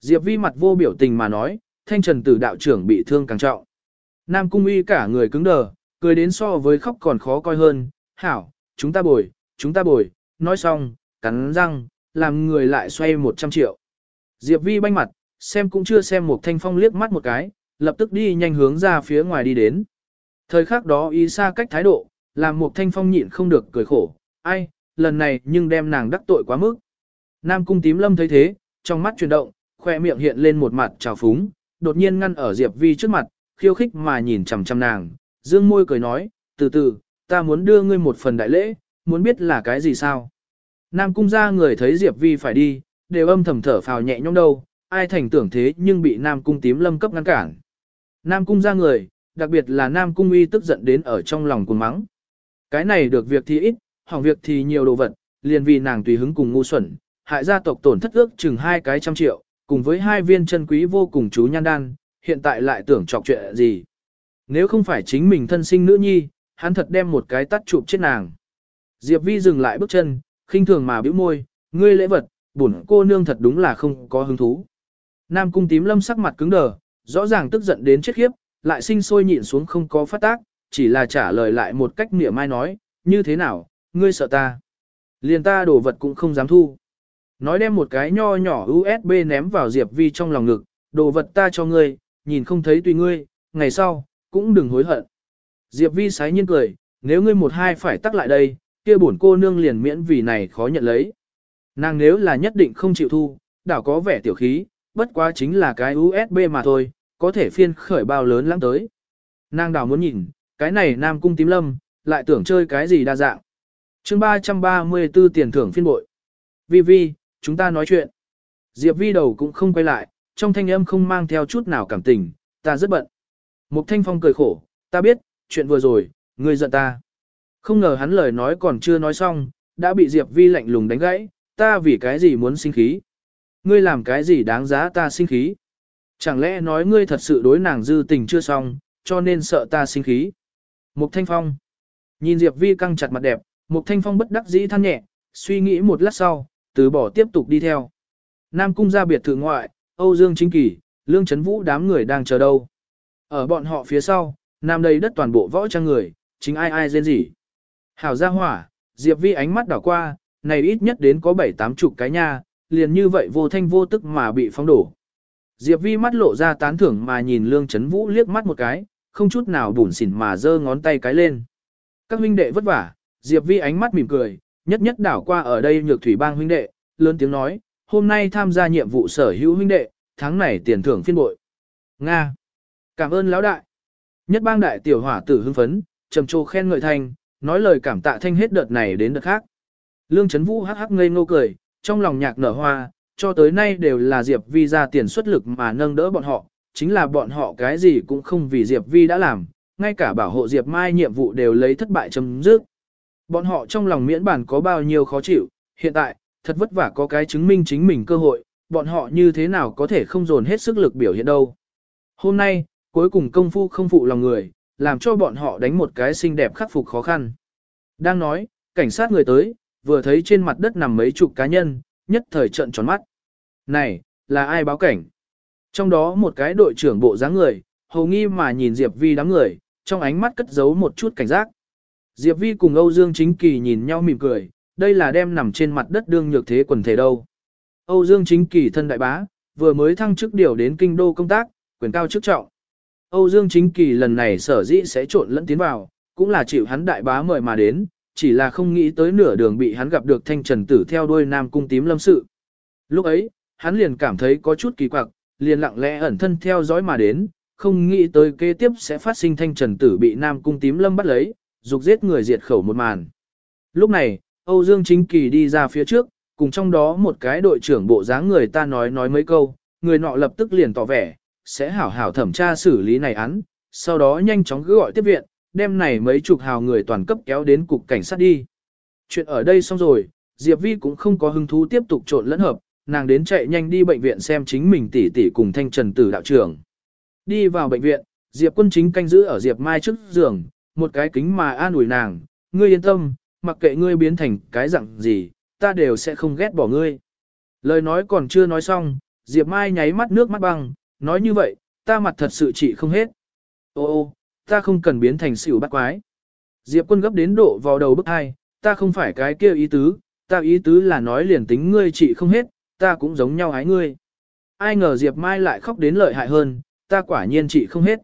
Diệp Vi mặt vô biểu tình mà nói, thanh trần tử đạo trưởng bị thương càng trọng. Nam cung uy cả người cứng đờ, cười đến so với khóc còn khó coi hơn, hảo, chúng ta bồi, chúng ta bồi, nói xong, cắn răng, làm người lại xoay 100 triệu. Diệp Vi banh mặt, xem cũng chưa xem một thanh phong liếc mắt một cái, lập tức đi nhanh hướng ra phía ngoài đi đến. Thời khắc đó ý xa cách thái độ, làm một thanh phong nhịn không được cười khổ, ai, lần này nhưng đem nàng đắc tội quá mức. Nam cung tím lâm thấy thế, trong mắt chuyển động, khoe miệng hiện lên một mặt trào phúng, đột nhiên ngăn ở Diệp Vi trước mặt, khiêu khích mà nhìn chằm chằm nàng, dương môi cười nói, từ từ, ta muốn đưa ngươi một phần đại lễ, muốn biết là cái gì sao. Nam cung ra người thấy Diệp Vi phải đi, đều âm thầm thở phào nhẹ nhõm đâu, ai thành tưởng thế nhưng bị Nam cung tím lâm cấp ngăn cản. Nam cung ra người, đặc biệt là Nam cung uy tức giận đến ở trong lòng cuồng mắng. Cái này được việc thì ít, hỏng việc thì nhiều đồ vật, liền vì nàng tùy hứng cùng ngu xuẩn, hại gia tộc tổn thất ước chừng hai cái trăm triệu, cùng với hai viên chân quý vô cùng chú nhan đan, hiện tại lại tưởng chọc chuyện gì. Nếu không phải chính mình thân sinh nữ nhi, hắn thật đem một cái tắt chụp chết nàng. Diệp Vi dừng lại bước chân, khinh thường mà bĩu môi, ngươi lễ vật, bổn cô nương thật đúng là không có hứng thú. Nam cung tím lâm sắc mặt cứng đờ, rõ ràng tức giận đến chết khiếp, lại sinh sôi nhịn xuống không có phát tác, chỉ là trả lời lại một cách mỉa mai nói, như thế nào, ngươi sợ ta. Liền ta đồ vật cũng không dám thu. Nói đem một cái nho nhỏ USB ném vào Diệp Vi trong lòng ngực, đồ vật ta cho ngươi, nhìn không thấy tùy ngươi, ngày sau, cũng đừng hối hận. Diệp Vi sái nhiên cười, nếu ngươi một hai phải tắc lại đây, kia bổn cô nương liền miễn vì này khó nhận lấy. Nàng nếu là nhất định không chịu thu, đảo có vẻ tiểu khí, bất quá chính là cái USB mà thôi, có thể phiên khởi bao lớn lắm tới. Nàng đảo muốn nhìn, cái này nam cung tím lâm, lại tưởng chơi cái gì đa dạng. chương 334 tiền thưởng phiên bội. Vi Vi, chúng ta nói chuyện. Diệp Vi đầu cũng không quay lại, trong thanh âm không mang theo chút nào cảm tình, ta rất bận. Mục Thanh Phong cười khổ, ta biết, chuyện vừa rồi, ngươi giận ta. Không ngờ hắn lời nói còn chưa nói xong, đã bị Diệp Vi lạnh lùng đánh gãy, ta vì cái gì muốn sinh khí. Ngươi làm cái gì đáng giá ta sinh khí. Chẳng lẽ nói ngươi thật sự đối nàng dư tình chưa xong, cho nên sợ ta sinh khí. Mục Thanh Phong. Nhìn Diệp Vi căng chặt mặt đẹp, Mục Thanh Phong bất đắc dĩ than nhẹ, suy nghĩ một lát sau, từ bỏ tiếp tục đi theo. Nam cung ra biệt thự ngoại, Âu Dương Chính Kỳ, Lương Trấn Vũ đám người đang chờ đâu. Ở bọn họ phía sau, nam đầy đất toàn bộ võ trang người, chính ai ai dên gì. Hảo gia hỏa, Diệp Vi ánh mắt đảo qua, này ít nhất đến có bảy tám chục cái nha, liền như vậy vô thanh vô tức mà bị phóng đổ. Diệp Vi mắt lộ ra tán thưởng mà nhìn Lương Trấn Vũ liếc mắt một cái, không chút nào bủn xỉn mà giơ ngón tay cái lên. Các huynh đệ vất vả, Diệp Vi ánh mắt mỉm cười, nhất nhất đảo qua ở đây nhược thủy bang huynh đệ, lớn tiếng nói, hôm nay tham gia nhiệm vụ sở hữu huynh đệ, tháng này tiền thưởng phiên bội. Nga. Cảm ơn lão đại. Nhất bang đại tiểu hỏa tử hưng phấn, trầm trồ khen ngợi thanh, nói lời cảm tạ thanh hết đợt này đến đợt khác. Lương Trấn Vũ hắc hắc ngây ngô cười, trong lòng nhạc nở hoa, cho tới nay đều là Diệp Vi ra tiền xuất lực mà nâng đỡ bọn họ, chính là bọn họ cái gì cũng không vì Diệp Vi đã làm, ngay cả bảo hộ Diệp Mai nhiệm vụ đều lấy thất bại chấm dứt. Bọn họ trong lòng miễn bản có bao nhiêu khó chịu, hiện tại, thật vất vả có cái chứng minh chính mình cơ hội, bọn họ như thế nào có thể không dồn hết sức lực biểu hiện đâu. Hôm nay, cuối cùng công phu không phụ lòng người, làm cho bọn họ đánh một cái xinh đẹp khắc phục khó khăn. Đang nói, cảnh sát người tới, vừa thấy trên mặt đất nằm mấy chục cá nhân, nhất thời trận tròn mắt. Này, là ai báo cảnh? Trong đó một cái đội trưởng bộ dáng người, hầu nghi mà nhìn Diệp Vi đám người, trong ánh mắt cất giấu một chút cảnh giác. Diệp Vi cùng Âu Dương Chính Kỳ nhìn nhau mỉm cười, đây là đem nằm trên mặt đất đương nhược thế quần thể đâu. Âu Dương Chính Kỳ thân đại bá, vừa mới thăng chức điều đến kinh đô công tác, quyền cao chức trọng. Âu Dương Chính Kỳ lần này sở dĩ sẽ trộn lẫn tiến vào, cũng là chịu hắn đại bá mời mà đến, chỉ là không nghĩ tới nửa đường bị hắn gặp được thanh trần tử theo đuôi nam cung tím lâm sự. Lúc ấy, hắn liền cảm thấy có chút kỳ quặc, liền lặng lẽ ẩn thân theo dõi mà đến, không nghĩ tới kế tiếp sẽ phát sinh thanh trần tử bị nam cung tím lâm bắt lấy, dục giết người diệt khẩu một màn. Lúc này, Âu Dương Chính Kỳ đi ra phía trước, cùng trong đó một cái đội trưởng bộ dáng người ta nói nói mấy câu, người nọ lập tức liền tỏ vẻ, sẽ hảo hảo thẩm tra xử lý này án, sau đó nhanh chóng cứ gọi tiếp viện, đem này mấy chục hào người toàn cấp kéo đến cục cảnh sát đi. Chuyện ở đây xong rồi, Diệp Vi cũng không có hứng thú tiếp tục trộn lẫn hợp, nàng đến chạy nhanh đi bệnh viện xem chính mình tỷ tỷ cùng thanh trần tử đạo trưởng. Đi vào bệnh viện, Diệp quân chính canh giữ ở Diệp Mai trước giường, một cái kính mà an ủi nàng, ngươi yên tâm, mặc kệ ngươi biến thành cái dạng gì, ta đều sẽ không ghét bỏ ngươi. Lời nói còn chưa nói xong, Diệp Mai nháy mắt nước mắt băng, nói như vậy, ta mặt thật sự trị không hết. Ô ô, ta không cần biến thành xỉu bắt quái. Diệp quân gấp đến độ vào đầu bức hai, ta không phải cái kia ý tứ, ta ý tứ là nói liền tính ngươi trị không hết, ta cũng giống nhau hái ngươi. Ai ngờ Diệp Mai lại khóc đến lợi hại hơn, ta quả nhiên trị không hết.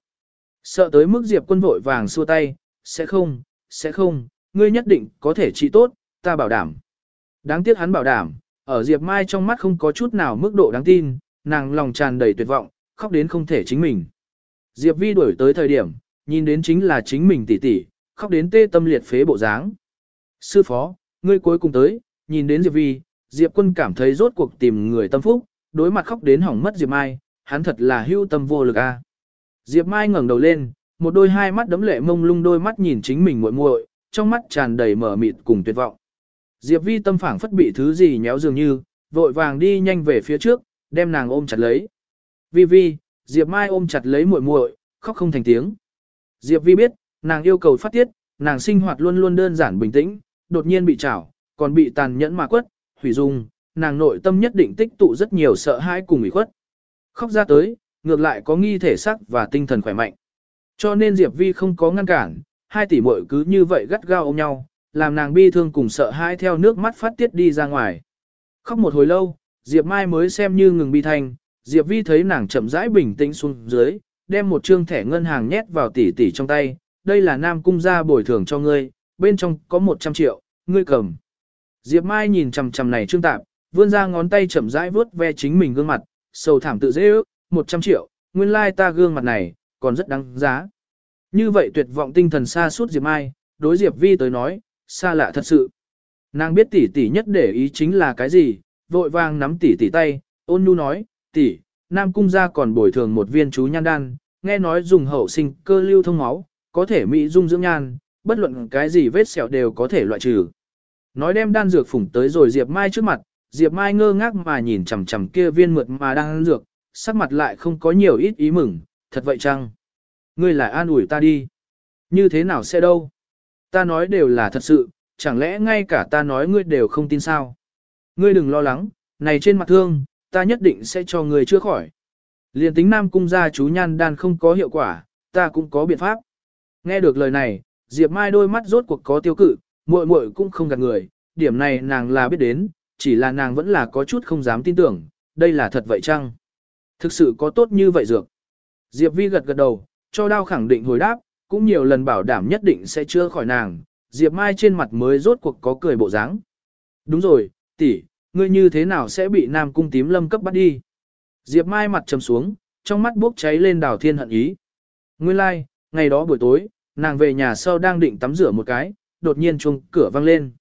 Sợ tới mức Diệp quân vội vàng xua tay, sẽ không, sẽ không, ngươi nhất định có thể trị tốt, ta bảo đảm. Đáng tiếc hắn bảo đảm, ở Diệp Mai trong mắt không có chút nào mức độ đáng tin, nàng lòng tràn đầy tuyệt vọng, khóc đến không thể chính mình. Diệp Vi đuổi tới thời điểm, nhìn đến chính là chính mình tỷ tỷ, khóc đến tê tâm liệt phế bộ dáng. Sư phó, ngươi cuối cùng tới, nhìn đến Diệp Vi, Diệp quân cảm thấy rốt cuộc tìm người tâm phúc, đối mặt khóc đến hỏng mất Diệp Mai, hắn thật là hưu tâm vô lực a. Diệp Mai ngẩng đầu lên, một đôi hai mắt đấm lệ mông lung đôi mắt nhìn chính mình muội muội, trong mắt tràn đầy mở mịt cùng tuyệt vọng. Diệp Vi tâm phảng phất bị thứ gì nhéo dường như, vội vàng đi nhanh về phía trước, đem nàng ôm chặt lấy. Vi Vi, Diệp Mai ôm chặt lấy muội muội, khóc không thành tiếng. Diệp Vi biết, nàng yêu cầu phát tiết, nàng sinh hoạt luôn luôn đơn giản bình tĩnh, đột nhiên bị trảo, còn bị tàn nhẫn mà quất, hủy dung, nàng nội tâm nhất định tích tụ rất nhiều sợ hãi cùng ủy khuất. Khóc ra tới, ngược lại có nghi thể sắc và tinh thần khỏe mạnh. Cho nên Diệp Vi không có ngăn cản, hai tỷ muội cứ như vậy gắt gao ôm nhau, làm nàng bi thương cùng sợ hãi theo nước mắt phát tiết đi ra ngoài. Khóc một hồi lâu, Diệp Mai mới xem như ngừng bi thành, Diệp Vi thấy nàng chậm rãi bình tĩnh xuống dưới, đem một trương thẻ ngân hàng nhét vào tỷ tỷ trong tay, đây là Nam Cung gia bồi thường cho ngươi, bên trong có 100 triệu, ngươi cầm. Diệp Mai nhìn chằm chằm này trương tạm, vươn ra ngón tay chậm rãi vuốt ve chính mình gương mặt, sầu thảm tự dễ ước, 100 triệu, nguyên lai ta gương mặt này, còn rất đáng giá. Như vậy tuyệt vọng tinh thần xa suốt Diệp Mai, đối Diệp Vi tới nói, xa lạ thật sự. Nàng biết tỷ tỷ nhất để ý chính là cái gì, vội vàng nắm tỷ tỷ tay, ôn nhu nói, tỷ, Nam Cung gia còn bồi thường một viên chú nhan đan, nghe nói dùng hậu sinh cơ lưu thông máu, có thể mỹ dung dưỡng nhan, bất luận cái gì vết sẹo đều có thể loại trừ. Nói đem đan dược phủng tới rồi Diệp Mai trước mặt, Diệp Mai ngơ ngác mà nhìn chằm chằm kia viên mượt mà đang ăn dược, sắc mặt lại không có nhiều ít ý mừng, thật vậy chăng? Ngươi lại an ủi ta đi. Như thế nào sẽ đâu? Ta nói đều là thật sự, chẳng lẽ ngay cả ta nói ngươi đều không tin sao? Ngươi đừng lo lắng, này trên mặt thương, ta nhất định sẽ cho ngươi chữa khỏi. Liên tính Nam Cung gia chú nhan đan không có hiệu quả, ta cũng có biện pháp. Nghe được lời này, Diệp Mai đôi mắt rốt cuộc có tiêu cự, muội muội cũng không gạt người, điểm này nàng là biết đến, chỉ là nàng vẫn là có chút không dám tin tưởng, đây là thật vậy chăng? Thực sự có tốt như vậy dược. Diệp Vi gật gật đầu, cho đao khẳng định hồi đáp, cũng nhiều lần bảo đảm nhất định sẽ chữa khỏi nàng, Diệp Mai trên mặt mới rốt cuộc có cười bộ dáng. Đúng rồi, tỷ, ngươi như thế nào sẽ bị Nam Cung tím lâm cấp bắt đi? Diệp Mai mặt trầm xuống, trong mắt bốc cháy lên đào thiên hận ý. Nguyên lai, like, ngày đó buổi tối, nàng về nhà sau đang định tắm rửa một cái, đột nhiên chuông cửa vang lên.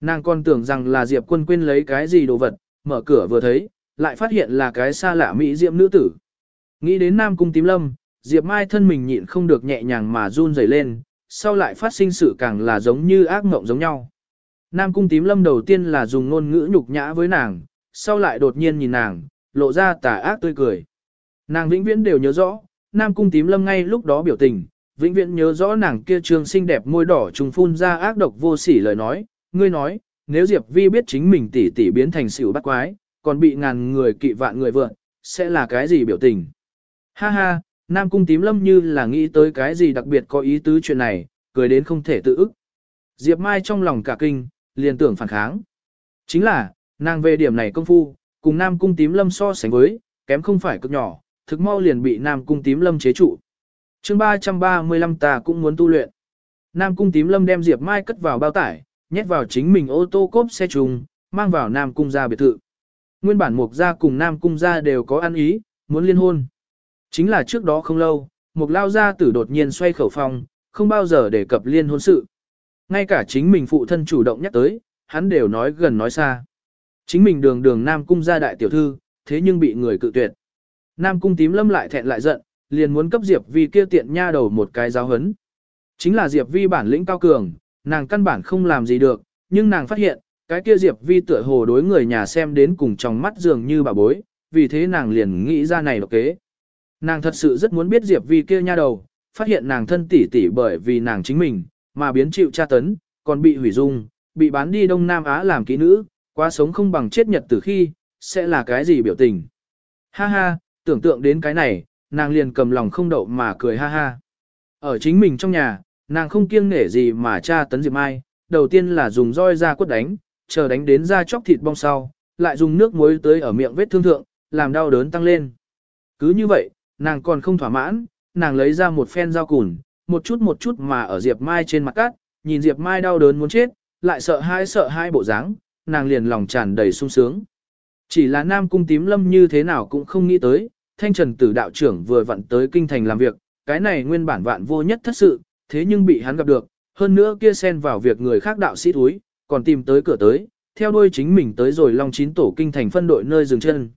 Nàng còn tưởng rằng là Diệp quân quên lấy cái gì đồ vật, mở cửa vừa thấy, lại phát hiện là cái xa lạ mỹ diệm nữ tử. Nghĩ đến Nam Cung tím lâm, Diệp Mai thân mình nhịn không được nhẹ nhàng mà run rẩy lên, sau lại phát sinh sự càng là giống như ác mộng giống nhau. Nam cung tím lâm đầu tiên là dùng ngôn ngữ nhục nhã với nàng, sau lại đột nhiên nhìn nàng, lộ ra tà ác tươi cười. Nàng vĩnh viễn đều nhớ rõ, Nam cung tím lâm ngay lúc đó biểu tình, vĩnh viễn nhớ rõ nàng kia trường xinh đẹp môi đỏ trùng phun ra ác độc vô sỉ lời nói, ngươi nói, nếu Diệp Vi biết chính mình tỷ tỷ biến thành xỉu bắt quái, còn bị ngàn người kỵ vạn người vượn, sẽ là cái gì biểu tình? Ha ha, Nam cung tím lâm như là nghĩ tới cái gì đặc biệt có ý tứ chuyện này, cười đến không thể tự ức. Diệp Mai trong lòng cả kinh, liền tưởng phản kháng. Chính là, nàng về điểm này công phu, cùng Nam cung tím lâm so sánh với, kém không phải cực nhỏ, thực mau liền bị Nam cung tím lâm chế trụ. chương 335 ta cũng muốn tu luyện. Nam cung tím lâm đem Diệp Mai cất vào bao tải, nhét vào chính mình ô tô cốp xe trùng, mang vào Nam cung gia biệt thự. Nguyên bản mục gia cùng Nam cung gia đều có ăn ý, muốn liên hôn. Chính là trước đó không lâu, một lao gia tử đột nhiên xoay khẩu phong, không bao giờ đề cập liên hôn sự. Ngay cả chính mình phụ thân chủ động nhắc tới, hắn đều nói gần nói xa. Chính mình đường đường Nam Cung gia đại tiểu thư, thế nhưng bị người cự tuyệt. Nam Cung tím lâm lại thẹn lại giận, liền muốn cấp Diệp Vi kia tiện nha đầu một cái giáo hấn. Chính là Diệp Vi bản lĩnh cao cường, nàng căn bản không làm gì được, nhưng nàng phát hiện, cái kia Diệp Vi tựa hồ đối người nhà xem đến cùng trong mắt dường như bà bối, vì thế nàng liền nghĩ ra này độc kế. Nàng thật sự rất muốn biết Diệp Vi kia nha đầu, phát hiện nàng thân tỷ tỷ bởi vì nàng chính mình, mà biến chịu tra tấn, còn bị hủy dung, bị bán đi Đông Nam Á làm kỹ nữ, quá sống không bằng chết nhật từ khi, sẽ là cái gì biểu tình. Ha ha, tưởng tượng đến cái này, nàng liền cầm lòng không đậu mà cười ha ha. Ở chính mình trong nhà, nàng không kiêng nể gì mà cha tấn Diệp Mai, đầu tiên là dùng roi ra quất đánh, chờ đánh đến ra chóc thịt bong sau, lại dùng nước muối tới ở miệng vết thương thượng, làm đau đớn tăng lên. Cứ như vậy, nàng còn không thỏa mãn, nàng lấy ra một phen dao cùn, một chút một chút mà ở Diệp Mai trên mặt cát, nhìn Diệp Mai đau đớn muốn chết, lại sợ hai sợ hai bộ dáng, nàng liền lòng tràn đầy sung sướng. Chỉ là Nam Cung Tím Lâm như thế nào cũng không nghĩ tới, Thanh Trần Tử đạo trưởng vừa vặn tới kinh thành làm việc, cái này nguyên bản vạn vô nhất thất sự, thế nhưng bị hắn gặp được, hơn nữa kia xen vào việc người khác đạo sĩ túi, còn tìm tới cửa tới, theo đuôi chính mình tới rồi Long Chín Tổ kinh thành phân đội nơi dừng chân.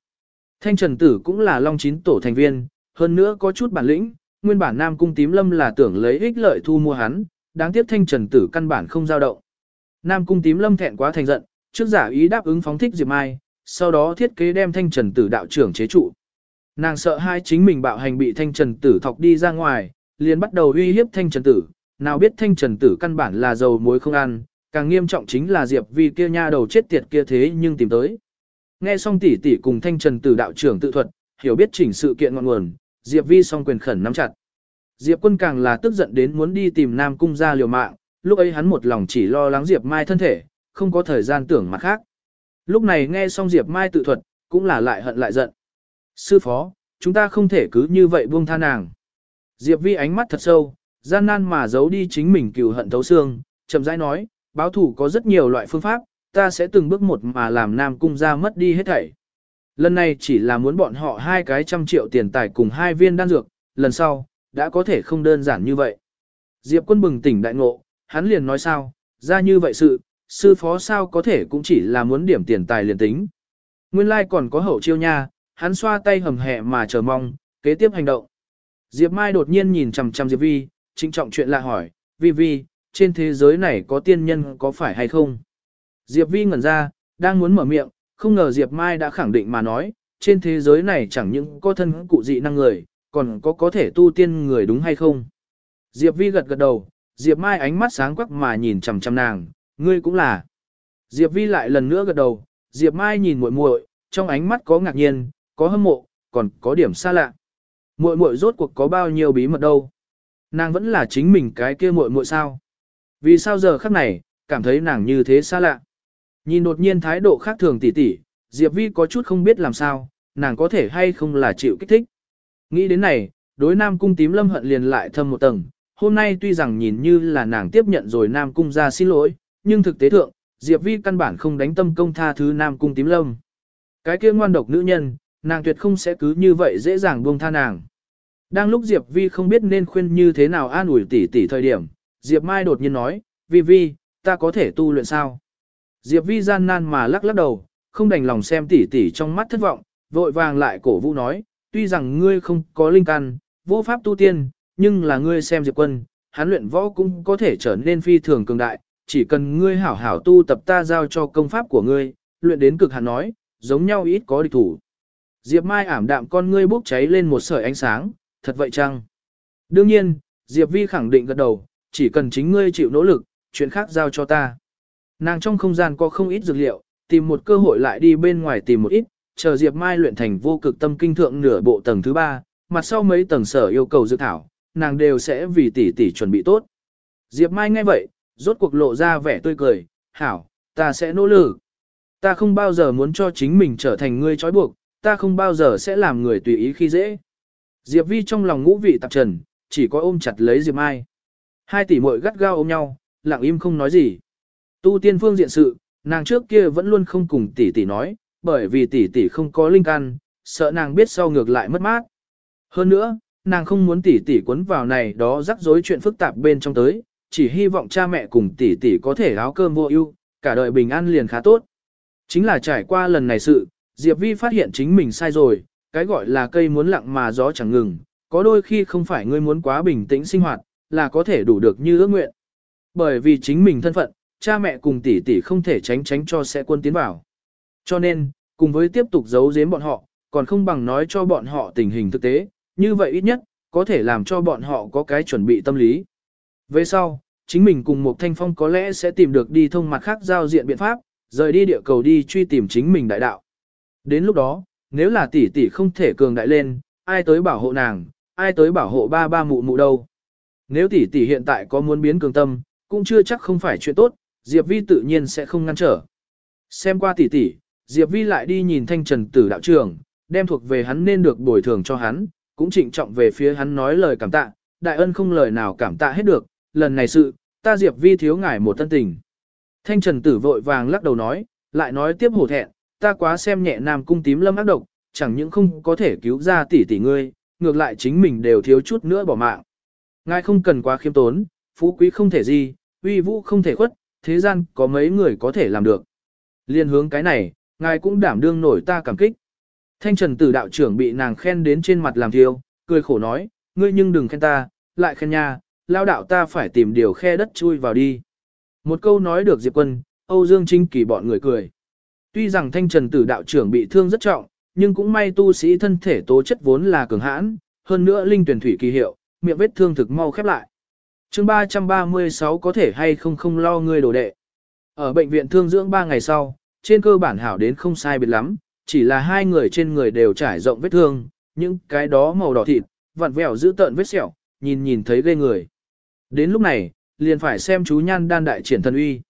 Thanh Trần Tử cũng là Long Chín Tổ thành viên, hơn nữa có chút bản lĩnh, nguyên bản Nam Cung Tím Lâm là tưởng lấy ích lợi thu mua hắn, đáng tiếc Thanh Trần Tử căn bản không dao động. Nam Cung Tím Lâm thẹn quá thành giận, trước giả ý đáp ứng phóng thích Diệp Mai, sau đó thiết kế đem Thanh Trần Tử đạo trưởng chế trụ. Nàng sợ hai chính mình bạo hành bị Thanh Trần Tử thọc đi ra ngoài, liền bắt đầu uy hiếp Thanh Trần Tử, nào biết Thanh Trần Tử căn bản là dầu muối không ăn, càng nghiêm trọng chính là Diệp Vi kia nha đầu chết tiệt kia thế nhưng tìm tới. Nghe xong tỷ tỷ cùng Thanh Trần Tử đạo trưởng tự thuật, hiểu biết chỉnh sự kiện ngọn nguồn, Diệp Vi song quyền khẩn nắm chặt. Diệp Quân càng là tức giận đến muốn đi tìm Nam cung ra liều mạng, lúc ấy hắn một lòng chỉ lo lắng Diệp Mai thân thể, không có thời gian tưởng mặt khác. Lúc này nghe xong Diệp Mai tự thuật, cũng là lại hận lại giận. Sư phó, chúng ta không thể cứ như vậy buông tha nàng. Diệp Vi ánh mắt thật sâu, gian nan mà giấu đi chính mình cừu hận thấu xương, chậm rãi nói, báo thủ có rất nhiều loại phương pháp, ta sẽ từng bước một mà làm Nam Cung ra mất đi hết thảy. Lần này chỉ là muốn bọn họ hai cái trăm triệu tiền tài cùng hai viên đan dược, lần sau, đã có thể không đơn giản như vậy. Diệp quân bừng tỉnh đại ngộ, hắn liền nói sao, ra như vậy sự, sư phó sao có thể cũng chỉ là muốn điểm tiền tài liền tính. Nguyên lai like còn có hậu chiêu nha, hắn xoa tay hầm hẹ mà chờ mong, kế tiếp hành động. Diệp Mai đột nhiên nhìn chằm chằm Diệp Vi, trinh trọng chuyện lạ hỏi, Vi Vi, trên thế giới này có tiên nhân có phải hay không? Diệp Vi ngẩn ra, đang muốn mở miệng, không ngờ Diệp Mai đã khẳng định mà nói, trên thế giới này chẳng những có thân cụ dị năng người, còn có có thể tu tiên người đúng hay không? Diệp Vi gật gật đầu, Diệp Mai ánh mắt sáng quắc mà nhìn chằm chằm nàng, ngươi cũng là. Diệp Vi lại lần nữa gật đầu, Diệp Mai nhìn muội muội, trong ánh mắt có ngạc nhiên, có hâm mộ, còn có điểm xa lạ. Muội muội rốt cuộc có bao nhiêu bí mật đâu? Nàng vẫn là chính mình cái kia muội muội sao? Vì sao giờ khắc này, cảm thấy nàng như thế xa lạ? Nhìn đột nhiên thái độ khác thường tỉ tỉ, Diệp Vi có chút không biết làm sao, nàng có thể hay không là chịu kích thích. Nghĩ đến này, đối Nam Cung tím lâm hận liền lại thâm một tầng, hôm nay tuy rằng nhìn như là nàng tiếp nhận rồi Nam Cung ra xin lỗi, nhưng thực tế thượng, Diệp Vi căn bản không đánh tâm công tha thứ Nam Cung tím lâm. Cái kia ngoan độc nữ nhân, nàng tuyệt không sẽ cứ như vậy dễ dàng buông tha nàng. Đang lúc Diệp Vi không biết nên khuyên như thế nào an ủi tỷ tỷ thời điểm, Diệp Mai đột nhiên nói, Vi Vi, ta có thể tu luyện sao? Diệp Vi gian nan mà lắc lắc đầu, không đành lòng xem tỷ tỷ trong mắt thất vọng, vội vàng lại cổ vũ nói, tuy rằng ngươi không có linh căn, vô pháp tu tiên, nhưng là ngươi xem Diệp Quân, hắn luyện võ cũng có thể trở nên phi thường cường đại, chỉ cần ngươi hảo hảo tu tập ta giao cho công pháp của ngươi, luyện đến cực hạn nói, giống nhau ít có địch thủ. Diệp Mai ảm đạm con ngươi bốc cháy lên một sợi ánh sáng, thật vậy chăng? Đương nhiên, Diệp Vi khẳng định gật đầu, chỉ cần chính ngươi chịu nỗ lực, chuyện khác giao cho ta. Nàng trong không gian có không ít dược liệu, tìm một cơ hội lại đi bên ngoài tìm một ít, chờ Diệp Mai luyện thành vô cực tâm kinh thượng nửa bộ tầng thứ ba, mặt sau mấy tầng sở yêu cầu dược thảo, nàng đều sẽ vì tỷ tỷ chuẩn bị tốt. Diệp Mai nghe vậy, rốt cuộc lộ ra vẻ tươi cười, hảo, ta sẽ nỗ lực. Ta không bao giờ muốn cho chính mình trở thành người trói buộc, ta không bao giờ sẽ làm người tùy ý khi dễ. Diệp Vi trong lòng ngũ vị tạp trần, chỉ có ôm chặt lấy Diệp Mai. Hai tỷ muội gắt gao ôm nhau, lặng im không nói gì. Tu tiên phương diện sự, nàng trước kia vẫn luôn không cùng tỷ tỷ nói, bởi vì tỷ tỷ không có linh căn, sợ nàng biết sau ngược lại mất mát. Hơn nữa, nàng không muốn tỷ tỷ cuốn vào này đó rắc rối chuyện phức tạp bên trong tới, chỉ hy vọng cha mẹ cùng tỷ tỷ có thể áo cơm vô ưu, cả đời bình an liền khá tốt. Chính là trải qua lần này sự, Diệp Vi phát hiện chính mình sai rồi, cái gọi là cây muốn lặng mà gió chẳng ngừng, có đôi khi không phải ngươi muốn quá bình tĩnh sinh hoạt, là có thể đủ được như ước nguyện. Bởi vì chính mình thân phận, cha mẹ cùng tỷ tỷ không thể tránh tránh cho sẽ quân tiến vào. Cho nên, cùng với tiếp tục giấu giếm bọn họ, còn không bằng nói cho bọn họ tình hình thực tế, như vậy ít nhất, có thể làm cho bọn họ có cái chuẩn bị tâm lý. Về sau, chính mình cùng một thanh phong có lẽ sẽ tìm được đi thông mặt khác giao diện biện pháp, rời đi địa cầu đi truy tìm chính mình đại đạo. Đến lúc đó, nếu là tỷ tỷ không thể cường đại lên, ai tới bảo hộ nàng, ai tới bảo hộ ba ba mụ mụ đâu. Nếu tỷ tỷ hiện tại có muốn biến cường tâm, cũng chưa chắc không phải chuyện tốt, Diệp Vi tự nhiên sẽ không ngăn trở. Xem qua tỷ tỷ, Diệp Vi lại đi nhìn thanh trần tử đạo trưởng, đem thuộc về hắn nên được bồi thường cho hắn, cũng trịnh trọng về phía hắn nói lời cảm tạ, đại ân không lời nào cảm tạ hết được, lần này sự, ta Diệp Vi thiếu ngài một thân tình. Thanh trần tử vội vàng lắc đầu nói, lại nói tiếp hổ thẹn, ta quá xem nhẹ nam cung tím lâm ác độc, chẳng những không có thể cứu ra tỷ tỷ ngươi, ngược lại chính mình đều thiếu chút nữa bỏ mạng. Ngài không cần quá khiêm tốn, phú quý không thể gì, uy vũ không thể khuất, thế gian có mấy người có thể làm được. Liên hướng cái này, ngài cũng đảm đương nổi ta cảm kích. Thanh trần tử đạo trưởng bị nàng khen đến trên mặt làm thiêu, cười khổ nói, ngươi nhưng đừng khen ta, lại khen nha, lao đạo ta phải tìm điều khe đất chui vào đi. Một câu nói được Diệp Quân, Âu Dương Trinh Kỳ bọn người cười. Tuy rằng thanh trần tử đạo trưởng bị thương rất trọng, nhưng cũng may tu sĩ thân thể tố chất vốn là cường hãn, hơn nữa linh tuyển thủy kỳ hiệu, miệng vết thương thực mau khép lại chương 336 có thể hay không không lo ngươi đồ đệ. Ở bệnh viện thương dưỡng 3 ngày sau, trên cơ bản hảo đến không sai biệt lắm, chỉ là hai người trên người đều trải rộng vết thương, những cái đó màu đỏ thịt, vặn vẹo giữ tợn vết sẹo, nhìn nhìn thấy ghê người. Đến lúc này, liền phải xem chú nhan đan đại triển thần uy.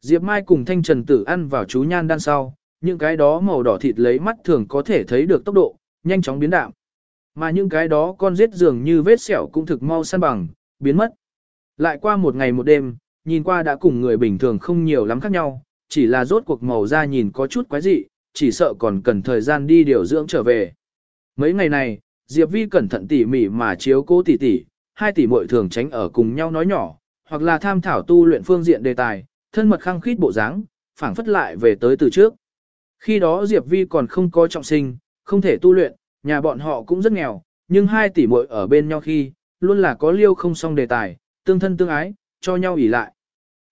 Diệp Mai cùng Thanh Trần Tử ăn vào chú nhan đan sau, những cái đó màu đỏ thịt lấy mắt thường có thể thấy được tốc độ, nhanh chóng biến đạm. Mà những cái đó con giết dường như vết sẹo cũng thực mau săn bằng, biến mất. Lại qua một ngày một đêm, nhìn qua đã cùng người bình thường không nhiều lắm khác nhau, chỉ là rốt cuộc màu da nhìn có chút quái dị, chỉ sợ còn cần thời gian đi điều dưỡng trở về. Mấy ngày này, Diệp Vi cẩn thận tỉ mỉ mà chiếu cố tỉ tỉ, hai tỷ muội thường tránh ở cùng nhau nói nhỏ, hoặc là tham thảo tu luyện phương diện đề tài, thân mật khăng khít bộ dáng, phảng phất lại về tới từ trước. Khi đó Diệp Vi còn không có trọng sinh, không thể tu luyện, nhà bọn họ cũng rất nghèo, nhưng hai tỷ muội ở bên nhau khi, luôn là có liêu không xong đề tài, tương thân tương ái, cho nhau ỉ lại.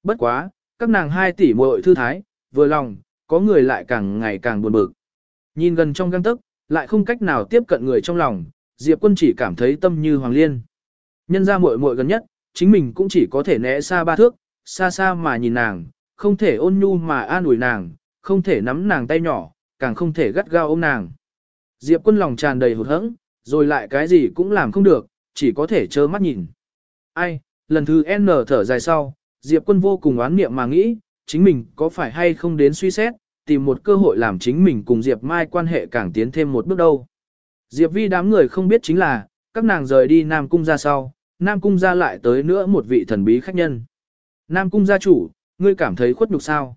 Bất quá, các nàng hai tỷ muội thư thái, vừa lòng, có người lại càng ngày càng buồn bực. Nhìn gần trong găng tức, lại không cách nào tiếp cận người trong lòng, Diệp Quân chỉ cảm thấy tâm như hoàng liên. Nhân ra muội muội gần nhất, chính mình cũng chỉ có thể né xa ba thước, xa xa mà nhìn nàng, không thể ôn nhu mà an ủi nàng, không thể nắm nàng tay nhỏ, càng không thể gắt gao ôm nàng. Diệp quân lòng tràn đầy hụt hẫng, rồi lại cái gì cũng làm không được, chỉ có thể trơ mắt nhìn. Ai, lần thứ N thở dài sau, Diệp quân vô cùng oán niệm mà nghĩ, chính mình có phải hay không đến suy xét, tìm một cơ hội làm chính mình cùng Diệp Mai quan hệ càng tiến thêm một bước đâu. Diệp Vi đám người không biết chính là, các nàng rời đi Nam Cung ra sau, Nam Cung ra lại tới nữa một vị thần bí khách nhân. Nam Cung gia chủ, ngươi cảm thấy khuất nhục sao?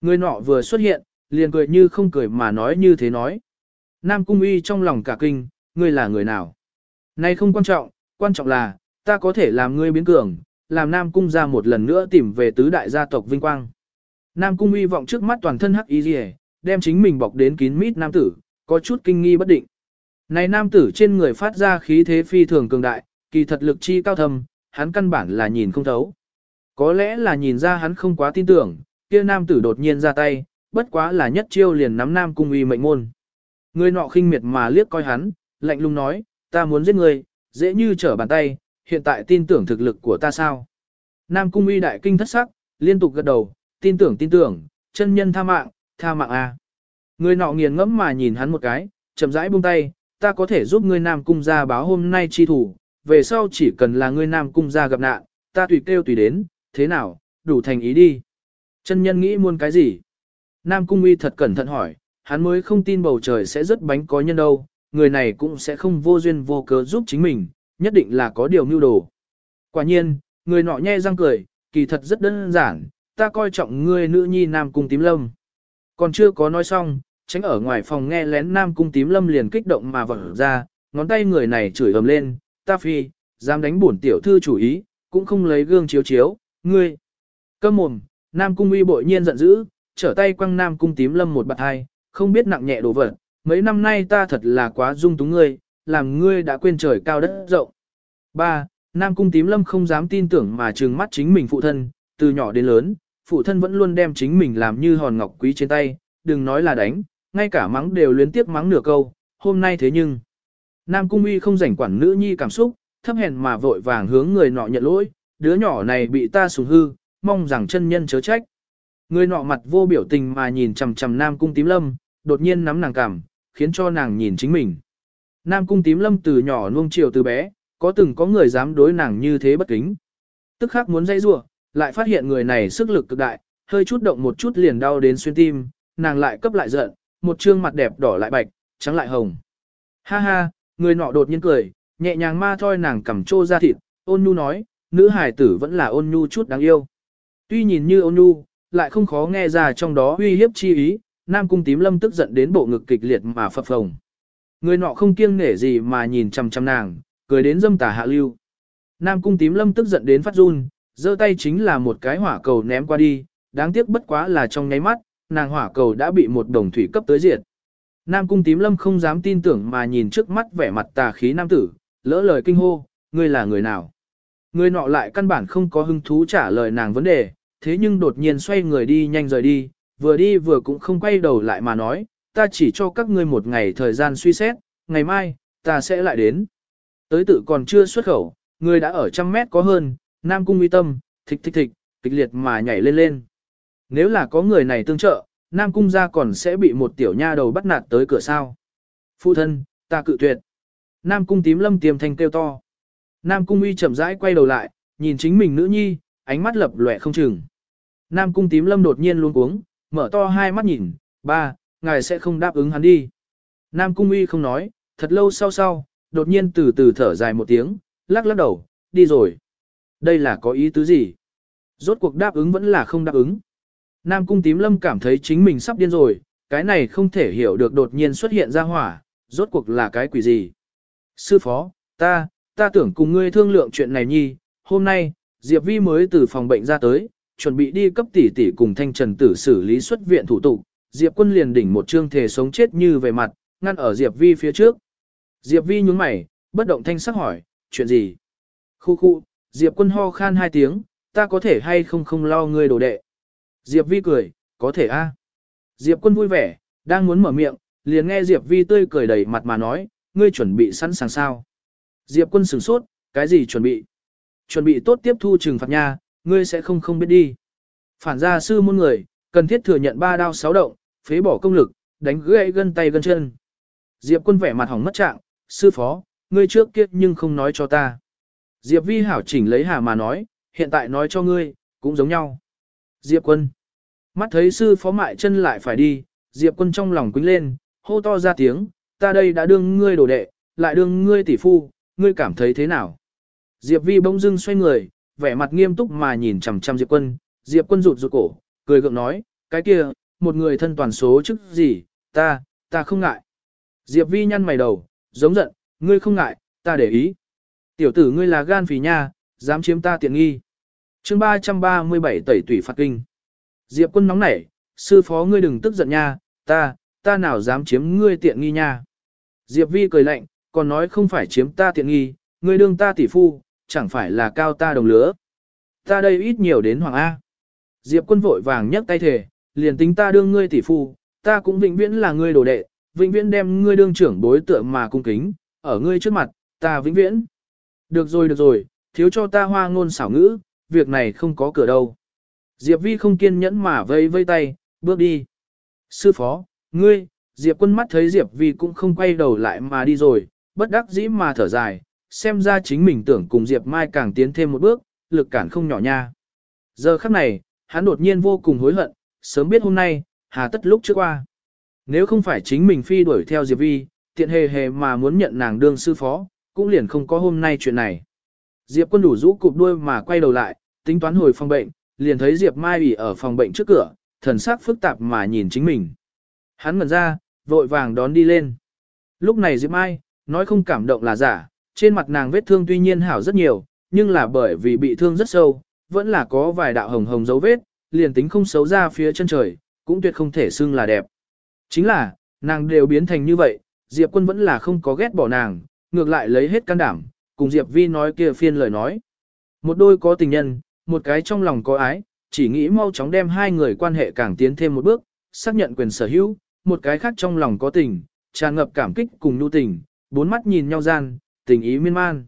Người nọ vừa xuất hiện, liền cười như không cười mà nói như thế nói. Nam Cung uy trong lòng cả kinh, ngươi là người nào? Này không quan trọng, quan trọng là, ta có thể làm ngươi biến cường, làm Nam Cung ra một lần nữa tìm về tứ đại gia tộc vinh quang. Nam Cung uy vọng trước mắt toàn thân hắc y rìa, đem chính mình bọc đến kín mít nam tử, có chút kinh nghi bất định. Này nam tử trên người phát ra khí thế phi thường cường đại, kỳ thật lực chi cao thâm, hắn căn bản là nhìn không thấu. Có lẽ là nhìn ra hắn không quá tin tưởng, kia nam tử đột nhiên ra tay, bất quá là nhất chiêu liền nắm nam cung uy mệnh môn. Người nọ khinh miệt mà liếc coi hắn, lạnh lùng nói, ta muốn giết người, dễ như trở bàn tay, hiện tại tin tưởng thực lực của ta sao. Nam cung uy đại kinh thất sắc, liên tục gật đầu, tin tưởng tin tưởng, chân nhân tha mạng, tha mạng a. À. Người nọ nghiền ngẫm mà nhìn hắn một cái, chậm rãi buông tay, ta có thể giúp ngươi Nam cung gia báo hôm nay chi thủ, về sau chỉ cần là ngươi Nam cung gia gặp nạn, ta tùy kêu tùy đến, thế nào, đủ thành ý đi. Chân nhân nghĩ muốn cái gì? Nam Cung Uy thật cẩn thận hỏi, hắn mới không tin bầu trời sẽ rất bánh có nhân đâu, người này cũng sẽ không vô duyên vô cớ giúp chính mình, nhất định là có điều mưu đồ. Quả nhiên, người nọ nhe răng cười, kỳ thật rất đơn giản, ta coi trọng ngươi nữ nhi Nam Cung Tím Lâm. Còn chưa có nói xong, tránh ở ngoài phòng nghe lén Nam Cung Tím Lâm liền kích động mà vỡ ra, ngón tay người này chửi ầm lên, ta phi, dám đánh bổn tiểu thư chủ ý, cũng không lấy gương chiếu chiếu, ngươi. Câm mồm, Nam Cung uy bội nhiên giận dữ, trở tay quăng Nam Cung tím lâm một bạt hai, không biết nặng nhẹ đồ vật, mấy năm nay ta thật là quá dung túng ngươi, làm ngươi đã quên trời cao đất rộng. 3. Nam Cung tím lâm không dám tin tưởng mà trừng mắt chính mình phụ thân, từ nhỏ đến lớn, phụ thân vẫn luôn đem chính mình làm như hòn ngọc quý trên tay, đừng nói là đánh, ngay cả mắng đều luyến tiếp mắng nửa câu, hôm nay thế nhưng. Nam Cung uy không rảnh quản nữ nhi cảm xúc, thấp hèn mà vội vàng hướng người nọ nhận lỗi, đứa nhỏ này bị ta sủng hư, mong rằng chân nhân chớ trách. Người nọ mặt vô biểu tình mà nhìn chằm chằm Nam Cung Tím Lâm, đột nhiên nắm nàng cằm, khiến cho nàng nhìn chính mình. Nam cung tím lâm từ nhỏ nuông chiều từ bé, có từng có người dám đối nàng như thế bất kính. Tức khắc muốn dây rủa, lại phát hiện người này sức lực cực đại, hơi chút động một chút liền đau đến xuyên tim, nàng lại cấp lại giận, một trương mặt đẹp đỏ lại bạch, trắng lại hồng. Ha ha, người nọ đột nhiên cười, nhẹ nhàng ma thoi nàng cầm trô ra thịt, ôn nhu nói, nữ hài tử vẫn là ôn nhu chút đáng yêu. Tuy nhìn như ôn nhu, lại không khó nghe ra trong đó uy hiếp chi ý, nam cung tím lâm tức giận đến bộ ngực kịch liệt mà phập phồng. Người nọ không kiêng nể gì mà nhìn chăm chăm nàng, cười đến dâm tà hạ lưu. Nam cung tím lâm tức giận đến phát run, giơ tay chính là một cái hỏa cầu ném qua đi, đáng tiếc bất quá là trong nháy mắt, nàng hỏa cầu đã bị một đồng thủy cấp tới diệt. Nam cung tím lâm không dám tin tưởng mà nhìn trước mắt vẻ mặt tà khí nam tử, lỡ lời kinh hô, ngươi là người nào? Người nọ lại căn bản không có hứng thú trả lời nàng vấn đề, thế nhưng đột nhiên xoay người đi nhanh rời đi, vừa đi vừa cũng không quay đầu lại mà nói, ta chỉ cho các ngươi một ngày thời gian suy xét, ngày mai, ta sẽ lại đến. Tới tự còn chưa xuất khẩu, người đã ở trăm mét có hơn, Nam Cung uy tâm, thịch thịch thịch, kịch liệt mà nhảy lên lên. Nếu là có người này tương trợ, Nam Cung ra còn sẽ bị một tiểu nha đầu bắt nạt tới cửa sao. Phụ thân, ta cự tuyệt. Nam Cung tím lâm tiềm thanh kêu to. Nam Cung uy chậm rãi quay đầu lại, nhìn chính mình nữ nhi, ánh mắt lập lòe không chừng. Nam Cung tím lâm đột nhiên luôn cuống, mở to hai mắt nhìn, ba, ngài sẽ không đáp ứng hắn đi. Nam Cung uy không nói, thật lâu sau sau, đột nhiên từ từ thở dài một tiếng, lắc lắc đầu, đi rồi. Đây là có ý tứ gì? Rốt cuộc đáp ứng vẫn là không đáp ứng. Nam cung tím lâm cảm thấy chính mình sắp điên rồi, cái này không thể hiểu được đột nhiên xuất hiện ra hỏa, rốt cuộc là cái quỷ gì. Sư phó, ta, ta tưởng cùng ngươi thương lượng chuyện này nhi, hôm nay, Diệp Vi mới từ phòng bệnh ra tới, chuẩn bị đi cấp tỷ tỷ cùng thanh trần tử xử lý xuất viện thủ tục, Diệp quân liền đỉnh một trương thể sống chết như về mặt, ngăn ở Diệp Vi phía trước. Diệp Vi nhướng mày, bất động thanh sắc hỏi, chuyện gì? Khu khu, Diệp quân ho khan hai tiếng, ta có thể hay không không lo ngươi đồ đệ. Diệp Vi cười, có thể a. Diệp quân vui vẻ, đang muốn mở miệng, liền nghe Diệp Vi tươi cười đầy mặt mà nói, ngươi chuẩn bị sẵn sàng sao. Diệp quân sửng sốt, cái gì chuẩn bị? Chuẩn bị tốt tiếp thu trừng phạt nha, ngươi sẽ không không biết đi. Phản ra sư môn người, cần thiết thừa nhận ba đao sáu động, phế bỏ công lực, đánh gãy gân tay gân chân. Diệp quân vẻ mặt hỏng mất trạng, sư phó, ngươi trước kia nhưng không nói cho ta. Diệp vi hảo chỉnh lấy hà mà nói, hiện tại nói cho ngươi, cũng giống nhau. Diệp quân. Mắt thấy sư phó mại chân lại phải đi, Diệp quân trong lòng quýnh lên, hô to ra tiếng, ta đây đã đương ngươi đồ đệ, lại đương ngươi tỷ phu, ngươi cảm thấy thế nào? Diệp vi bỗng dưng xoay người, vẻ mặt nghiêm túc mà nhìn chằm chằm Diệp quân, Diệp quân rụt rụt cổ, cười gượng nói, cái kia, một người thân toàn số chức gì, ta, ta không ngại. Diệp vi nhăn mày đầu, giống giận, ngươi không ngại, ta để ý. Tiểu tử ngươi là gan phì nha, dám chiếm ta tiện nghi. chương 337 tẩy tủy phạt kinh. Diệp quân nóng nảy, sư phó ngươi đừng tức giận nha, ta, ta nào dám chiếm ngươi tiện nghi nha. Diệp vi cười lạnh, còn nói không phải chiếm ta tiện nghi, ngươi đương ta tỷ phu, chẳng phải là cao ta đồng lứa. Ta đây ít nhiều đến Hoàng A. Diệp quân vội vàng nhấc tay thể, liền tính ta đương ngươi tỷ phu, ta cũng vĩnh viễn là ngươi đồ đệ, vĩnh viễn đem ngươi đương trưởng bối tượng mà cung kính, ở ngươi trước mặt, ta vĩnh viễn. Được rồi được rồi, thiếu cho ta hoa ngôn xảo ngữ, việc này không có cửa đâu. Diệp Vi không kiên nhẫn mà vây vây tay, bước đi. Sư phó, ngươi, Diệp quân mắt thấy Diệp Vi cũng không quay đầu lại mà đi rồi, bất đắc dĩ mà thở dài, xem ra chính mình tưởng cùng Diệp Mai càng tiến thêm một bước, lực cản không nhỏ nha. Giờ khắc này, hắn đột nhiên vô cùng hối hận, sớm biết hôm nay, hà tất lúc trước qua. Nếu không phải chính mình phi đuổi theo Diệp Vi, tiện hề hề mà muốn nhận nàng đương sư phó, cũng liền không có hôm nay chuyện này. Diệp quân đủ rũ cụp đuôi mà quay đầu lại, tính toán hồi phòng bệnh, liền thấy Diệp Mai ủy ở phòng bệnh trước cửa, thần sắc phức tạp mà nhìn chính mình. Hắn ngẩn ra, vội vàng đón đi lên. Lúc này Diệp Mai, nói không cảm động là giả, trên mặt nàng vết thương tuy nhiên hảo rất nhiều, nhưng là bởi vì bị thương rất sâu, vẫn là có vài đạo hồng hồng dấu vết, liền tính không xấu ra phía chân trời, cũng tuyệt không thể xưng là đẹp. Chính là, nàng đều biến thành như vậy, Diệp quân vẫn là không có ghét bỏ nàng, ngược lại lấy hết can đảm, cùng Diệp Vi nói kia phiên lời nói. Một đôi có tình nhân, một cái trong lòng có ái, chỉ nghĩ mau chóng đem hai người quan hệ càng tiến thêm một bước, xác nhận quyền sở hữu, một cái khác trong lòng có tình, tràn ngập cảm kích cùng nhu tình, bốn mắt nhìn nhau gian, tình ý miên man.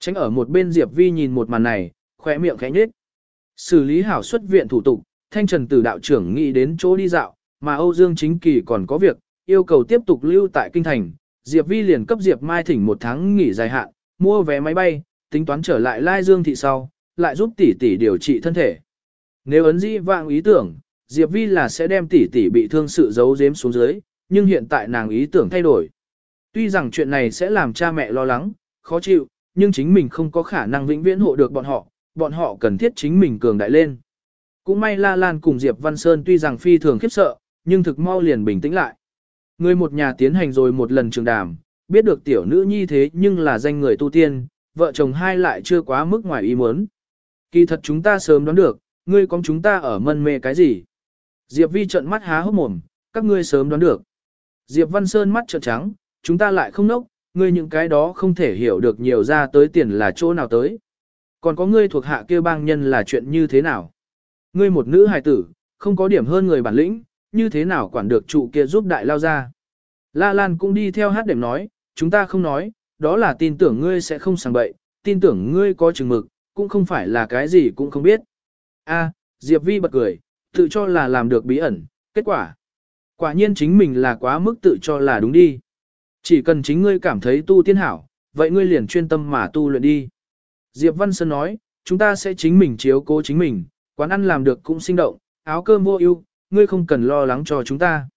Tránh ở một bên Diệp Vi nhìn một màn này, khóe miệng khẽ nhếch. Xử lý hảo xuất viện thủ tục, thanh trần tử đạo trưởng nghĩ đến chỗ đi dạo, mà Âu Dương Chính Kỳ còn có việc, yêu cầu tiếp tục lưu tại kinh thành, Diệp Vi liền cấp Diệp Mai thỉnh một tháng nghỉ dài hạn, mua vé máy bay, tính toán trở lại Lai Dương thị sau, lại giúp tỷ tỷ điều trị thân thể. Nếu ấn dĩ vạng ý tưởng, Diệp Vi là sẽ đem tỷ tỷ bị thương sự giấu giếm xuống dưới, nhưng hiện tại nàng ý tưởng thay đổi. Tuy rằng chuyện này sẽ làm cha mẹ lo lắng, khó chịu, nhưng chính mình không có khả năng vĩnh viễn hộ được bọn họ, bọn họ cần thiết chính mình cường đại lên. Cũng may La Lan cùng Diệp Văn Sơn tuy rằng phi thường khiếp sợ, nhưng thực mau liền bình tĩnh lại. Người một nhà tiến hành rồi một lần trường đàm, biết được tiểu nữ nhi thế nhưng là danh người tu tiên, vợ chồng hai lại chưa quá mức ngoài ý muốn. Kỳ thật chúng ta sớm đoán được, ngươi có chúng ta ở mân mê cái gì? Diệp Vi trợn mắt há hốc mồm, các ngươi sớm đoán được. Diệp Văn Sơn mắt trợn trắng, chúng ta lại không nốc, ngươi những cái đó không thể hiểu được nhiều ra tới tiền là chỗ nào tới. Còn có ngươi thuộc hạ kia bang nhân là chuyện như thế nào? Ngươi một nữ hài tử, không có điểm hơn người bản lĩnh, như thế nào quản được trụ kia giúp đại lao ra. La Lan cũng đi theo hát điểm nói, chúng ta không nói, đó là tin tưởng ngươi sẽ không sàng bậy, tin tưởng ngươi có chừng mực, cũng không phải là cái gì cũng không biết. A, Diệp Vi bật cười, tự cho là làm được bí ẩn, kết quả. Quả nhiên chính mình là quá mức tự cho là đúng đi. Chỉ cần chính ngươi cảm thấy tu tiên hảo, vậy ngươi liền chuyên tâm mà tu luyện đi. Diệp Văn Sơn nói, chúng ta sẽ chính mình chiếu cố chính mình, quán ăn làm được cũng sinh động, áo cơm vô ưu, ngươi không cần lo lắng cho chúng ta.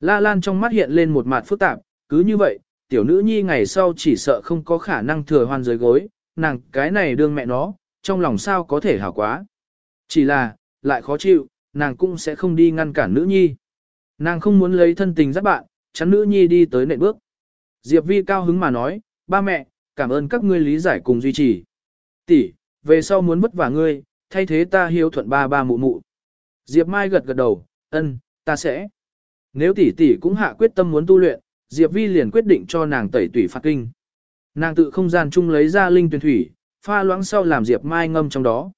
La Lan trong mắt hiện lên một mặt phức tạp, cứ như vậy, tiểu nữ nhi ngày sau chỉ sợ không có khả năng thừa hoan dưới gối, nàng cái này đương mẹ nó, trong lòng sao có thể hảo quá. Chỉ là, lại khó chịu, nàng cũng sẽ không đi ngăn cản nữ nhi. Nàng không muốn lấy thân tình dắt bạn, chắn nữ nhi đi tới nệm bước. Diệp Vi cao hứng mà nói, ba mẹ, cảm ơn các ngươi lý giải cùng duy trì. Tỷ, về sau muốn vất vả ngươi, thay thế ta hiếu thuận ba ba mụ mụ. Diệp Mai gật gật đầu, ân, ta sẽ. Nếu tỷ tỷ cũng hạ quyết tâm muốn tu luyện, Diệp Vi liền quyết định cho nàng tẩy tủy phạt kinh. Nàng tự không gian chung lấy ra linh tuyển thủy, pha loãng sau làm Diệp Mai ngâm trong đó.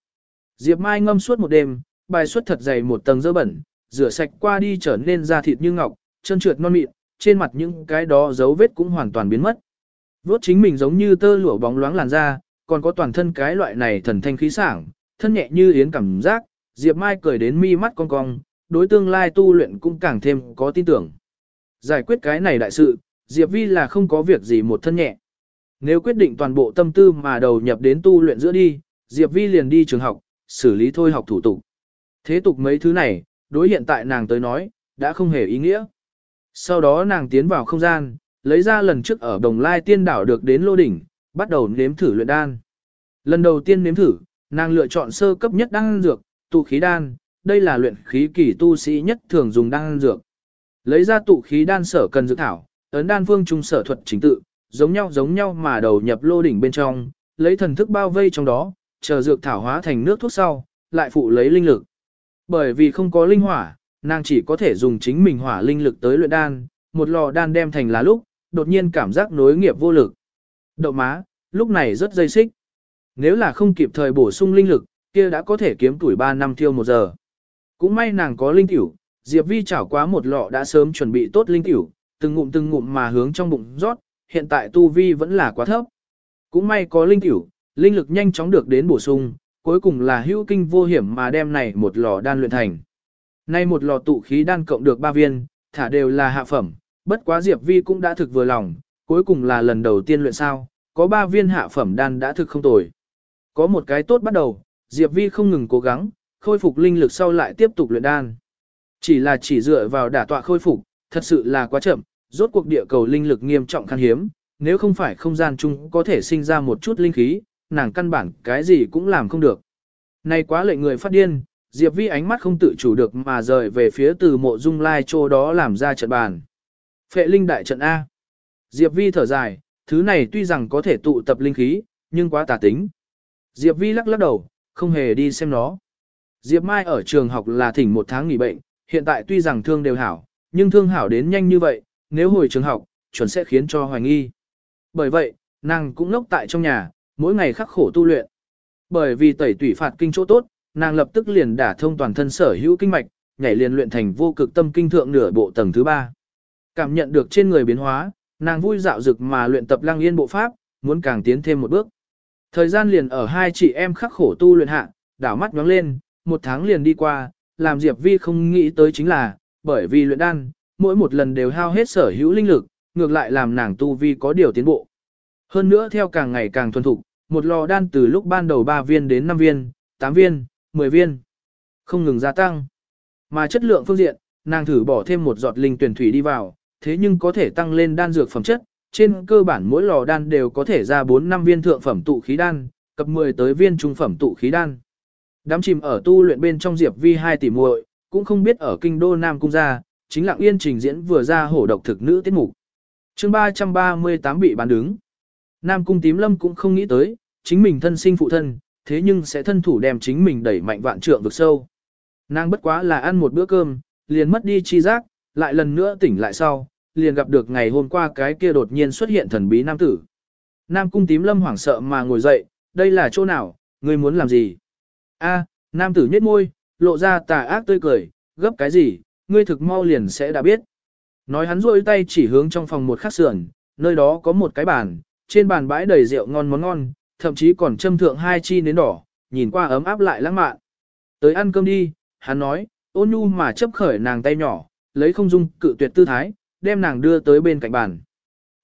Diệp Mai ngâm suốt một đêm, bài xuất thật dày một tầng dơ bẩn, rửa sạch qua đi trở nên da thịt như ngọc, chân trượt non mịn, trên mặt những cái đó dấu vết cũng hoàn toàn biến mất. Vốt chính mình giống như tơ lụa bóng loáng làn da, còn có toàn thân cái loại này thần thanh khí sảng, thân nhẹ như yến cảm giác, Diệp Mai cười đến mi mắt cong cong, đối tương lai tu luyện cũng càng thêm có tin tưởng. Giải quyết cái này đại sự, Diệp Vi là không có việc gì một thân nhẹ. Nếu quyết định toàn bộ tâm tư mà đầu nhập đến tu luyện giữa đi, Diệp Vi liền đi trường học, xử lý thôi học thủ tục. Thế tục mấy thứ này, đối hiện tại nàng tới nói, đã không hề ý nghĩa. Sau đó nàng tiến vào không gian, lấy ra lần trước ở Đồng Lai Tiên Đảo được đến lô đỉnh, bắt đầu nếm thử luyện đan. Lần đầu tiên nếm thử, nàng lựa chọn sơ cấp nhất đan dược, tụ khí đan, đây là luyện khí kỳ tu sĩ nhất thường dùng đan dược. Lấy ra tụ khí đan sở cần dược thảo, ấn đan phương trung sở thuật chính tự, giống nhau giống nhau mà đầu nhập lô đỉnh bên trong, lấy thần thức bao vây trong đó, chờ dược thảo hóa thành nước thuốc sau, lại phụ lấy linh lực. Bởi vì không có linh hỏa, nàng chỉ có thể dùng chính mình hỏa linh lực tới luyện đan, một lò đan đem thành lá lúc, đột nhiên cảm giác nối nghiệp vô lực. Đậu má, lúc này rất dây xích. Nếu là không kịp thời bổ sung linh lực, kia đã có thể kiếm tuổi 3 năm thiêu một giờ. Cũng may nàng có linh tiểu, Diệp Vi chảo quá một lọ đã sớm chuẩn bị tốt linh tiểu, từng ngụm từng ngụm mà hướng trong bụng rót, hiện tại tu vi vẫn là quá thấp. Cũng may có linh tiểu, linh lực nhanh chóng được đến bổ sung, cuối cùng là hữu kinh vô hiểm mà đem này một lò đan luyện thành. Nay một lò tụ khí đan cộng được 3 viên, thả đều là hạ phẩm, bất quá Diệp Vi cũng đã thực vừa lòng, cuối cùng là lần đầu tiên luyện sao, có 3 viên hạ phẩm đan đã thực không tồi. Có một cái tốt bắt đầu, Diệp Vi không ngừng cố gắng, khôi phục linh lực sau lại tiếp tục luyện đan. Chỉ là chỉ dựa vào đả tọa khôi phục, thật sự là quá chậm, rốt cuộc địa cầu linh lực nghiêm trọng khan hiếm, nếu không phải không gian chung có thể sinh ra một chút linh khí, nàng căn bản cái gì cũng làm không được. Này quá lệ người phát điên, Diệp Vi ánh mắt không tự chủ được mà rời về phía từ mộ dung lai chỗ đó làm ra trận bàn. Phệ linh đại trận A. Diệp Vi thở dài, thứ này tuy rằng có thể tụ tập linh khí, nhưng quá tà tính. Diệp Vi lắc lắc đầu, không hề đi xem nó. Diệp Mai ở trường học là thỉnh một tháng nghỉ bệnh, hiện tại tuy rằng thương đều hảo, nhưng thương hảo đến nhanh như vậy, nếu hồi trường học, chuẩn sẽ khiến cho hoài nghi. Bởi vậy, nàng cũng ngốc tại trong nhà, mỗi ngày khắc khổ tu luyện. Bởi vì tẩy tủy phạt kinh chỗ tốt, nàng lập tức liền đả thông toàn thân sở hữu kinh mạch, nhảy liền luyện thành vô cực tâm kinh thượng nửa bộ tầng thứ ba. Cảm nhận được trên người biến hóa, nàng vui dạo dực mà luyện tập lăng yên bộ pháp, muốn càng tiến thêm một bước. Thời gian liền ở hai chị em khắc khổ tu luyện hạ, đảo mắt nhoáng lên, một tháng liền đi qua, làm Diệp Vi không nghĩ tới chính là, bởi vì luyện đan, mỗi một lần đều hao hết sở hữu linh lực, ngược lại làm nàng tu vi có điều tiến bộ. Hơn nữa theo càng ngày càng thuần thục, một lò đan từ lúc ban đầu 3 viên đến 5 viên, 8 viên, 10 viên, không ngừng gia tăng. Mà chất lượng phương diện, nàng thử bỏ thêm một giọt linh tuyển thủy đi vào, thế nhưng có thể tăng lên đan dược phẩm chất, trên cơ bản mỗi lò đan đều có thể ra 4-5 viên thượng phẩm tụ khí đan, cập 10 tới viên trung phẩm tụ khí đan. Đám chìm ở tu luyện bên trong Diệp Vi hai tỷ muội, cũng không biết ở kinh đô Nam cung gia, chính lặng yên trình diễn vừa ra hổ độc thực nữ tiết mục. Chương 338 bị bán đứng. Nam cung tím lâm cũng không nghĩ tới, chính mình thân sinh phụ thân, thế nhưng sẽ thân thủ đem chính mình đẩy mạnh vạn trượng vực sâu. Nàng bất quá là ăn một bữa cơm, liền mất đi chi giác, lại lần nữa tỉnh lại sau, liền gặp được ngày hôm qua cái kia đột nhiên xuất hiện thần bí nam tử. Nam cung tím lâm hoảng sợ mà ngồi dậy, đây là chỗ nào, ngươi muốn làm gì? A, nam tử nhếch môi, lộ ra tà ác tươi cười, gấp cái gì, ngươi thực mau liền sẽ đã biết. Nói hắn rôi tay chỉ hướng trong phòng một khắc sườn, nơi đó có một cái bàn, trên bàn bãi đầy rượu ngon món ngon, thậm chí còn châm thượng hai chi nến đỏ, nhìn qua ấm áp lại lãng mạn. Tới ăn cơm đi, hắn nói, ôn nhu mà chấp khởi nàng tay nhỏ, lấy không dung cự tuyệt tư thái, đem nàng đưa tới bên cạnh bàn.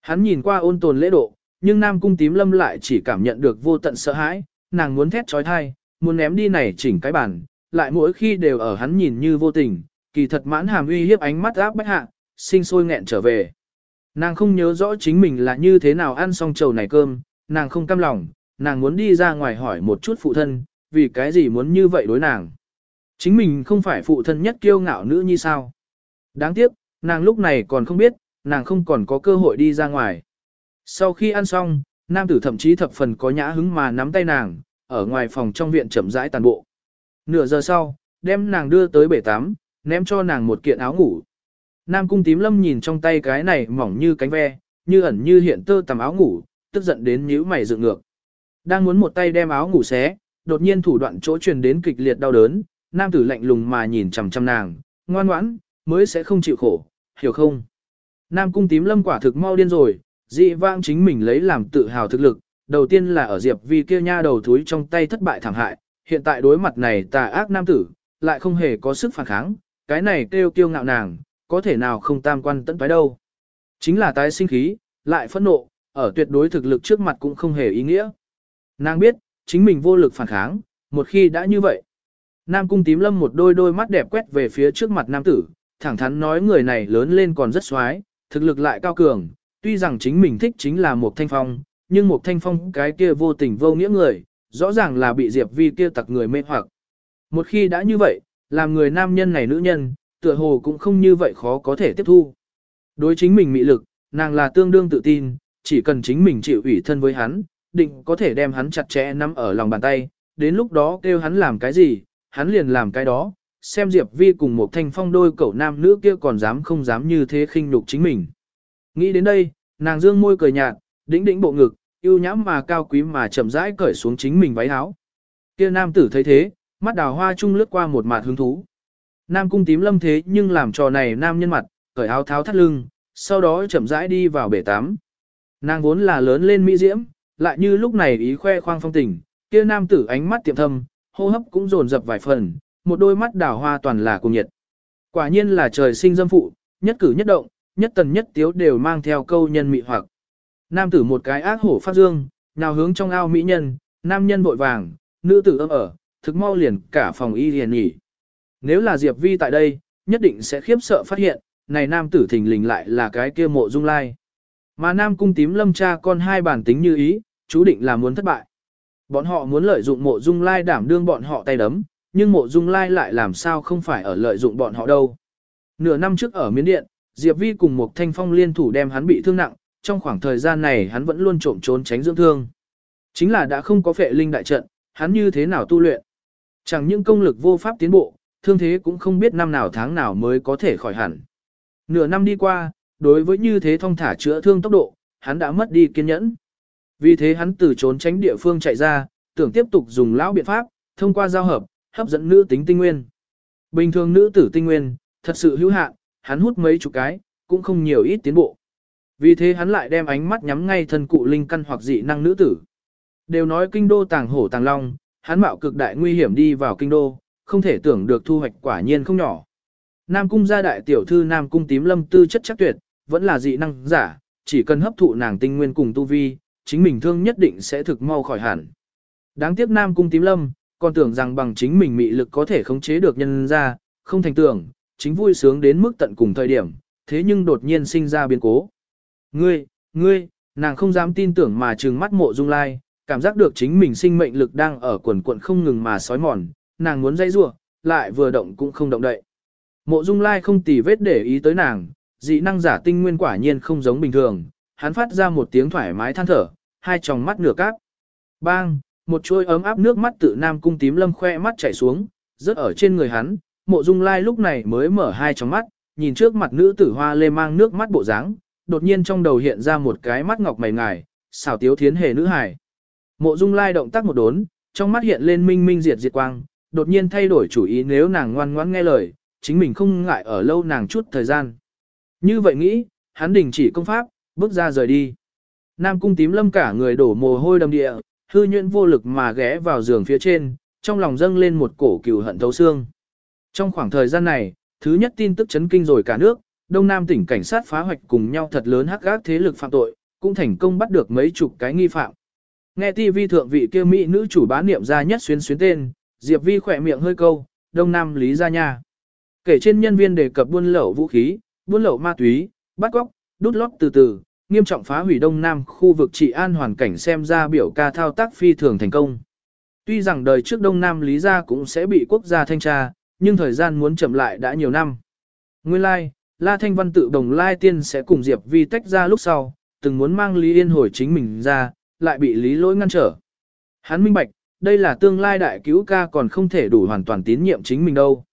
Hắn nhìn qua ôn tồn lễ độ, nhưng nam cung tím lâm lại chỉ cảm nhận được vô tận sợ hãi, nàng muốn thét trói thai, muốn ném đi này chỉnh cái bàn, lại mỗi khi đều ở hắn nhìn như vô tình, kỳ thật mãn hàm uy hiếp ánh mắt áp bách hạ, sinh sôi nghẹn trở về. Nàng không nhớ rõ chính mình là như thế nào ăn xong chầu này cơm, nàng không cam lòng, nàng muốn đi ra ngoài hỏi một chút phụ thân, vì cái gì muốn như vậy đối nàng. Chính mình không phải phụ thân nhất kiêu ngạo nữ như sao. Đáng tiếc, nàng lúc này còn không biết, nàng không còn có cơ hội đi ra ngoài. Sau khi ăn xong, nam tử thậm chí thập phần có nhã hứng mà nắm tay nàng, ở ngoài phòng trong viện chậm rãi tàn bộ. Nửa giờ sau, đem nàng đưa tới bể tắm, ném cho nàng một kiện áo ngủ. Nam cung tím lâm nhìn trong tay cái này mỏng như cánh ve, như ẩn như hiện tơ tầm áo ngủ, tức giận đến nhíu mày dựng ngược. Đang muốn một tay đem áo ngủ xé, đột nhiên thủ đoạn chỗ truyền đến kịch liệt đau đớn, nam tử lạnh lùng mà nhìn chằm chằm nàng, ngoan ngoãn, mới sẽ không chịu khổ, hiểu không? Nam cung tím lâm quả thực mau điên rồi, dị vãng chính mình lấy làm tự hào thực lực, đầu tiên là ở Diệp Vi kia nha đầu thúi trong tay thất bại thảm hại, hiện tại đối mặt này tà ác nam tử, lại không hề có sức phản kháng, cái này kêu kiêu ngạo nàng, có thể nào không tam quan tận toái đâu. Chính là tái sinh khí, lại phẫn nộ, ở tuyệt đối thực lực trước mặt cũng không hề ý nghĩa. Nàng biết, chính mình vô lực phản kháng, một khi đã như vậy. Nam cung tím lâm một đôi đôi mắt đẹp quét về phía trước mặt nam tử, thẳng thắn nói người này lớn lên còn rất xoái, thực lực lại cao cường, tuy rằng chính mình thích chính là một thanh phong, nhưng một thanh phong cái kia vô tình vô nghĩa người, rõ ràng là bị Diệp Vi kia tặc người mê hoặc. Một khi đã như vậy, làm người nam nhân này nữ nhân, tựa hồ cũng không như vậy khó có thể tiếp thu. Đối chính mình mị lực, nàng là tương đương tự tin, chỉ cần chính mình chịu ủy thân với hắn, định có thể đem hắn chặt chẽ nắm ở lòng bàn tay, đến lúc đó kêu hắn làm cái gì, hắn liền làm cái đó, xem Diệp Vi cùng một thanh phong đôi cậu nam nữ kia còn dám không dám như thế khinh nhục chính mình. Nghĩ đến đây, nàng dương môi cười nhạt, đĩnh đĩnh bộ ngực, yêu nhãm mà cao quý mà chậm rãi cởi xuống chính mình váy áo. Kia nam tử thấy thế, mắt đào hoa chung lướt qua một mạt hứng thú. Nam cung tím lâm thế nhưng làm trò này nam nhân mặt, cởi áo tháo thắt lưng, sau đó chậm rãi đi vào bể tắm. Nàng vốn là lớn lên mỹ diễm, lại như lúc này ý khoe khoang phong tình, kia nam tử ánh mắt tiệm thâm, hô hấp cũng dồn dập vài phần, một đôi mắt đào hoa toàn là cùng nhiệt. Quả nhiên là trời sinh dâm phụ, nhất cử nhất động, nhất tần nhất tiếu đều mang theo câu nhân mị hoặc. Nam tử một cái ác hổ phát dương, nào hướng trong ao mỹ nhân, nam nhân vội vàng, nữ tử ấm ở, thực mau liền cả phòng y liền nghỉ. Nếu là Diệp Vi tại đây, nhất định sẽ khiếp sợ phát hiện, này nam tử thình lình lại là cái kia mộ dung lai. Mà nam cung tím lâm cha con hai bản tính như ý, chú định là muốn thất bại. Bọn họ muốn lợi dụng mộ dung lai đảm đương bọn họ tay đấm, nhưng mộ dung lai lại làm sao không phải ở lợi dụng bọn họ đâu. Nửa năm trước ở Miến Điện, Diệp Vi cùng một thanh phong liên thủ đem hắn bị thương nặng, trong khoảng thời gian này hắn vẫn luôn trộm trốn tránh dưỡng thương. Chính là đã không có phệ linh đại trận, hắn như thế nào tu luyện. Chẳng những công lực vô pháp tiến bộ, thương thế cũng không biết năm nào tháng nào mới có thể khỏi hẳn. Nửa năm đi qua, đối với như thế thông thả chữa thương tốc độ, hắn đã mất đi kiên nhẫn. Vì thế hắn từ trốn tránh địa phương chạy ra, tưởng tiếp tục dùng lão biện pháp, thông qua giao hợp, hấp dẫn nữ tính tinh nguyên. Bình thường nữ tử tinh nguyên, thật sự hữu hạn, hắn hút mấy chục cái, cũng không nhiều ít tiến bộ. Vì thế hắn lại đem ánh mắt nhắm ngay thân cụ linh căn hoặc dị năng nữ tử. Đều nói kinh đô tàng hổ tàng long, hắn mạo cực đại nguy hiểm đi vào kinh đô, không thể tưởng được thu hoạch quả nhiên không nhỏ. Nam cung gia đại tiểu thư Nam cung tím lâm tư chất chắc tuyệt, vẫn là dị năng giả, chỉ cần hấp thụ nàng tinh nguyên cùng tu vi, chính mình thương nhất định sẽ thực mau khỏi hẳn. Đáng tiếc Nam cung tím lâm, còn tưởng rằng bằng chính mình mị lực có thể khống chế được nhân ra, không thành tưởng, chính vui sướng đến mức tận cùng thời điểm, thế nhưng đột nhiên sinh ra biến cố. Ngươi, ngươi, nàng không dám tin tưởng mà trừng mắt mộ dung lai, cảm giác được chính mình sinh mệnh lực đang ở quần quận không ngừng mà sói mòn, nàng muốn dây rua, lại vừa động cũng không động đậy. Mộ dung lai không tì vết để ý tới nàng, dị năng giả tinh nguyên quả nhiên không giống bình thường, hắn phát ra một tiếng thoải mái than thở, hai tròng mắt nửa cáp. Bang, một chuôi ấm áp nước mắt tự nam cung tím lâm khoe mắt chảy xuống, rớt ở trên người hắn, mộ dung lai lúc này mới mở hai tròng mắt, nhìn trước mặt nữ tử hoa lê mang nước mắt bộ dáng, đột nhiên trong đầu hiện ra một cái mắt ngọc mày ngài, xảo tiếu thiến hề nữ hải Mộ dung lai động tác một đốn, trong mắt hiện lên minh minh diệt diệt quang, đột nhiên thay đổi chủ ý nếu nàng ngoan ngoãn nghe lời, chính mình không ngại ở lâu nàng chút thời gian. Như vậy nghĩ, hắn đình chỉ công pháp, bước ra rời đi. Nam cung tím lâm cả người đổ mồ hôi đầm địa, hư nhuyễn vô lực mà ghé vào giường phía trên, trong lòng dâng lên một cổ cừu hận thấu xương. Trong khoảng thời gian này, thứ nhất tin tức chấn kinh rồi cả nước, Đông Nam tỉnh cảnh sát phá hoạch cùng nhau thật lớn hắc gác thế lực phạm tội, cũng thành công bắt được mấy chục cái nghi phạm. Nghe TV thượng vị kia mỹ nữ chủ bá niệm ra nhất xuyến xuyến tên, Diệp Vi khỏe miệng hơi câu, Đông Nam Lý Gia Nha. Kể trên nhân viên đề cập buôn lậu vũ khí, buôn lậu ma túy, bắt cóc, đút lót từ từ, nghiêm trọng phá hủy Đông Nam khu vực trị an hoàn cảnh xem ra biểu ca thao tác phi thường thành công. Tuy rằng đời trước Đông Nam Lý Gia cũng sẽ bị quốc gia thanh tra, nhưng thời gian muốn chậm lại đã nhiều năm. Nguyên lai, like, La Thanh Văn tự đồng Lai Tiên sẽ cùng Diệp Vi tách ra lúc sau, từng muốn mang Lý Yên hồi chính mình ra, lại bị Lý Lỗi ngăn trở. Hắn minh bạch, đây là tương lai đại cứu ca còn không thể đủ hoàn toàn tín nhiệm chính mình đâu.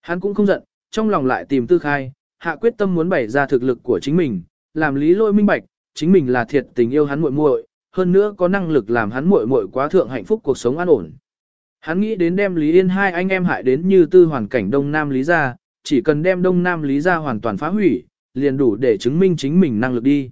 Hắn cũng không giận, trong lòng lại tìm tư khai, hạ quyết tâm muốn bày ra thực lực của chính mình, làm Lý lôi minh bạch, chính mình là thiệt tình yêu hắn muội muội, hơn nữa có năng lực làm hắn muội muội quá thượng hạnh phúc cuộc sống an ổn. Hắn nghĩ đến đem Lý Yên hai anh em hại đến như tư hoàn cảnh Đông Nam Lý gia, chỉ cần đem Đông Nam Lý gia hoàn toàn phá hủy, liền đủ để chứng minh chính mình năng lực đi.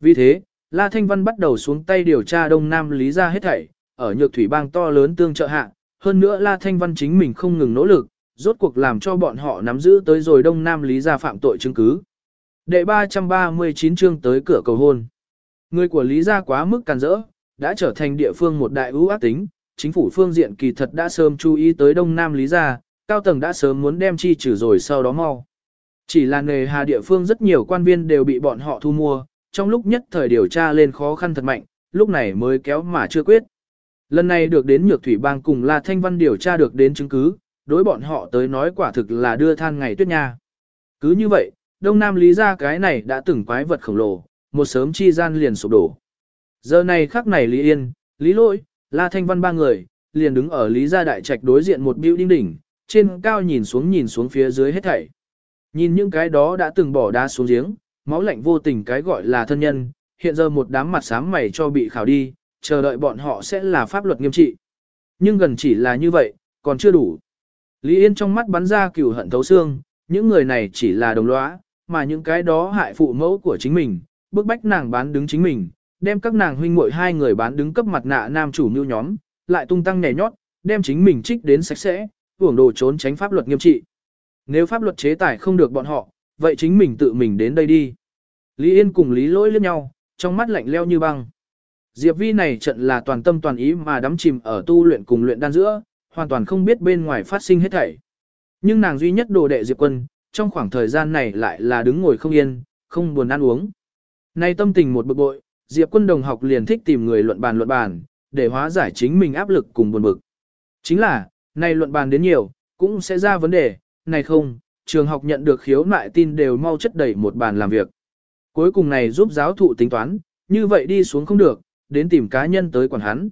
Vì thế, La Thanh Văn bắt đầu xuống tay điều tra Đông Nam Lý gia hết thảy, ở nhược thủy bang to lớn tương trợ hạ, hơn nữa La Thanh Văn chính mình không ngừng nỗ lực, rốt cuộc làm cho bọn họ nắm giữ tới rồi Đông Nam Lý gia phạm tội chứng cứ. Đệ 339 chương tới cửa cầu hôn. Người của Lý gia quá mức càn rỡ, đã trở thành địa phương một đại ưu ác tính, chính phủ phương diện kỳ thật đã sớm chú ý tới Đông Nam Lý gia, cao tầng đã sớm muốn đem chi trừ rồi sau đó mau. Chỉ là nề hà địa phương rất nhiều quan viên đều bị bọn họ thu mua, trong lúc nhất thời điều tra lên khó khăn thật mạnh, lúc này mới kéo mà chưa quyết. Lần này được đến Nhược Thủy Bang cùng La Thanh Văn điều tra được đến chứng cứ, đối bọn họ tới nói quả thực là đưa than ngày tuyết nha. Cứ như vậy, Đông Nam Lý ra cái này đã từng quái vật khổng lồ, một sớm chi gian liền sụp đổ. Giờ này khắc này Lý Yên, Lý Lỗi, La Thanh Văn ba người, liền đứng ở Lý gia đại trạch đối diện một building đỉnh, trên cao nhìn xuống nhìn xuống phía dưới hết thảy. Nhìn những cái đó đã từng bỏ đá xuống giếng, máu lạnh vô tình cái gọi là thân nhân, hiện giờ một đám mặt sáng mày cho bị khảo đi, chờ đợi bọn họ sẽ là pháp luật nghiêm trị. Nhưng gần chỉ là như vậy, còn chưa đủ. Lý Yên trong mắt bắn ra cửu hận thấu xương, những người này chỉ là đồng lõa, mà những cái đó hại phụ mẫu của chính mình, bức bách nàng bán đứng chính mình, đem các nàng huynh muội hai người bán đứng cấp mặt nạ nam chủ mưu nhóm, lại tung tăng nhảy nhót, đem chính mình trích đến sạch sẽ, hưởng đồ trốn tránh pháp luật nghiêm trị. Nếu pháp luật chế tài không được bọn họ, vậy chính mình tự mình đến đây đi. Lý Yên cùng Lý Lỗi liếc nhau, trong mắt lạnh leo như băng. Diệp Vi này trận là toàn tâm toàn ý mà đắm chìm ở tu luyện cùng luyện đan giữa, hoàn toàn không biết bên ngoài phát sinh hết thảy. Nhưng nàng duy nhất đồ đệ Diệp Quân, trong khoảng thời gian này lại là đứng ngồi không yên, không buồn ăn uống. Nay tâm tình một bực bội, Diệp Quân đồng học liền thích tìm người luận bàn luận bàn, để hóa giải chính mình áp lực cùng buồn bực. Chính là, nay luận bàn đến nhiều, cũng sẽ ra vấn đề, này không, trường học nhận được khiếu nại tin đều mau chất đẩy một bàn làm việc. Cuối cùng này giúp giáo thụ tính toán, như vậy đi xuống không được, đến tìm cá nhân tới quản hắn.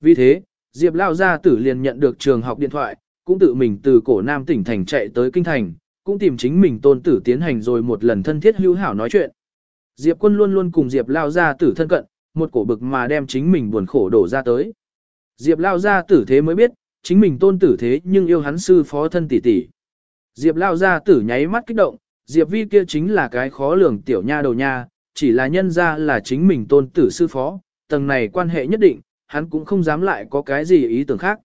Vì thế, Diệp Lao Gia Tử liền nhận được trường học điện thoại, cũng tự mình từ cổ Nam tỉnh thành chạy tới Kinh Thành, cũng tìm chính mình tôn tử tiến hành rồi một lần thân thiết hữu hảo nói chuyện. Diệp quân luôn luôn cùng Diệp Lao Gia Tử thân cận, một cổ bực mà đem chính mình buồn khổ đổ ra tới. Diệp Lao Gia Tử thế mới biết, chính mình tôn tử thế nhưng yêu hắn sư phó thân tỷ tỷ. Diệp Lao Gia Tử nháy mắt kích động, Diệp Vi kia chính là cái khó lường tiểu nha đầu nha, chỉ là nhân ra là chính mình tôn tử sư phó, tầng này quan hệ nhất định, hắn cũng không dám lại có cái gì ý tưởng khác.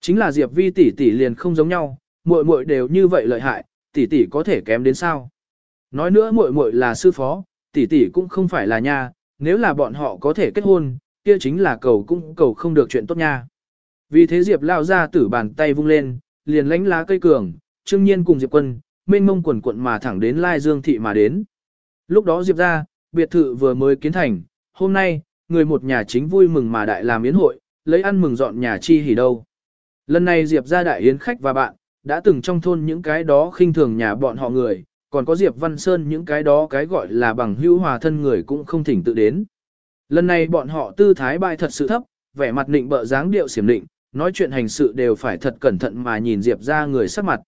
Chính là Diệp Vi tỷ tỷ liền không giống nhau, muội muội đều như vậy lợi hại, tỷ tỷ có thể kém đến sao? Nói nữa muội muội là sư phó, tỷ tỷ cũng không phải là nha, nếu là bọn họ có thể kết hôn, kia chính là cầu cũng cầu không được chuyện tốt nha. Vì thế Diệp lao ra tử bàn tay vung lên, liền lánh lá cây cường, trương nhiên cùng Diệp quân, mênh mông quần quận mà thẳng đến Lai Dương thị mà đến. Lúc đó Diệp ra, biệt thự vừa mới kiến thành, hôm nay, người một nhà chính vui mừng mà đại làm yến hội, lấy ăn mừng dọn nhà chi hỉ đâu. Lần này Diệp ra đại yến khách và bạn, đã từng trong thôn những cái đó khinh thường nhà bọn họ người, còn có Diệp Văn Sơn những cái đó cái gọi là bằng hữu hòa thân người cũng không thỉnh tự đến. Lần này bọn họ tư thái bại thật sự thấp, vẻ mặt định bợ dáng điệu xiểm định, nói chuyện hành sự đều phải thật cẩn thận mà nhìn Diệp ra người sắc mặt.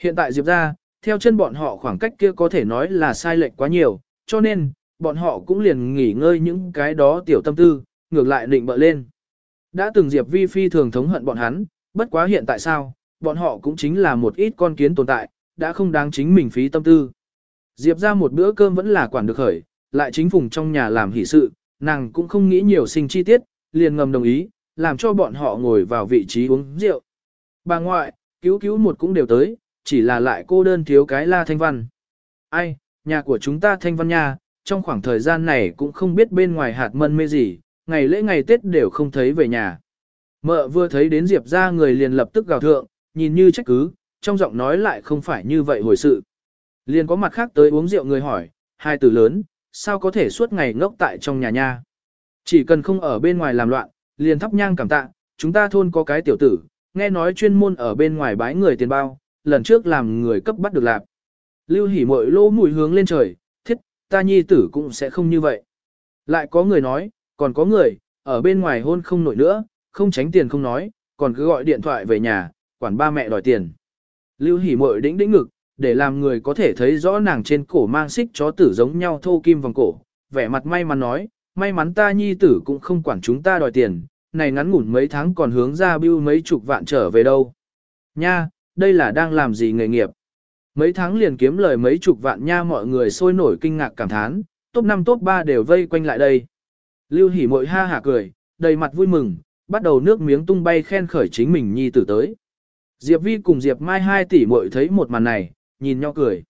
Hiện tại Diệp ra, theo chân bọn họ khoảng cách kia có thể nói là sai lệch quá nhiều, cho nên, bọn họ cũng liền nghỉ ngơi những cái đó tiểu tâm tư, ngược lại định bợ lên. Đã từng Diệp Vi phi thường thống hận bọn hắn, bất quá hiện tại sao, bọn họ cũng chính là một ít con kiến tồn tại, đã không đáng chính mình phí tâm tư. Diệp ra một bữa cơm vẫn là quản được khởi, lại chính phùng trong nhà làm hỷ sự, nàng cũng không nghĩ nhiều sinh chi tiết, liền ngầm đồng ý, làm cho bọn họ ngồi vào vị trí uống rượu. Bà ngoại, cứu cứu một cũng đều tới, chỉ là lại cô đơn thiếu cái la thanh văn. Ai, nhà của chúng ta thanh văn nha, trong khoảng thời gian này cũng không biết bên ngoài hạt mân mê gì, ngày lễ ngày Tết đều không thấy về nhà. Mợ vừa thấy đến Diệp ra người liền lập tức gào thượng, nhìn như trách cứ, trong giọng nói lại không phải như vậy hồi sự. Liền có mặt khác tới uống rượu người hỏi, hai từ lớn, sao có thể suốt ngày ngốc tại trong nhà nha. Chỉ cần không ở bên ngoài làm loạn, liền thắp nhang cảm tạ, chúng ta thôn có cái tiểu tử, nghe nói chuyên môn ở bên ngoài bái người tiền bao, lần trước làm người cấp bắt được lạc. Lưu hỉ mội lô mùi hướng lên trời, thiết, ta nhi tử cũng sẽ không như vậy. Lại có người nói, còn có người, ở bên ngoài hôn không nổi nữa, không tránh tiền không nói, còn cứ gọi điện thoại về nhà, quản ba mẹ đòi tiền. Lưu hỉ mội đĩnh đĩnh ngực, để làm người có thể thấy rõ nàng trên cổ mang xích chó tử giống nhau thô kim vòng cổ, vẻ mặt may mắn nói, may mắn ta nhi tử cũng không quản chúng ta đòi tiền, này ngắn ngủn mấy tháng còn hướng ra bưu mấy chục vạn trở về đâu. Nha, đây là đang làm gì nghề nghiệp? Mấy tháng liền kiếm lời mấy chục vạn nha mọi người sôi nổi kinh ngạc cảm thán, top 5 top 3 đều vây quanh lại đây. Lưu hỉ mội ha hả cười, đầy mặt vui mừng, bắt đầu nước miếng tung bay khen khởi chính mình nhi tử tới. Diệp Vi cùng Diệp Mai hai tỷ muội thấy một màn này, nhìn nhau cười.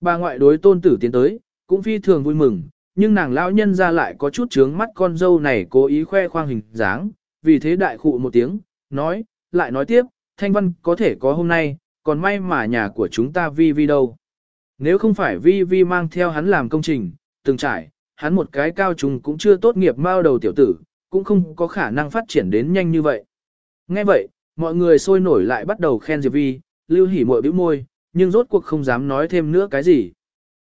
Bà ngoại đối tôn tử tiến tới, cũng phi thường vui mừng, nhưng nàng lão nhân ra lại có chút trướng mắt con dâu này cố ý khoe khoang hình dáng, vì thế đại khụ một tiếng, nói, lại nói tiếp, thanh văn có thể có hôm nay, còn may mà nhà của chúng ta Vi Vi đâu. Nếu không phải Vi Vi mang theo hắn làm công trình, từng trải, hắn một cái cao trùng cũng chưa tốt nghiệp mao đầu tiểu tử, cũng không có khả năng phát triển đến nhanh như vậy. Nghe vậy, mọi người sôi nổi lại bắt đầu khen Diệp Vi, lưu hỉ mội bĩu môi, nhưng rốt cuộc không dám nói thêm nữa cái gì.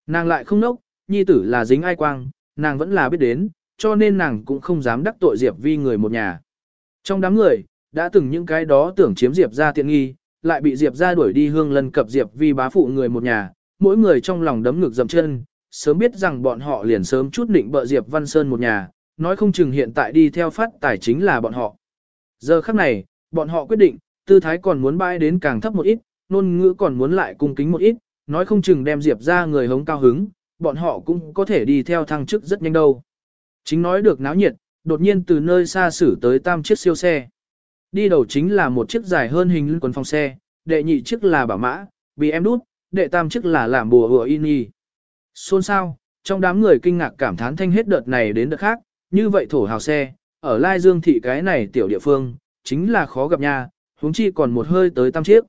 Nàng lại không nốc, nhi tử là dính ai quang, nàng vẫn là biết đến, cho nên nàng cũng không dám đắc tội Diệp Vi người một nhà. Trong đám người, đã từng những cái đó tưởng chiếm Diệp ra tiện nghi, lại bị Diệp ra đuổi đi hương lân cập Diệp Vi bá phụ người một nhà, mỗi người trong lòng đấm ngực dầm chân, sớm biết rằng bọn họ liền sớm chút định bợ Diệp Văn Sơn một nhà, nói không chừng hiện tại đi theo phát tài chính là bọn họ. Giờ khắc này, bọn họ quyết định, tư thái còn muốn bay đến càng thấp một ít, ngôn ngữ còn muốn lại cung kính một ít, nói không chừng đem Diệp ra người hống cao hứng, bọn họ cũng có thể đi theo thăng chức rất nhanh đâu. Chính nói được náo nhiệt, đột nhiên từ nơi xa xử tới tam chiếc siêu xe. Đi đầu chính là một chiếc dài hơn hình quần phòng xe, đệ nhị chiếc là bảo mã, bị em đút, đệ tam chiếc là làm bùa hùa in y. Xôn sao, trong đám người kinh ngạc cảm thán thanh hết đợt này đến đợt khác, như vậy thổ hào xe, ở Lai Dương thị cái này tiểu địa phương, chính là khó gặp nhà, huống chi còn một hơi tới tam chiếc.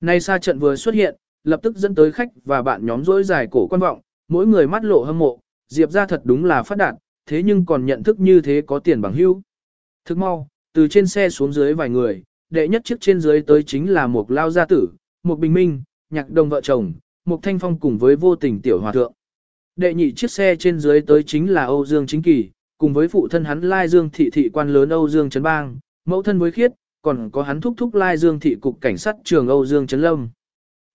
Nay xa trận vừa xuất hiện, lập tức dẫn tới khách và bạn nhóm rỗi dài cổ quan vọng, mỗi người mắt lộ hâm mộ, Diệp ra thật đúng là phát đạt, thế nhưng còn nhận thức như thế có tiền bằng hữu. Thức mau, từ trên xe xuống dưới vài người, đệ nhất chiếc trên dưới tới chính là một lao gia tử, một bình minh, nhạc đồng vợ chồng, một thanh phong cùng với vô tình tiểu hòa thượng. Đệ nhị chiếc xe trên dưới tới chính là Âu Dương Chính Kỳ, cùng với phụ thân hắn Lai Dương thị thị quan lớn Âu Dương Trấn Bang, mẫu thân với khiết, còn có hắn thúc thúc Lai Dương thị cục cảnh sát trường Âu Dương Trấn Lâm.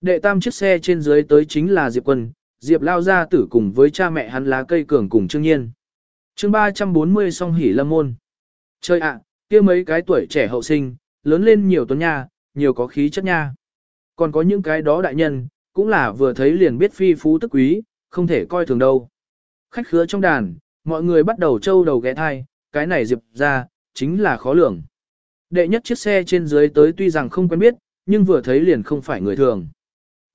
Đệ tam chiếc xe trên dưới tới chính là Diệp Quân, Diệp lao gia tử cùng với cha mẹ hắn lá cây cường cùng Trương Nhiên. chương 340 song hỉ lâm môn. Chơi ạ, kia mấy cái tuổi trẻ hậu sinh, lớn lên nhiều tuấn nha, nhiều có khí chất nha. Còn có những cái đó đại nhân, cũng là vừa thấy liền biết phi phú tức quý, không thể coi thường đâu. Khách khứa trong đàn, mọi người bắt đầu trâu đầu ghé thai, cái này diệp ra, chính là khó lường. Đệ nhất chiếc xe trên dưới tới tuy rằng không quen biết, nhưng vừa thấy liền không phải người thường.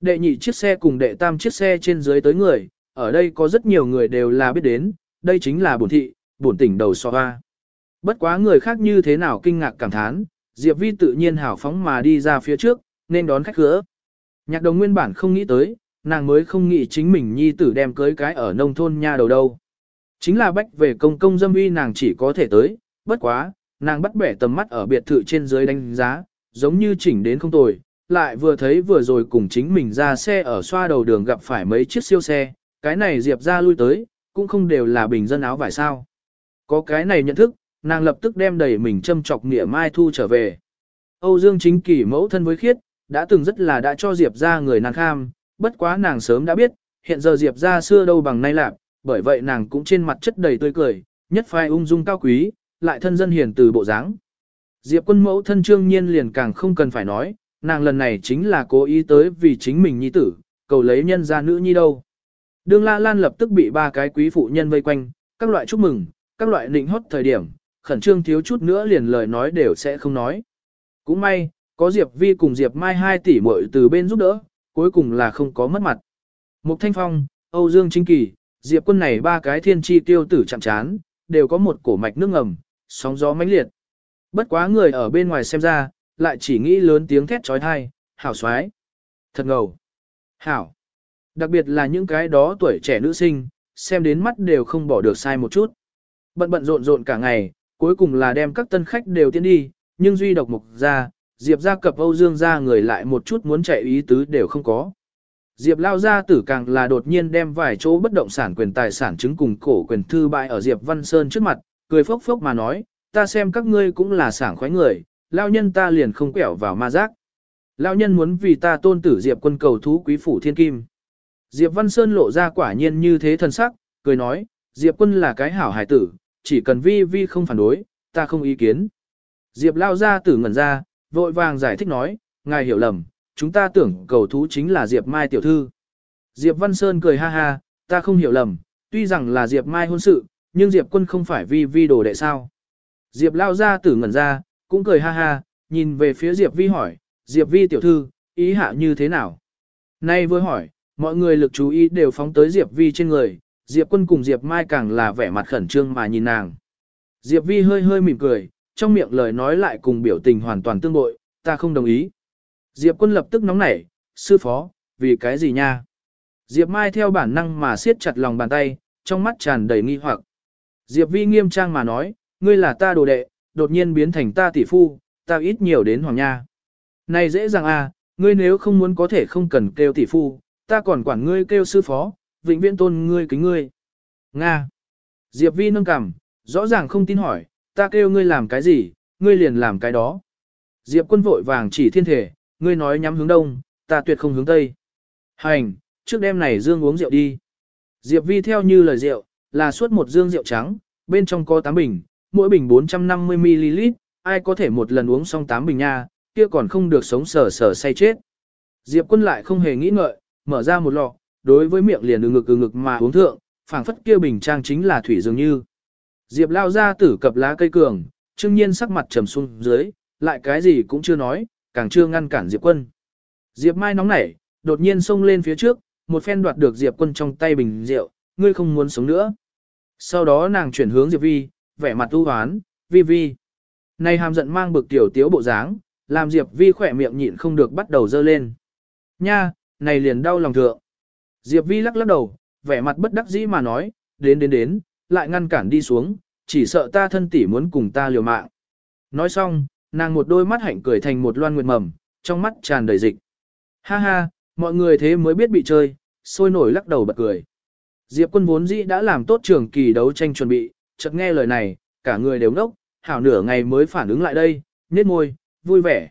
đệ nhị chiếc xe cùng đệ tam chiếc xe trên dưới tới người, ở đây có rất nhiều người đều là biết đến, đây chính là bổn thị, bổn tỉnh đầu so hoa. Bất quá người khác như thế nào kinh ngạc cảm thán, Diệp Vi tự nhiên hào phóng mà đi ra phía trước, nên đón khách khứa. Nhạc đồng nguyên bản không nghĩ tới, nàng mới không nghĩ chính mình nhi tử đem cưới cái ở nông thôn nha đầu đâu. Chính là bách về công công dâm uy nàng chỉ có thể tới, bất quá, nàng bắt bẻ tầm mắt ở biệt thự trên dưới đánh giá, giống như chỉnh đến không tồi, lại vừa thấy vừa rồi cùng chính mình ra xe ở xoa đầu đường gặp phải mấy chiếc siêu xe, cái này Diệp ra lui tới, cũng không đều là bình dân áo vải sao. Có cái này nhận thức, nàng lập tức đem đầy mình châm chọc nghĩa mai thu trở về. Âu Dương chính kỷ mẫu thân với khiết, đã từng rất là đã cho Diệp ra người nàng kham, bất quá nàng sớm đã biết, hiện giờ Diệp ra xưa đâu bằng nay lạc, bởi vậy nàng cũng trên mặt chất đầy tươi cười, nhất phai ung dung cao quý, lại thân dân hiền từ bộ dáng. Diệp quân mẫu thân trương nhiên liền càng không cần phải nói, nàng lần này chính là cố ý tới vì chính mình nhi tử, cầu lấy nhân ra nữ nhi đâu. Đương La Lan lập tức bị ba cái quý phụ nhân vây quanh, các loại chúc mừng, các loại nịnh hót thời điểm, khẩn trương thiếu chút nữa liền lời nói đều sẽ không nói. Cũng may, có Diệp Vi cùng Diệp Mai hai tỷ muội từ bên giúp đỡ, cuối cùng là không có mất mặt. Mục Thanh Phong, Âu Dương Chính Kỳ, Diệp quân này ba cái thiên chi tiêu tử chạm chán, đều có một cổ mạch nước ngầm, sóng gió mãnh liệt. Bất quá người ở bên ngoài xem ra, lại chỉ nghĩ lớn tiếng thét trói thai, hảo xoái. Thật ngầu. Hảo. Đặc biệt là những cái đó tuổi trẻ nữ sinh, xem đến mắt đều không bỏ được sai một chút. Bận bận rộn rộn cả ngày, cuối cùng là đem các tân khách đều tiến đi, nhưng duy độc mục ra, Diệp ra cập Âu Dương ra người lại một chút muốn chạy ý tứ đều không có. Diệp lao ra tử càng là đột nhiên đem vài chỗ bất động sản quyền tài sản chứng cùng cổ quyền thư bại ở Diệp Văn Sơn trước mặt, cười phốc phốc mà nói, ta xem các ngươi cũng là sảng khoái người, lao nhân ta liền không quẹo vào ma giác. Lao nhân muốn vì ta tôn tử Diệp quân cầu thú quý phủ thiên kim. Diệp Văn Sơn lộ ra quả nhiên như thế thần sắc, cười nói, Diệp quân là cái hảo hải tử, chỉ cần vi vi không phản đối, ta không ý kiến. Diệp lao ra tử ngẩn ra, vội vàng giải thích nói, ngài hiểu lầm, chúng ta tưởng cầu thú chính là Diệp Mai tiểu thư. Diệp Văn Sơn cười ha ha, ta không hiểu lầm, tuy rằng là Diệp Mai hôn sự, nhưng Diệp quân không phải vi vi đồ đệ sao. Diệp lao ra tử ngẩn ra, cũng cười ha ha, nhìn về phía Diệp vi hỏi, Diệp vi tiểu thư, ý hạ như thế nào? Nay vừa hỏi, mọi người lực chú ý đều phóng tới Diệp vi trên người, Diệp quân cùng Diệp Mai càng là vẻ mặt khẩn trương mà nhìn nàng. Diệp vi hơi hơi mỉm cười, trong miệng lời nói lại cùng biểu tình hoàn toàn tương bội, ta không đồng ý. Diệp quân lập tức nóng nảy, sư phó, vì cái gì nha? Diệp Mai theo bản năng mà siết chặt lòng bàn tay, trong mắt tràn đầy nghi hoặc. Diệp Vi nghiêm trang mà nói, ngươi là ta đồ đệ, đột nhiên biến thành ta tỷ phu, ta ít nhiều đến hoàng nha. Này dễ dàng à, ngươi nếu không muốn có thể không cần kêu tỷ phu, ta còn quản ngươi kêu sư phó, vĩnh viễn tôn ngươi kính ngươi. Nga. Diệp Vi nâng cằm, rõ ràng không tin hỏi, ta kêu ngươi làm cái gì, ngươi liền làm cái đó. Diệp quân vội vàng chỉ thiên thể, ngươi nói nhắm hướng đông, ta tuyệt không hướng tây. Hành, trước đêm này dương uống rượu đi. Diệp Vi theo như lời rượu, là suốt một dương rượu trắng, bên trong có 8 bình, mỗi bình 450ml, ai có thể một lần uống xong 8 bình nha, kia còn không được sống sờ sờ say chết. Diệp quân lại không hề nghĩ ngợi, mở ra một lọ, đối với miệng liền ừ ngực ừ ngực mà uống thượng, phảng phất kia bình trang chính là thủy dường như. Diệp lao ra tử cập lá cây cường, trương nhiên sắc mặt trầm xuống dưới, lại cái gì cũng chưa nói, càng chưa ngăn cản Diệp quân. Diệp mai nóng nảy, đột nhiên xông lên phía trước, một phen đoạt được Diệp quân trong tay bình rượu, ngươi không muốn sống nữa. Sau đó nàng chuyển hướng Diệp vi, vẻ mặt u hoán, vi vi. Này hàm giận mang bực tiểu tiếu bộ dáng, làm Diệp vi khỏe miệng nhịn không được bắt đầu dơ lên. Nha, này liền đau lòng thượng. Diệp vi lắc lắc đầu, vẻ mặt bất đắc dĩ mà nói, đến đến đến, lại ngăn cản đi xuống, chỉ sợ ta thân tỷ muốn cùng ta liều mạng. Nói xong, nàng một đôi mắt hạnh cười thành một loan nguyệt mầm, trong mắt tràn đầy dịch. Ha ha, mọi người thế mới biết bị chơi, sôi nổi lắc đầu bật cười. Diệp quân vốn dĩ đã làm tốt trường kỳ đấu tranh chuẩn bị, chợt nghe lời này, cả người đều ngốc, hảo nửa ngày mới phản ứng lại đây, nhếch môi, vui vẻ.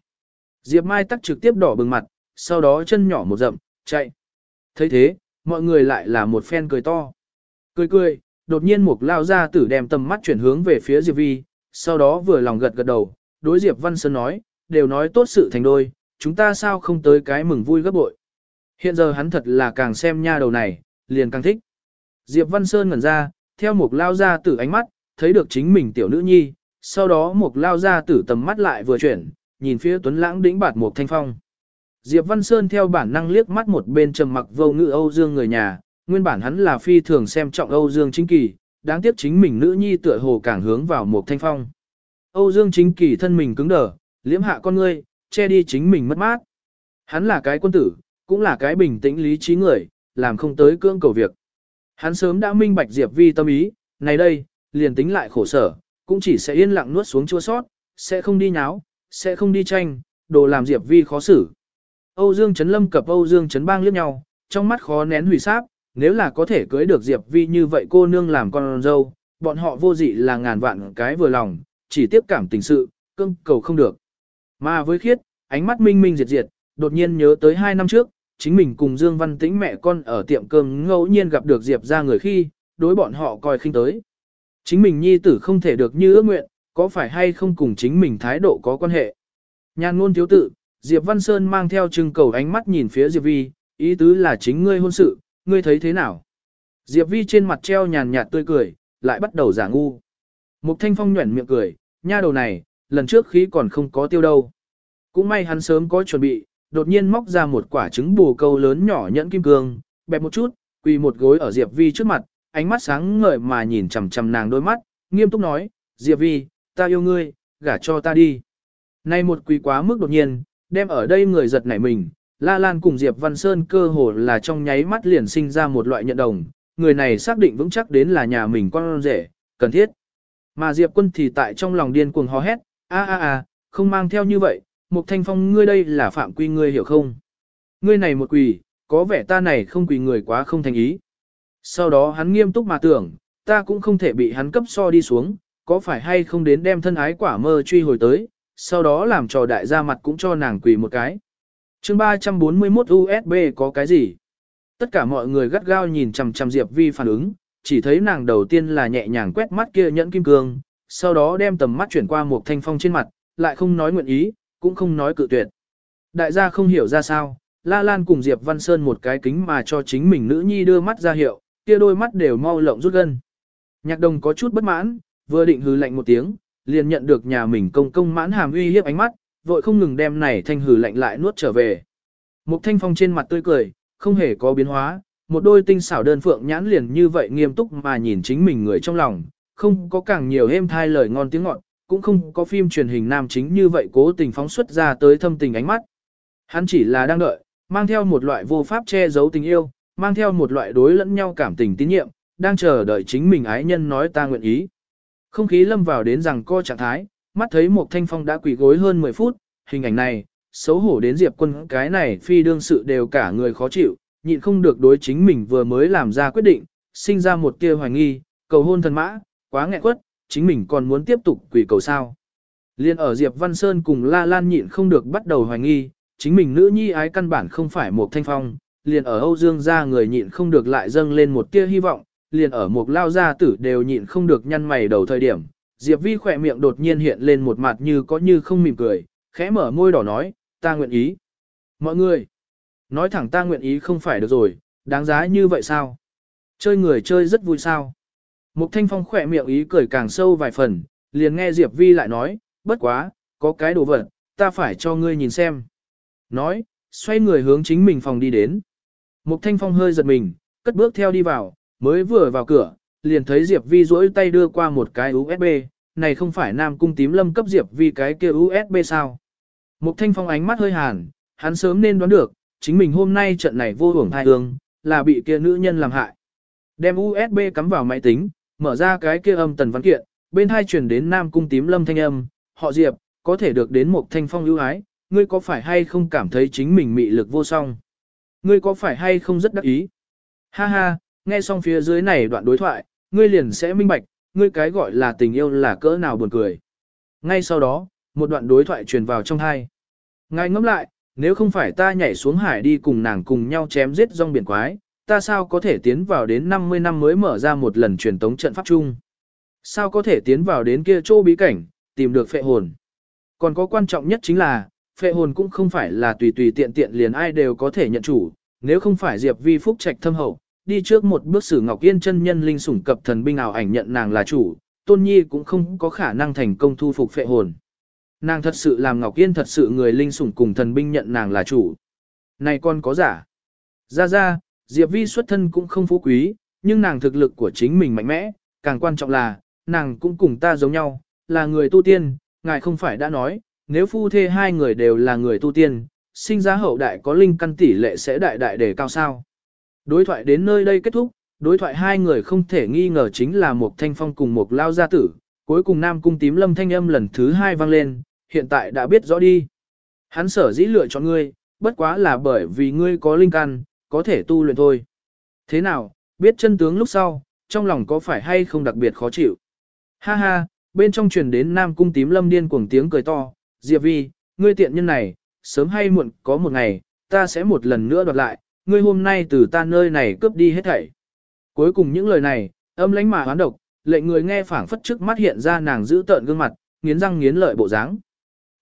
Diệp Mai tắc trực tiếp đỏ bừng mặt, sau đó chân nhỏ một rậm, chạy. thấy thế, mọi người lại là một phen cười to. Cười cười, đột nhiên một lao ra tử đem tầm mắt chuyển hướng về phía Diệp Vi, sau đó vừa lòng gật gật đầu, đối Diệp Văn Sơn nói, đều nói tốt sự thành đôi, chúng ta sao không tới cái mừng vui gấp bội. Hiện giờ hắn thật là càng xem nha đầu này, liền càng thích. Diệp Văn Sơn ngẩn ra, theo một lao ra tử ánh mắt, thấy được chính mình tiểu nữ nhi, sau đó một lao ra tử tầm mắt lại vừa chuyển, nhìn phía tuấn lãng đĩnh bạt một thanh phong. Diệp Văn Sơn theo bản năng liếc mắt một bên trầm mặc vô ngữ Âu Dương người nhà, nguyên bản hắn là phi thường xem trọng Âu Dương chính kỳ, đáng tiếc chính mình nữ nhi tựa hồ càng hướng vào một thanh phong. Âu Dương chính kỳ thân mình cứng đờ, liễm hạ con ngươi, che đi chính mình mất mát. Hắn là cái quân tử, cũng là cái bình tĩnh lý trí người, làm không tới cưỡng cầu việc. Hắn sớm đã minh bạch Diệp Vi tâm ý, này đây, liền tính lại khổ sở, cũng chỉ sẽ yên lặng nuốt xuống chua sót, sẽ không đi nháo, sẽ không đi tranh, đồ làm Diệp Vi khó xử. Âu Dương Trấn Lâm cập Âu Dương Trấn Bang liếc nhau, trong mắt khó nén hủy sáp, nếu là có thể cưới được Diệp Vi như vậy cô nương làm con dâu, bọn họ vô dị là ngàn vạn cái vừa lòng, chỉ tiếp cảm tình sự, cưng cầu không được. Mà với khiết, ánh mắt minh minh diệt diệt, đột nhiên nhớ tới hai năm trước, chính mình cùng Dương Văn Tĩnh mẹ con ở tiệm cơm ngẫu nhiên gặp được Diệp ra người khi, đối bọn họ coi khinh tới. Chính mình nhi tử không thể được như ước nguyện, có phải hay không cùng chính mình thái độ có quan hệ. Nhàn ngôn thiếu tự, Diệp Văn Sơn mang theo trưng cầu ánh mắt nhìn phía Diệp Vi, ý tứ là chính ngươi hôn sự, ngươi thấy thế nào? Diệp Vi trên mặt treo nhàn nhạt tươi cười, lại bắt đầu giả ngu. Mục Thanh Phong nhuẩn miệng cười, nha đầu này, lần trước khí còn không có tiêu đâu. Cũng may hắn sớm có chuẩn bị, đột nhiên móc ra một quả trứng bù câu lớn nhỏ nhẫn kim cương, bẹp một chút, quỳ một gối ở Diệp Vi trước mặt, ánh mắt sáng ngời mà nhìn chằm chằm nàng đôi mắt, nghiêm túc nói, Diệp Vi, ta yêu ngươi, gả cho ta đi. Nay một quỳ quá mức đột nhiên, đem ở đây người giật nảy mình, La Lan cùng Diệp Văn Sơn cơ hồ là trong nháy mắt liền sinh ra một loại nhận đồng, người này xác định vững chắc đến là nhà mình con rể, cần thiết. Mà Diệp Quân thì tại trong lòng điên cuồng hò hét, a a a, không mang theo như vậy, Mục Thanh Phong ngươi đây là phạm quy ngươi hiểu không? Ngươi này một quỷ, có vẻ ta này không quỷ người quá không thành ý. Sau đó hắn nghiêm túc mà tưởng, ta cũng không thể bị hắn cấp so đi xuống, có phải hay không đến đem thân ái quả mơ truy hồi tới, sau đó làm trò đại gia mặt cũng cho nàng quỳ một cái. chương 341 USB có cái gì? Tất cả mọi người gắt gao nhìn chằm chằm Diệp Vi phản ứng, chỉ thấy nàng đầu tiên là nhẹ nhàng quét mắt kia nhẫn kim cương, sau đó đem tầm mắt chuyển qua một thanh phong trên mặt, lại không nói nguyện ý, cũng không nói cự tuyệt. Đại gia không hiểu ra sao, La Lan cùng Diệp Văn Sơn một cái kính mà cho chính mình nữ nhi đưa mắt ra hiệu, kia đôi mắt đều mau lộng rút gân. Nhạc đồng có chút bất mãn, vừa định hừ lạnh một tiếng, liền nhận được nhà mình công công mãn hàm uy hiếp ánh mắt, vội không ngừng đem này thanh hừ lạnh lại nuốt trở về. Mục thanh phong trên mặt tươi cười, không hề có biến hóa, một đôi tinh xảo đơn phượng nhãn liền như vậy nghiêm túc mà nhìn chính mình người trong lòng, không có càng nhiều êm thai lời ngon tiếng ngọt, cũng không có phim truyền hình nam chính như vậy cố tình phóng xuất ra tới thâm tình ánh mắt. Hắn chỉ là đang đợi, mang theo một loại vô pháp che giấu tình yêu, mang theo một loại đối lẫn nhau cảm tình tín nhiệm, đang chờ đợi chính mình ái nhân nói ta nguyện ý. Không khí lâm vào đến rằng co trạng thái, mắt thấy một thanh phong đã quỳ gối hơn 10 phút, hình ảnh này, xấu hổ đến diệp quân cái này phi đương sự đều cả người khó chịu, nhịn không được đối chính mình vừa mới làm ra quyết định, sinh ra một tia hoài nghi, cầu hôn thần mã, quá nghẹn quất, chính mình còn muốn tiếp tục quỷ cầu sao. Liên ở Diệp Văn Sơn cùng La Lan nhịn không được bắt đầu hoài nghi, chính mình nữ nhi ái căn bản không phải một thanh phong, liền ở Âu Dương gia người nhịn không được lại dâng lên một tia hy vọng, liền ở một lao gia tử đều nhịn không được nhăn mày đầu thời điểm. Diệp Vi khỏe miệng đột nhiên hiện lên một mặt như có như không mỉm cười, khẽ mở môi đỏ nói, ta nguyện ý. Mọi người, nói thẳng ta nguyện ý không phải được rồi, đáng giá như vậy sao? Chơi người chơi rất vui sao? Mục Thanh Phong khỏe miệng ý cười càng sâu vài phần, liền nghe Diệp Vi lại nói, bất quá, có cái đồ vật, ta phải cho ngươi nhìn xem. Nói, xoay người hướng chính mình phòng đi đến. Mục Thanh Phong hơi giật mình, cất bước theo đi vào, mới vừa vào cửa, liền thấy Diệp Vi duỗi tay đưa qua một cái USB, này không phải Nam Cung Tím Lâm cấp Diệp Vi cái kia USB sao? Mục Thanh Phong ánh mắt hơi hàn, hắn sớm nên đoán được, chính mình hôm nay trận này vô hưởng thai hương, là bị kia nữ nhân làm hại. Đem USB cắm vào máy tính, mở ra cái kia âm tần văn kiện, bên hai truyền đến Nam Cung Tím Lâm thanh âm, họ Diệp, có thể được đến một Thanh Phong ưu ái, ngươi có phải hay không cảm thấy chính mình mị lực vô song? Ngươi có phải hay không rất đắc ý? Ha ha, nghe xong phía dưới này đoạn đối thoại, ngươi liền sẽ minh bạch, ngươi cái gọi là tình yêu là cỡ nào buồn cười. Ngay sau đó, một đoạn đối thoại truyền vào trong hai. Ngài ngẫm lại, nếu không phải ta nhảy xuống hải đi cùng nàng cùng nhau chém giết rong biển quái, ta sao có thể tiến vào đến 50 năm mới mở ra một lần truyền tống trận pháp chung? Sao có thể tiến vào đến kia chỗ bí cảnh, tìm được phệ hồn? Còn có quan trọng nhất chính là, phệ hồn cũng không phải là tùy tùy tiện tiện liền ai đều có thể nhận chủ, nếu không phải Diệp Vi Phúc trạch thâm hậu, đi trước một bước xử Ngọc Yên chân nhân linh sủng cập thần binh ảo ảnh nhận nàng là chủ, Tôn Nhi cũng không có khả năng thành công thu phục phệ hồn. Nàng thật sự làm Ngọc Yên thật sự người linh sủng cùng thần binh nhận nàng là chủ. Này con có giả. Ra ra, Diệp Vi xuất thân cũng không phú quý, nhưng nàng thực lực của chính mình mạnh mẽ, càng quan trọng là, nàng cũng cùng ta giống nhau, là người tu tiên, ngài không phải đã nói, nếu phu thê hai người đều là người tu tiên, sinh ra hậu đại có linh căn tỷ lệ sẽ đại đại đề cao sao. Đối thoại đến nơi đây kết thúc, đối thoại hai người không thể nghi ngờ chính là một thanh phong cùng một lao gia tử, cuối cùng nam cung tím lâm thanh âm lần thứ hai vang lên, hiện tại đã biết rõ đi. Hắn sở dĩ lựa chọn ngươi, bất quá là bởi vì ngươi có linh căn, có thể tu luyện thôi. Thế nào, biết chân tướng lúc sau, trong lòng có phải hay không đặc biệt khó chịu? Ha ha, bên trong truyền đến Nam Cung tím lâm điên cuồng tiếng cười to, Diệp Vi, ngươi tiện nhân này, sớm hay muộn có một ngày, ta sẽ một lần nữa đoạt lại, ngươi hôm nay từ ta nơi này cướp đi hết thảy. Cuối cùng những lời này, âm lãnh mà hoán độc, lệnh người nghe phảng phất trước mắt hiện ra nàng giữ tợn gương mặt, nghiến răng nghiến lợi bộ dáng.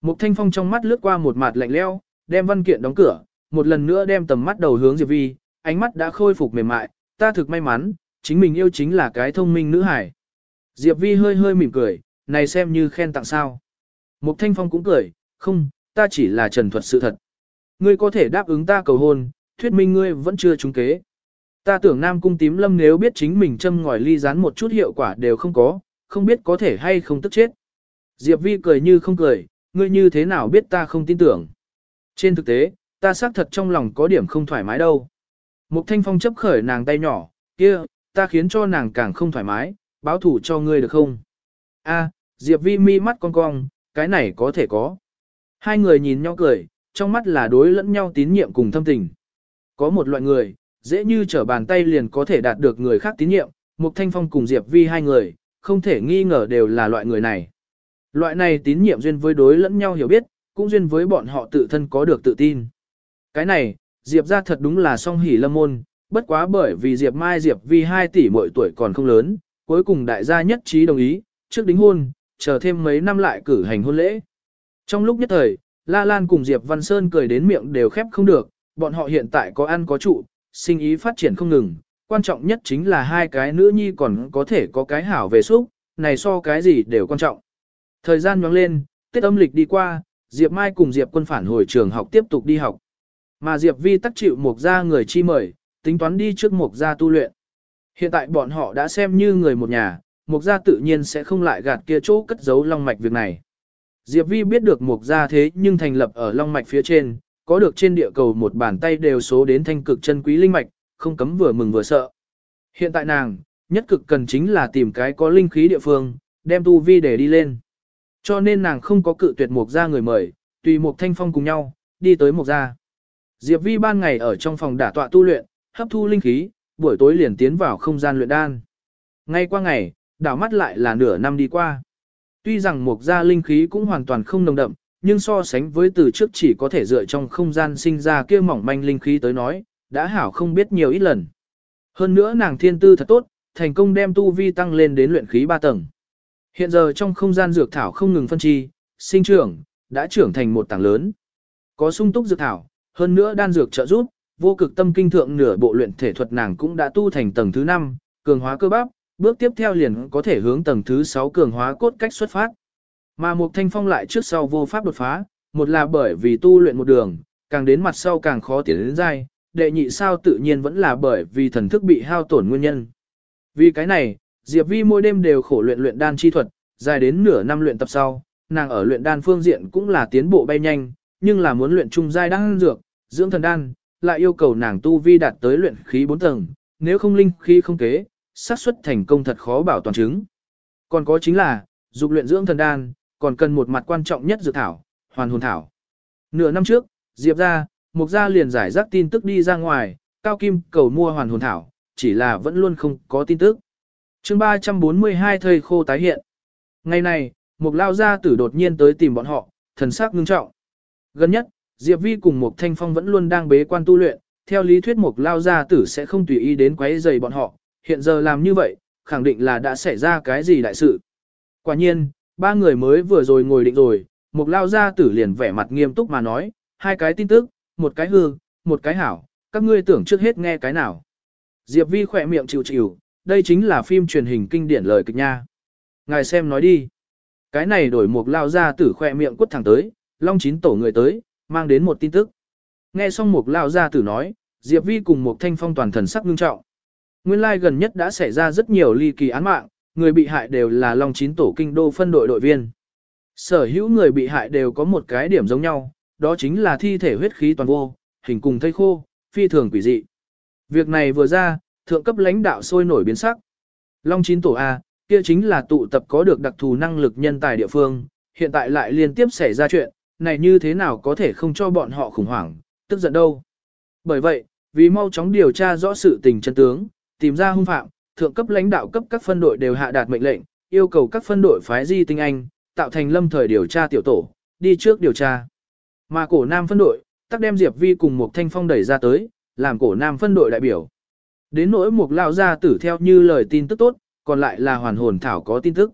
Mục Thanh Phong trong mắt lướt qua một mặt lạnh lẽo, đem văn kiện đóng cửa, một lần nữa đem tầm mắt đầu hướng Diệp Vi, ánh mắt đã khôi phục mềm mại, ta thực may mắn, chính mình yêu chính là cái thông minh nữ hải. Diệp Vi hơi hơi mỉm cười, này xem như khen tặng sao. Mục Thanh Phong cũng cười, không, ta chỉ là trần thuật sự thật. Ngươi có thể đáp ứng ta cầu hôn, thuyết minh ngươi vẫn chưa trúng kế. Ta tưởng Nam Cung tím lâm nếu biết chính mình châm ngòi ly rán một chút hiệu quả đều không có, không biết có thể hay không tức chết. Diệp Vi cười như không cười, ngươi như thế nào biết ta không tin tưởng. Trên thực tế, ta xác thật trong lòng có điểm không thoải mái đâu. Mục Thanh Phong chấp khởi nàng tay nhỏ, kia, ta khiến cho nàng càng không thoải mái, báo thủ cho ngươi được không? A, Diệp Vi mi mắt cong cong, cái này có thể có. Hai người nhìn nhau cười, trong mắt là đối lẫn nhau tín nhiệm cùng thâm tình. Có một loại người, dễ như trở bàn tay liền có thể đạt được người khác tín nhiệm, Mục Thanh Phong cùng Diệp Vi hai người, không thể nghi ngờ đều là loại người này. Loại này tín nhiệm duyên với đối lẫn nhau hiểu biết, cũng duyên với bọn họ tự thân có được tự tin. Cái này, Diệp ra thật đúng là song hỉ lâm môn, bất quá bởi vì Diệp Mai Diệp Vi 2 tỷ mỗi tuổi còn không lớn, cuối cùng đại gia nhất trí đồng ý, trước đính hôn, chờ thêm mấy năm lại cử hành hôn lễ. Trong lúc nhất thời, La Lan cùng Diệp Văn Sơn cười đến miệng đều khép không được, bọn họ hiện tại có ăn có trụ, sinh ý phát triển không ngừng, quan trọng nhất chính là hai cái nữ nhi còn có thể có cái hảo về xúc, này so cái gì đều quan trọng. Thời gian nhoáng lên, Tết âm lịch đi qua, Diệp Mai cùng Diệp quân phản hồi trường học tiếp tục đi học. Mà Diệp Vi tắc chịu một gia người chi mời, tính toán đi trước một gia tu luyện. Hiện tại bọn họ đã xem như người một nhà, một gia tự nhiên sẽ không lại gạt kia chỗ cất giấu long mạch việc này. Diệp Vi biết được một gia thế nhưng thành lập ở long mạch phía trên, có được trên địa cầu một bàn tay đều số đến thanh cực chân quý linh mạch, không cấm vừa mừng vừa sợ. Hiện tại nàng, nhất cực cần chính là tìm cái có linh khí địa phương, đem tu vi để đi lên. Cho nên nàng không có cự tuyệt một gia người mời, tùy một thanh phong cùng nhau, đi tới một gia. Diệp Vi ban ngày ở trong phòng đả tọa tu luyện, hấp thu linh khí, buổi tối liền tiến vào không gian luyện đan. Ngay qua ngày, đảo mắt lại là nửa năm đi qua. Tuy rằng một gia linh khí cũng hoàn toàn không nồng đậm, nhưng so sánh với từ trước chỉ có thể dựa trong không gian sinh ra kia mỏng manh linh khí tới nói, đã hảo không biết nhiều ít lần. Hơn nữa nàng thiên tư thật tốt, thành công đem tu vi tăng lên đến luyện khí 3 tầng. Hiện giờ trong không gian dược thảo không ngừng phân chi, sinh trưởng, đã trưởng thành một tảng lớn. Có sung túc dược thảo, hơn nữa đan dược trợ giúp, vô cực tâm kinh thượng nửa bộ luyện thể thuật nàng cũng đã tu thành tầng thứ 5, cường hóa cơ bắp, bước tiếp theo liền có thể hướng tầng thứ 6 cường hóa cốt cách xuất phát. Mà một thanh phong lại trước sau vô pháp đột phá, một là bởi vì tu luyện một đường, càng đến mặt sau càng khó tiến đến dai, đệ nhị sao tự nhiên vẫn là bởi vì thần thức bị hao tổn nguyên nhân. Vì cái này, Diệp Vi mỗi đêm đều khổ luyện luyện đan chi thuật, dài đến nửa năm luyện tập sau, nàng ở luyện đan phương diện cũng là tiến bộ bay nhanh, nhưng là muốn luyện trung giai đan dược, dưỡng thần đan, lại yêu cầu nàng tu vi đạt tới luyện khí 4 tầng, nếu không linh khí không kế, xác suất thành công thật khó bảo toàn chứng. Còn có chính là, dục luyện dưỡng thần đan, còn cần một mặt quan trọng nhất dược thảo, hoàn hồn thảo. Nửa năm trước, Diệp ra, Mục gia liền giải rác tin tức đi ra ngoài, Cao Kim cầu mua hoàn hồn thảo, chỉ là vẫn luôn không có tin tức. chương 342 thời khô tái hiện. Ngày này, Mục lao gia tử đột nhiên tới tìm bọn họ, thần sắc ngưng trọng. Gần nhất, Diệp Vi cùng Mục Thanh Phong vẫn luôn đang bế quan tu luyện, theo lý thuyết Mục lao gia tử sẽ không tùy ý đến quấy rầy bọn họ, hiện giờ làm như vậy, khẳng định là đã xảy ra cái gì đại sự. Quả nhiên, ba người mới vừa rồi ngồi định rồi, Mục lao gia tử liền vẻ mặt nghiêm túc mà nói, hai cái tin tức, một cái hư, một cái hảo, các ngươi tưởng trước hết nghe cái nào. Diệp Vi khỏe miệng chịu chịu, đây chính là phim truyền hình kinh điển lời kịch nha. Ngài xem nói đi. Cái này đổi Mục lao gia tử khỏe miệng quất thẳng tới, long chín tổ người tới, mang đến một tin tức. Nghe xong một lao gia tử nói, Diệp Vi cùng một thanh phong toàn thần sắc ngưng trọng. Nguyên lai gần nhất đã xảy ra rất nhiều ly kỳ án mạng, người bị hại đều là Long Chín tổ kinh đô phân đội đội viên. Sở hữu người bị hại đều có một cái điểm giống nhau, đó chính là thi thể huyết khí toàn vô, hình cùng thây khô, phi thường quỷ dị. Việc này vừa ra, thượng cấp lãnh đạo sôi nổi biến sắc. Long Chín tổ A, kia chính là tụ tập có được đặc thù năng lực nhân tài địa phương, hiện tại lại liên tiếp xảy ra chuyện, này như thế nào có thể không cho bọn họ khủng hoảng, tức giận đâu. Bởi vậy, vì mau chóng điều tra rõ sự tình chân tướng, tìm ra hung phạm, thượng cấp lãnh đạo cấp các phân đội đều hạ đạt mệnh lệnh, yêu cầu các phân đội phái di tinh anh, tạo thành lâm thời điều tra tiểu tổ, đi trước điều tra. Mà cổ nam phân đội, tắc đem Diệp Vi cùng một thanh phong đẩy ra tới, làm cổ nam phân đội đại biểu. Đến nỗi một lao gia tử theo như lời tin tức tốt, còn lại là hoàn hồn thảo có tin tức.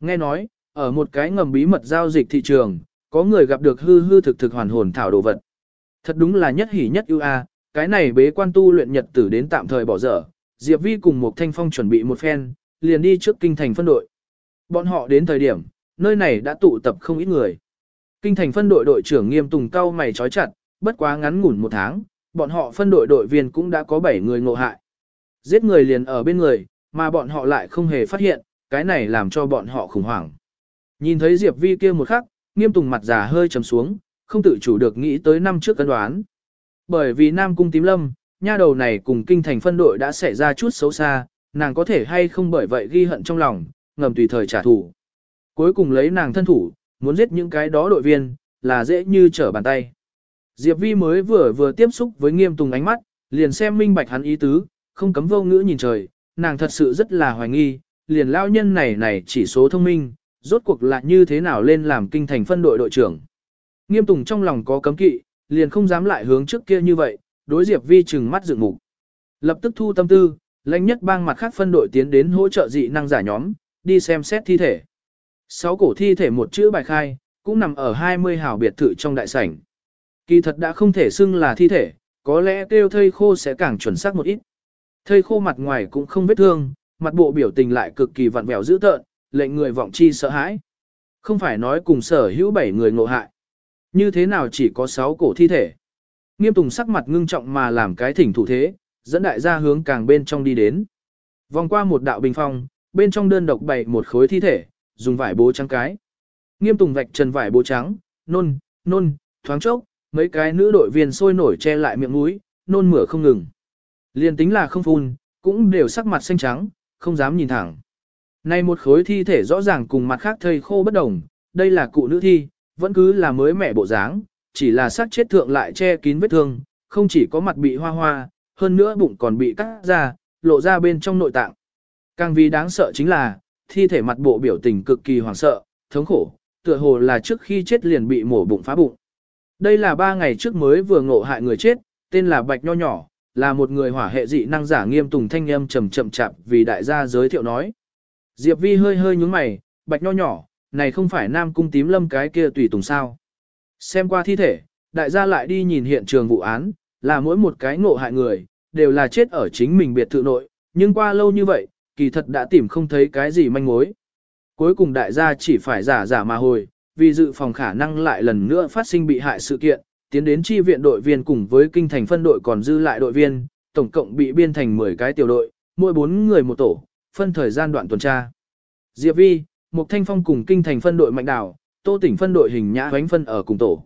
Nghe nói, ở một cái ngầm bí mật giao dịch thị trường, có người gặp được hư hư thực thực hoàn hồn thảo đồ vật. Thật đúng là nhất hỉ nhất ưu a, cái này bế quan tu luyện nhật tử đến tạm thời bỏ dở, Diệp Vi cùng một thanh phong chuẩn bị một phen, liền đi trước kinh thành phân đội. Bọn họ đến thời điểm, nơi này đã tụ tập không ít người. Kinh thành phân đội đội trưởng nghiêm tùng cao mày trói chặt, bất quá ngắn ngủn một tháng, bọn họ phân đội đội viên cũng đã có 7 người ngộ hại. Giết người liền ở bên người, mà bọn họ lại không hề phát hiện, cái này làm cho bọn họ khủng hoảng. Nhìn thấy Diệp Vi kia một khắc, nghiêm tùng mặt già hơi trầm xuống, không tự chủ được nghĩ tới năm trước cân đoán. Bởi vì Nam Cung Tím Lâm, nha đầu này cùng kinh thành phân đội đã xảy ra chút xấu xa, nàng có thể hay không bởi vậy ghi hận trong lòng, ngầm tùy thời trả thù. Cuối cùng lấy nàng thân thủ, muốn giết những cái đó đội viên, là dễ như trở bàn tay. Diệp Vi mới vừa vừa tiếp xúc với nghiêm tùng ánh mắt, liền xem minh bạch hắn ý tứ, không cấm vô ngữ nhìn trời, nàng thật sự rất là hoài nghi, liền lao nhân này này chỉ số thông minh, rốt cuộc là như thế nào lên làm kinh thành phân đội đội trưởng. Nghiêm tùng trong lòng có cấm kỵ, liền không dám lại hướng trước kia như vậy, đối Diệp Vi trừng mắt dựng mục. Lập tức thu tâm tư, lãnh nhất bang mặt khác phân đội tiến đến hỗ trợ dị năng giả nhóm, đi xem xét thi thể. Sáu cổ thi thể một chữ bài khai, cũng nằm ở 20 hào biệt thự trong đại sảnh. Kỳ thật đã không thể xưng là thi thể, có lẽ kêu thây khô sẽ càng chuẩn xác một ít. Thây khô mặt ngoài cũng không vết thương, mặt bộ biểu tình lại cực kỳ vặn vẹo dữ tợn, lệnh người vọng chi sợ hãi. Không phải nói cùng sở hữu bảy người ngộ hại. Như thế nào chỉ có sáu cổ thi thể. Nghiêm tùng sắc mặt ngưng trọng mà làm cái thỉnh thủ thế, dẫn đại gia hướng càng bên trong đi đến. Vòng qua một đạo bình phong, bên trong đơn độc bày một khối thi thể, dùng vải bố trắng cái. Nghiêm tùng vạch trần vải bố trắng, nôn, nôn, thoáng chốc, mấy cái nữ đội viên sôi nổi che lại miệng mũi, nôn mửa không ngừng. Liên tính là không phun, cũng đều sắc mặt xanh trắng, không dám nhìn thẳng. Này một khối thi thể rõ ràng cùng mặt khác thây khô bất đồng, đây là cụ nữ thi, vẫn cứ là mới mẻ bộ dáng, chỉ là xác chết thượng lại che kín vết thương, không chỉ có mặt bị hoa hoa, hơn nữa bụng còn bị cắt ra, lộ ra bên trong nội tạng. Càng vì đáng sợ chính là, thi thể mặt bộ biểu tình cực kỳ hoảng sợ, thống khổ, tựa hồ là trước khi chết liền bị mổ bụng phá bụng. Đây là ba ngày trước mới vừa ngộ hại người chết, tên là Bạch Nho Nhỏ, là một người hỏa hệ dị năng giả nghiêm tùng thanh âm trầm chậm chạp vì đại gia giới thiệu nói. Diệp Vi hơi hơi nhúng mày, Bạch Nho Nhỏ, này không phải Nam Cung Tím Lâm cái kia tùy tùng sao. Xem qua thi thể, đại gia lại đi nhìn hiện trường vụ án, là mỗi một cái ngộ hại người, đều là chết ở chính mình biệt thự nội, nhưng qua lâu như vậy, kỳ thật đã tìm không thấy cái gì manh mối. Cuối cùng đại gia chỉ phải giả giả mà hồi, vì dự phòng khả năng lại lần nữa phát sinh bị hại sự kiện, tiến đến chi viện đội viên cùng với kinh thành phân đội còn dư lại đội viên, tổng cộng bị biên thành 10 cái tiểu đội, mỗi 4 người một tổ, phân thời gian đoạn tuần tra. Diệp Vi, Mục Thanh Phong cùng kinh thành phân đội mạnh đảo, Tô Tỉnh phân đội hình nhã hoánh phân ở cùng tổ.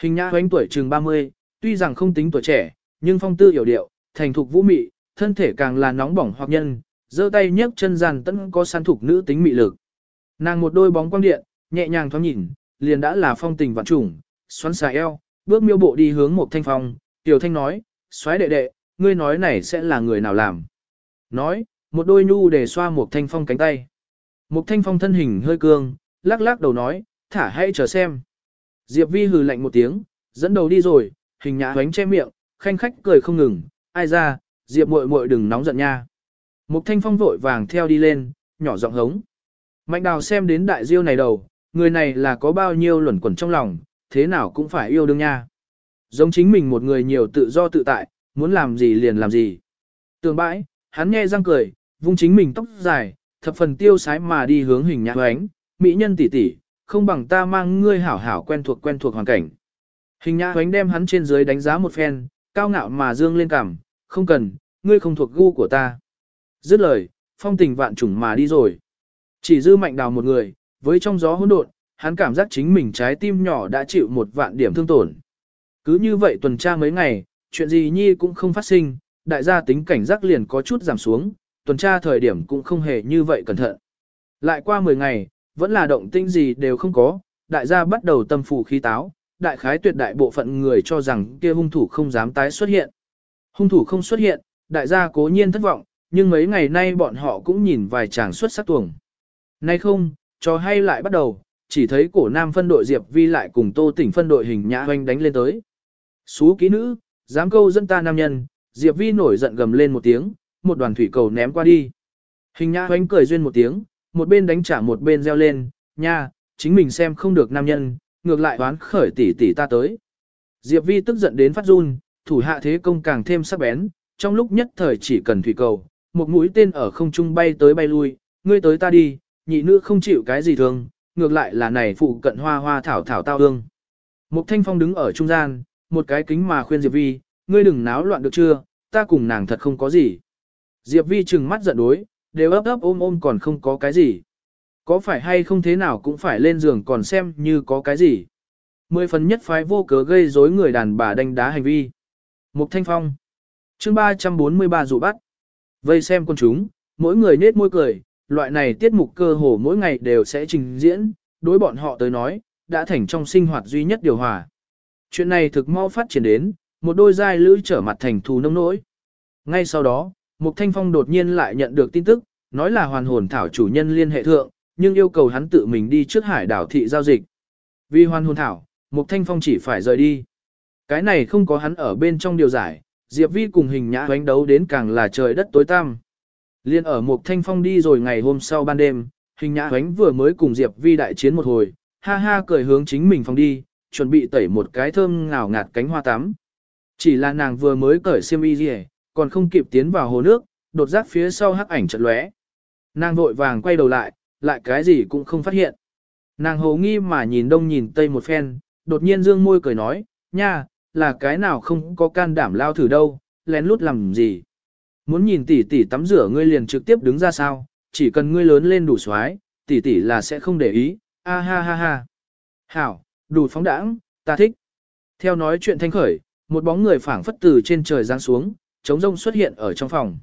Hình nhã hoánh tuổi chừng 30, tuy rằng không tính tuổi trẻ, nhưng phong tư hiểu điệu, thành thục vũ mị, thân thể càng là nóng bỏng hoặc nhân, giơ tay nhấc chân giàn tẫn có săn thục nữ tính mị lực. Nàng một đôi bóng quang điện, nhẹ nhàng thoáng nhìn, liền đã là phong tình vạn trùng, xoắn xà eo, bước miêu bộ đi hướng một thanh phong, tiểu thanh nói, xoáy đệ đệ, ngươi nói này sẽ là người nào làm. Nói, một đôi nhu để xoa một thanh phong cánh tay. Một thanh phong thân hình hơi cương, lắc lắc đầu nói, thả hãy chờ xem. Diệp vi hừ lạnh một tiếng, dẫn đầu đi rồi, hình nhã hoánh che miệng, khanh khách cười không ngừng, ai ra, Diệp muội muội đừng nóng giận nha. Một thanh phong vội vàng theo đi lên, nhỏ giọng hống. Mạnh đào xem đến đại diêu này đầu, người này là có bao nhiêu luẩn quẩn trong lòng, thế nào cũng phải yêu đương nha. Giống chính mình một người nhiều tự do tự tại, muốn làm gì liền làm gì. Tường bãi, hắn nghe răng cười, vung chính mình tóc dài, thập phần tiêu sái mà đi hướng hình nhã ánh, mỹ nhân tỷ tỷ, không bằng ta mang ngươi hảo hảo quen thuộc quen thuộc hoàn cảnh. Hình nhã hoánh đem hắn trên dưới đánh giá một phen, cao ngạo mà dương lên cằm, không cần, ngươi không thuộc gu của ta. Dứt lời, phong tình vạn trùng mà đi rồi. Chỉ dư mạnh đào một người, với trong gió hỗn độn, hắn cảm giác chính mình trái tim nhỏ đã chịu một vạn điểm thương tổn. Cứ như vậy tuần tra mấy ngày, chuyện gì nhi cũng không phát sinh, đại gia tính cảnh giác liền có chút giảm xuống, tuần tra thời điểm cũng không hề như vậy cẩn thận. Lại qua 10 ngày, vẫn là động tinh gì đều không có, đại gia bắt đầu tâm phủ khí táo, đại khái tuyệt đại bộ phận người cho rằng kia hung thủ không dám tái xuất hiện. Hung thủ không xuất hiện, đại gia cố nhiên thất vọng, nhưng mấy ngày nay bọn họ cũng nhìn vài chàng xuất sắc tuồng. Nay không, cho hay lại bắt đầu, chỉ thấy cổ nam phân đội Diệp Vi lại cùng tô tỉnh phân đội hình nhã hoanh đánh lên tới. Xú ký nữ, dám câu dân ta nam nhân, Diệp Vi nổi giận gầm lên một tiếng, một đoàn thủy cầu ném qua đi. Hình nhã hoánh cười duyên một tiếng, một bên đánh trả một bên reo lên, nha, chính mình xem không được nam nhân, ngược lại đoán khởi tỷ tỷ ta tới. Diệp Vi tức giận đến phát run, thủ hạ thế công càng thêm sắc bén, trong lúc nhất thời chỉ cần thủy cầu, một mũi tên ở không trung bay tới bay lui, ngươi tới ta đi, nhị nữ không chịu cái gì thường, ngược lại là này phụ cận hoa hoa thảo thảo tao ương. Mục Thanh Phong đứng ở trung gian, một cái kính mà khuyên Diệp Vi, ngươi đừng náo loạn được chưa, ta cùng nàng thật không có gì. Diệp Vi chừng mắt giận đối, đều ấp ấp ôm ôm còn không có cái gì. Có phải hay không thế nào cũng phải lên giường còn xem như có cái gì. Mười phần nhất phái vô cớ gây rối người đàn bà đánh đá hành vi. Mục Thanh Phong chương 343 dụ bắt. Vây xem con chúng, mỗi người nết môi cười, loại này tiết mục cơ hồ mỗi ngày đều sẽ trình diễn, đối bọn họ tới nói, đã thành trong sinh hoạt duy nhất điều hòa. Chuyện này thực mau phát triển đến, một đôi giai lữ trở mặt thành thù nông nỗi. Ngay sau đó, Mục Thanh Phong đột nhiên lại nhận được tin tức, nói là hoàn hồn thảo chủ nhân liên hệ thượng, nhưng yêu cầu hắn tự mình đi trước hải đảo thị giao dịch. Vì hoàn hồn thảo, Mục Thanh Phong chỉ phải rời đi. Cái này không có hắn ở bên trong điều giải, Diệp Vi cùng hình nhã đánh đấu đến càng là trời đất tối tăm. Liên ở Mục Thanh Phong đi rồi ngày hôm sau ban đêm, hình nhã đánh vừa mới cùng Diệp Vi đại chiến một hồi, ha ha cười hướng chính mình phòng đi, chuẩn bị tẩy một cái thơm ngào ngạt cánh hoa tắm. Chỉ là nàng vừa mới cởi xiêm y gì, còn không kịp tiến vào hồ nước, đột giác phía sau hắc ảnh chợt lóe. Nàng vội vàng quay đầu lại, lại cái gì cũng không phát hiện. Nàng hồ nghi mà nhìn đông nhìn tây một phen, đột nhiên dương môi cười nói, nha, là cái nào không có can đảm lao thử đâu, lén lút làm gì. Muốn nhìn tỷ tỷ tắm rửa ngươi liền trực tiếp đứng ra sao, chỉ cần ngươi lớn lên đủ xoái, tỷ tỷ là sẽ không để ý, a ha ha ha. Hảo, đủ phóng đãng, ta thích. Theo nói chuyện thanh khởi, một bóng người phảng phất từ trên trời giáng xuống, trống rông xuất hiện ở trong phòng.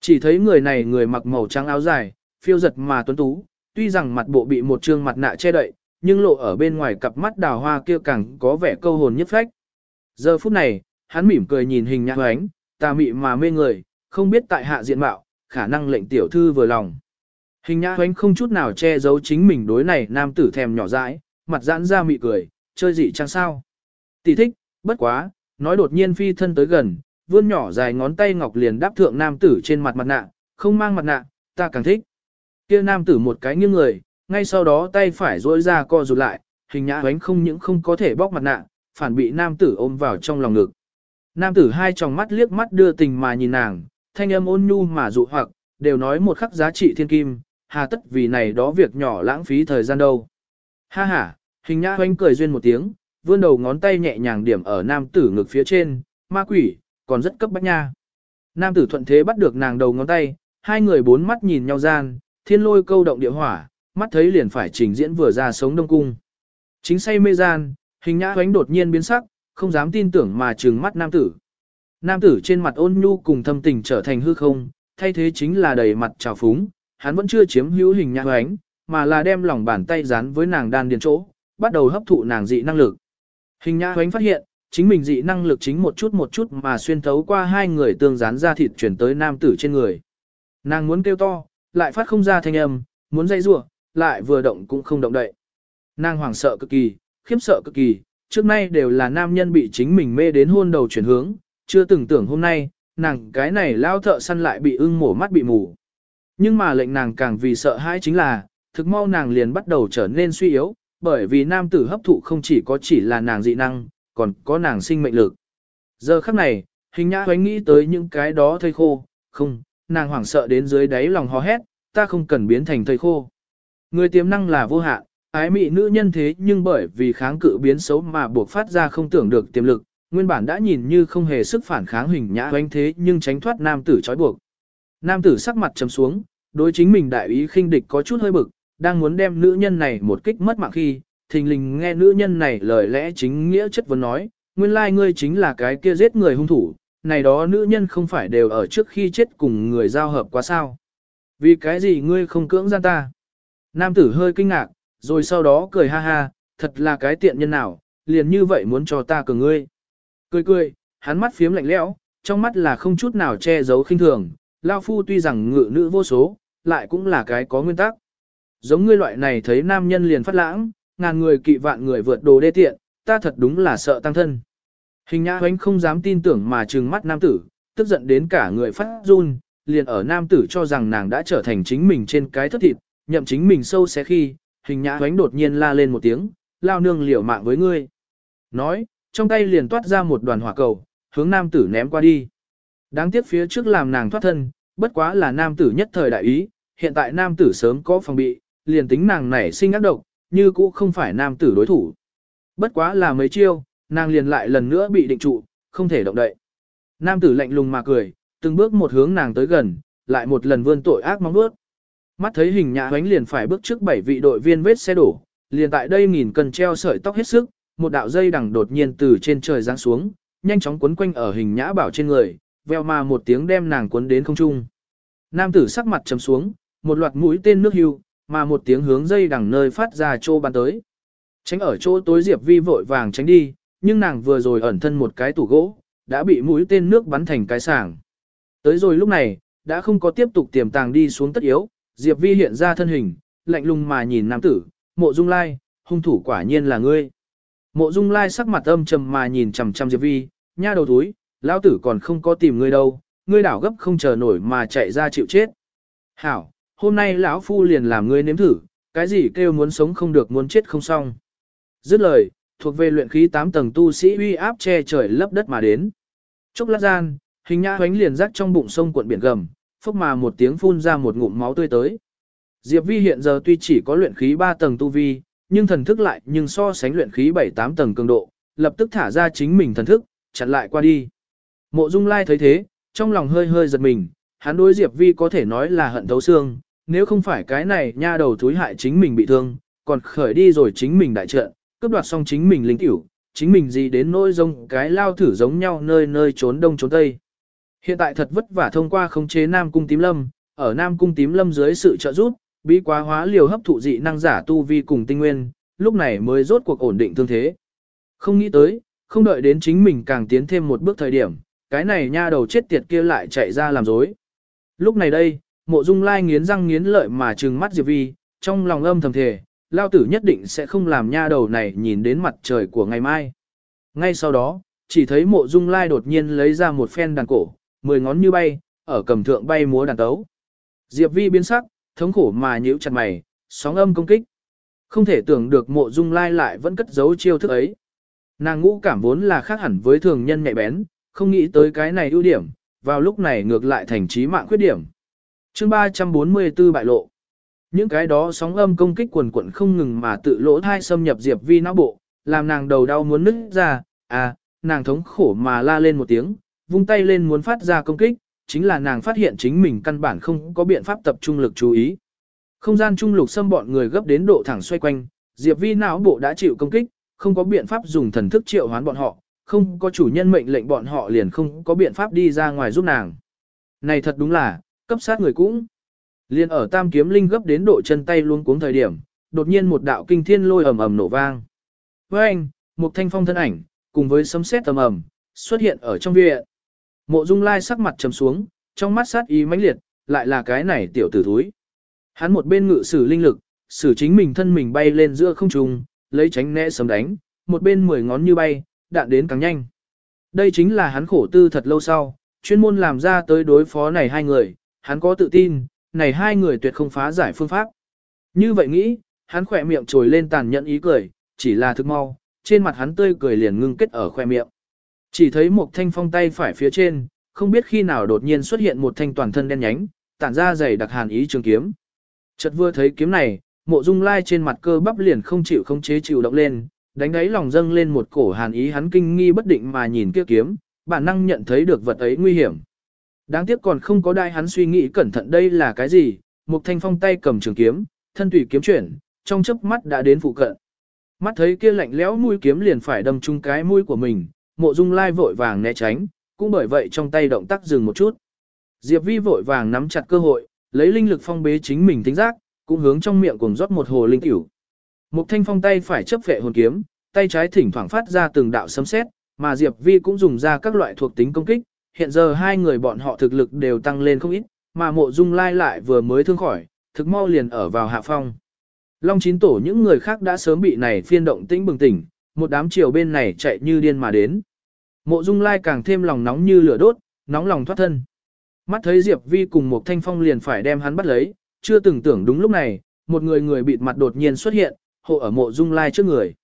Chỉ thấy người này người mặc màu trắng áo dài, phiêu giật mà tuấn tú, tuy rằng mặt bộ bị một trương mặt nạ che đậy, nhưng lộ ở bên ngoài cặp mắt đào hoa kia càng có vẻ câu hồn nhất phách. Giờ phút này, hắn mỉm cười nhìn hình nhã hoánh, tà mị mà mê người, không biết tại hạ diện mạo, khả năng lệnh tiểu thư vừa lòng. Hình nhã hoánh không chút nào che giấu chính mình đối này nam tử thèm nhỏ dãi, mặt giãn ra mị cười, chơi dị chăng sao. Tỷ thích, bất quá, nói đột nhiên phi thân tới gần, vươn nhỏ dài ngón tay ngọc liền đáp thượng nam tử trên mặt mặt nạ, không mang mặt nạ, ta càng thích. Kia nam tử một cái nghiêng người, ngay sau đó tay phải duỗi ra co rụt lại, hình nhã ánh không những không có thể bóc mặt nạ, phản bị nam tử ôm vào trong lòng ngực. Nam tử hai tròng mắt liếc mắt đưa tình mà nhìn nàng, thanh âm ôn nhu mà dụ hoặc, đều nói một khắc giá trị thiên kim, hà tất vì này đó việc nhỏ lãng phí thời gian đâu. Ha ha, hình nhã hoánh cười duyên một tiếng, vươn đầu ngón tay nhẹ nhàng điểm ở nam tử ngực phía trên, ma quỷ, còn rất cấp bách nha. Nam tử thuận thế bắt được nàng đầu ngón tay, hai người bốn mắt nhìn nhau gian, thiên lôi câu động địa hỏa, mắt thấy liền phải trình diễn vừa ra sống đông cung. Chính say mê gian, hình nhã hoánh đột nhiên biến sắc, không dám tin tưởng mà trừng mắt nam tử. Nam tử trên mặt ôn nhu cùng thâm tình trở thành hư không, thay thế chính là đầy mặt trào phúng, hắn vẫn chưa chiếm hữu hình nhã hoánh, mà là đem lòng bàn tay dán với nàng đan điền chỗ, bắt đầu hấp thụ nàng dị năng lực. Hình nhã hoánh phát hiện, chính mình dị năng lực chính một chút một chút mà xuyên thấu qua hai người tương dán ra thịt chuyển tới nam tử trên người. Nàng muốn kêu to, lại phát không ra thanh âm, muốn dây rủa, lại vừa động cũng không động đậy. Nàng hoảng sợ cực kỳ, khiếp sợ cực kỳ, trước nay đều là nam nhân bị chính mình mê đến hôn đầu chuyển hướng, chưa từng tưởng hôm nay, nàng cái này lao thợ săn lại bị ưng mổ mắt bị mù. Nhưng mà lệnh nàng càng vì sợ hãi chính là, thực mau nàng liền bắt đầu trở nên suy yếu, bởi vì nam tử hấp thụ không chỉ có chỉ là nàng dị năng, còn có nàng sinh mệnh lực. Giờ khắc này, hình nhã hoánh nghĩ tới những cái đó thây khô, không, nàng hoảng sợ đến dưới đáy lòng hò hét, ta không cần biến thành thây khô. Người tiềm năng là vô hạn, ái mị nữ nhân thế nhưng bởi vì kháng cự biến xấu mà buộc phát ra không tưởng được tiềm lực, nguyên bản đã nhìn như không hề sức phản kháng hình nhã hoánh thế nhưng tránh thoát nam tử trói buộc. Nam tử sắc mặt trầm xuống, đối chính mình đại ý khinh địch có chút hơi bực, đang muốn đem nữ nhân này một kích mất mạng khi, thình lình nghe nữ nhân này lời lẽ chính nghĩa chất vấn nói, nguyên lai ngươi chính là cái kia giết người hung thủ, này đó nữ nhân không phải đều ở trước khi chết cùng người giao hợp quá sao. Vì cái gì ngươi không cưỡng gian ta? Nam tử hơi kinh ngạc, rồi sau đó cười ha ha, thật là cái tiện nhân nào, liền như vậy muốn cho ta cường ngươi. Cười cười, hắn mắt phiếm lạnh lẽo, trong mắt là không chút nào che giấu khinh thường, Lao Phu tuy rằng ngự nữ vô số, lại cũng là cái có nguyên tắc. Giống ngươi loại này thấy nam nhân liền phát lãng, ngàn người kỵ vạn người vượt đồ đê tiện, ta thật đúng là sợ tăng thân. Hình nhã hoánh không dám tin tưởng mà trừng mắt nam tử, tức giận đến cả người phát run, liền ở nam tử cho rằng nàng đã trở thành chính mình trên cái thất thịt, nhậm chính mình sâu xé khi, hình nhã hoánh đột nhiên la lên một tiếng, lao nương liều mạng với ngươi. Nói, trong tay liền toát ra một đoàn hỏa cầu, hướng nam tử ném qua đi. Đáng tiếc phía trước làm nàng thoát thân, bất quá là nam tử nhất thời đại ý, hiện tại nam tử sớm có phòng bị, liền tính nàng nảy sinh ác độc, như cũ không phải nam tử đối thủ. Bất quá là mấy chiêu, nàng liền lại lần nữa bị định trụ, không thể động đậy. Nam tử lạnh lùng mà cười, từng bước một hướng nàng tới gần, lại một lần vươn tội ác mong bước. Mắt thấy hình nhã hoánh liền phải bước trước bảy vị đội viên vết xe đổ, liền tại đây nghìn cần treo sợi tóc hết sức, một đạo dây đằng đột nhiên từ trên trời giáng xuống, nhanh chóng quấn quanh ở hình nhã bảo trên người, veo mà một tiếng đem nàng quấn đến không trung. Nam tử sắc mặt trầm xuống, một loạt mũi tên nước hưu, mà một tiếng hướng dây đằng nơi phát ra trô bắn tới. Tránh ở chỗ tối Diệp Vi vội vàng tránh đi, nhưng nàng vừa rồi ẩn thân một cái tủ gỗ, đã bị mũi tên nước bắn thành cái sàng. Tới rồi lúc này, đã không có tiếp tục tiềm tàng đi xuống tất yếu, Diệp Vi hiện ra thân hình, lạnh lùng mà nhìn nam tử, mộ dung lai, hung thủ quả nhiên là ngươi. Mộ dung lai sắc mặt âm trầm mà nhìn chằm chằm Diệp Vi, nha đầu túi, lão tử còn không có tìm ngươi đâu, ngươi đảo gấp không chờ nổi mà chạy ra chịu chết. Hảo, hôm nay lão phu liền làm ngươi nếm thử, cái gì kêu muốn sống không được muốn chết không xong. Dứt lời, thuộc về luyện khí 8 tầng tu sĩ uy áp che trời lấp đất mà đến. Chốc lát gian, hình nhã hoánh liền rắc trong bụng sông cuộn biển gầm, phốc mà một tiếng phun ra một ngụm máu tươi tới. Diệp Vi hiện giờ tuy chỉ có luyện khí 3 tầng tu vi, nhưng thần thức lại nhưng so sánh luyện khí 7-8 tầng cường độ, lập tức thả ra chính mình thần thức, chặn lại qua đi. Mộ Dung Lai thấy thế, trong lòng hơi hơi giật mình, hắn đối Diệp Vi có thể nói là hận thấu xương, nếu không phải cái này nha đầu thúi hại chính mình bị thương, còn khởi đi rồi chính mình đại trận, cướp đoạt xong chính mình linh tiểu, chính mình gì đến nỗi giống cái lao thử giống nhau nơi nơi trốn đông trốn tây. Hiện tại thật vất vả thông qua khống chế Nam Cung Tím Lâm, ở Nam Cung Tím Lâm dưới sự trợ giúp, bí quá hóa liều hấp thụ dị năng giả tu vi cùng tinh nguyên, lúc này mới rốt cuộc ổn định thương thế. Không nghĩ tới, không đợi đến chính mình càng tiến thêm một bước thời điểm, cái này nha đầu chết tiệt kia lại chạy ra làm dối. Lúc này đây, mộ dung lai nghiến răng nghiến lợi mà trừng mắt Diệp Vi, trong lòng âm thầm thề, lao tử nhất định sẽ không làm nha đầu này nhìn đến mặt trời của ngày mai. Ngay sau đó, chỉ thấy mộ dung lai đột nhiên lấy ra một phen đàn cổ, mười ngón như bay, ở cầm thượng bay múa đàn tấu. Diệp Vi biến sắc, thống khổ mà nhíu chặt mày, sóng âm công kích. Không thể tưởng được mộ dung lai lại vẫn cất giấu chiêu thức ấy. Nàng ngũ cảm vốn là khác hẳn với thường nhân nhạy bén, không nghĩ tới cái này ưu điểm, vào lúc này ngược lại thành trí mạng khuyết điểm chương 344 bại lộ. Những cái đó sóng âm công kích quần quận không ngừng mà tự lỗ thai xâm nhập Diệp Vi não bộ, làm nàng đầu đau muốn nứt ra, à, nàng thống khổ mà la lên một tiếng, vung tay lên muốn phát ra công kích, chính là nàng phát hiện chính mình căn bản không có biện pháp tập trung lực chú ý. Không gian trung lục xâm bọn người gấp đến độ thẳng xoay quanh, Diệp Vi não bộ đã chịu công kích, không có biện pháp dùng thần thức triệu hoán bọn họ, không có chủ nhân mệnh lệnh bọn họ liền không có biện pháp đi ra ngoài giúp nàng. Này thật đúng là, cấp sát người cũng. Liên ở tam kiếm linh gấp đến độ chân tay luôn cuống thời điểm, đột nhiên một đạo kinh thiên lôi ầm ầm nổ vang. Với anh, một thanh phong thân ảnh, cùng với sấm sét ầm ầm, xuất hiện ở trong viện. Mộ Dung Lai sắc mặt trầm xuống, trong mắt sát ý mãnh liệt, lại là cái này tiểu tử thúi. Hắn một bên ngự sử linh lực, sử chính mình thân mình bay lên giữa không trung, lấy tránh né sấm đánh, một bên mười ngón như bay, đạn đến càng nhanh. Đây chính là hắn khổ tư thật lâu sau, chuyên môn làm ra tới đối phó này hai người, hắn có tự tin, này hai người tuyệt không phá giải phương pháp. Như vậy nghĩ, hắn khỏe miệng trồi lên tàn nhẫn ý cười, chỉ là thức mau, trên mặt hắn tươi cười liền ngưng kết ở khỏe miệng. Chỉ thấy một thanh phong tay phải phía trên, không biết khi nào đột nhiên xuất hiện một thanh toàn thân đen nhánh, tản ra dày đặc hàn ý trường kiếm. Chợt vừa thấy kiếm này, mộ dung lai trên mặt cơ bắp liền không chịu không chế chịu động lên, đánh đáy lòng dâng lên một cổ hàn ý hắn kinh nghi bất định mà nhìn kia kiếm, bản năng nhận thấy được vật ấy nguy hiểm. Đáng tiếc còn không có đai hắn suy nghĩ cẩn thận đây là cái gì, một thanh phong tay cầm trường kiếm, thân tùy kiếm chuyển, trong chớp mắt đã đến phụ cận. Mắt thấy kia lạnh lẽo mũi kiếm liền phải đâm trúng cái mũi của mình, mộ dung lai vội vàng né tránh, cũng bởi vậy trong tay động tác dừng một chút. Diệp vi vội vàng nắm chặt cơ hội, lấy linh lực phong bế chính mình tính giác, cũng hướng trong miệng cùng rót một hồ linh tiểu. Một thanh phong tay phải chấp vệ hồn kiếm, tay trái thỉnh thoảng phát ra từng đạo sấm sét, mà Diệp Vi cũng dùng ra các loại thuộc tính công kích, hiện giờ hai người bọn họ thực lực đều tăng lên không ít, mà mộ dung lai lại vừa mới thương khỏi, thực mau liền ở vào hạ phong. Long chín tổ những người khác đã sớm bị này phiên động tĩnh bừng tỉnh, một đám chiều bên này chạy như điên mà đến. Mộ dung lai càng thêm lòng nóng như lửa đốt, nóng lòng thoát thân. Mắt thấy Diệp Vi cùng một thanh phong liền phải đem hắn bắt lấy, chưa từng tưởng đúng lúc này, một người người bịt mặt đột nhiên xuất hiện, hộ ở mộ dung lai trước người.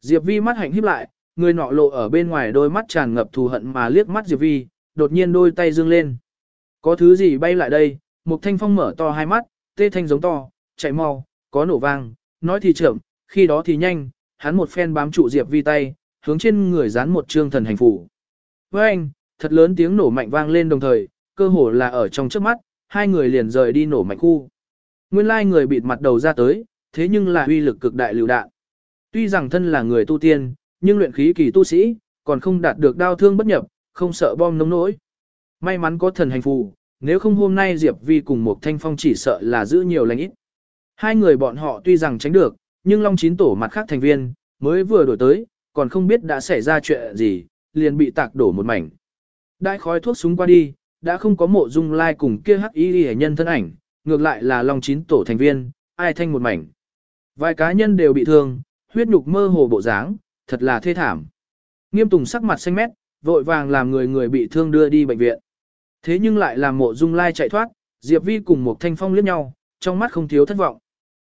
Diệp Vi mắt hạnh híp lại, người nọ lộ ở bên ngoài đôi mắt tràn ngập thù hận mà liếc mắt Diệp Vi, đột nhiên đôi tay dương lên. Có thứ gì bay lại đây, Mục Thanh Phong mở to hai mắt, tê thanh giống to, chạy mau, có nổ vang, nói thì chậm, khi đó thì nhanh, hắn một phen bám trụ Diệp Vi tay, hướng trên người dán một trương thần hành phủ. Với anh, thật lớn tiếng nổ mạnh vang lên đồng thời, cơ hồ là ở trong trước mắt, hai người liền rời đi nổ mạnh khu. Nguyên lai người bịt mặt đầu ra tới, thế nhưng là uy lực cực đại lưu đạn. Tuy rằng thân là người tu tiên, nhưng luyện khí kỳ tu sĩ, còn không đạt được đau thương bất nhập, không sợ bom nông nỗi. May mắn có thần hành phù, nếu không hôm nay Diệp Vi cùng một thanh phong chỉ sợ là giữ nhiều lành ít. Hai người bọn họ tuy rằng tránh được, nhưng Long Chín tổ mặt khác thành viên, mới vừa đổi tới, còn không biết đã xảy ra chuyện gì, liền bị tạc đổ một mảnh. Đại khói thuốc súng qua đi, đã không có mộ dung lai cùng kia hắc y hệ nhân thân ảnh, ngược lại là Long Chín tổ thành viên, ai thanh một mảnh. Vài cá nhân đều bị thương, huyết nhục mơ hồ bộ dáng, thật là thê thảm. Nghiêm Tùng sắc mặt xanh mét, vội vàng làm người người bị thương đưa đi bệnh viện. Thế nhưng lại làm mộ dung lai chạy thoát, Diệp Vi cùng một thanh phong liếc nhau, trong mắt không thiếu thất vọng.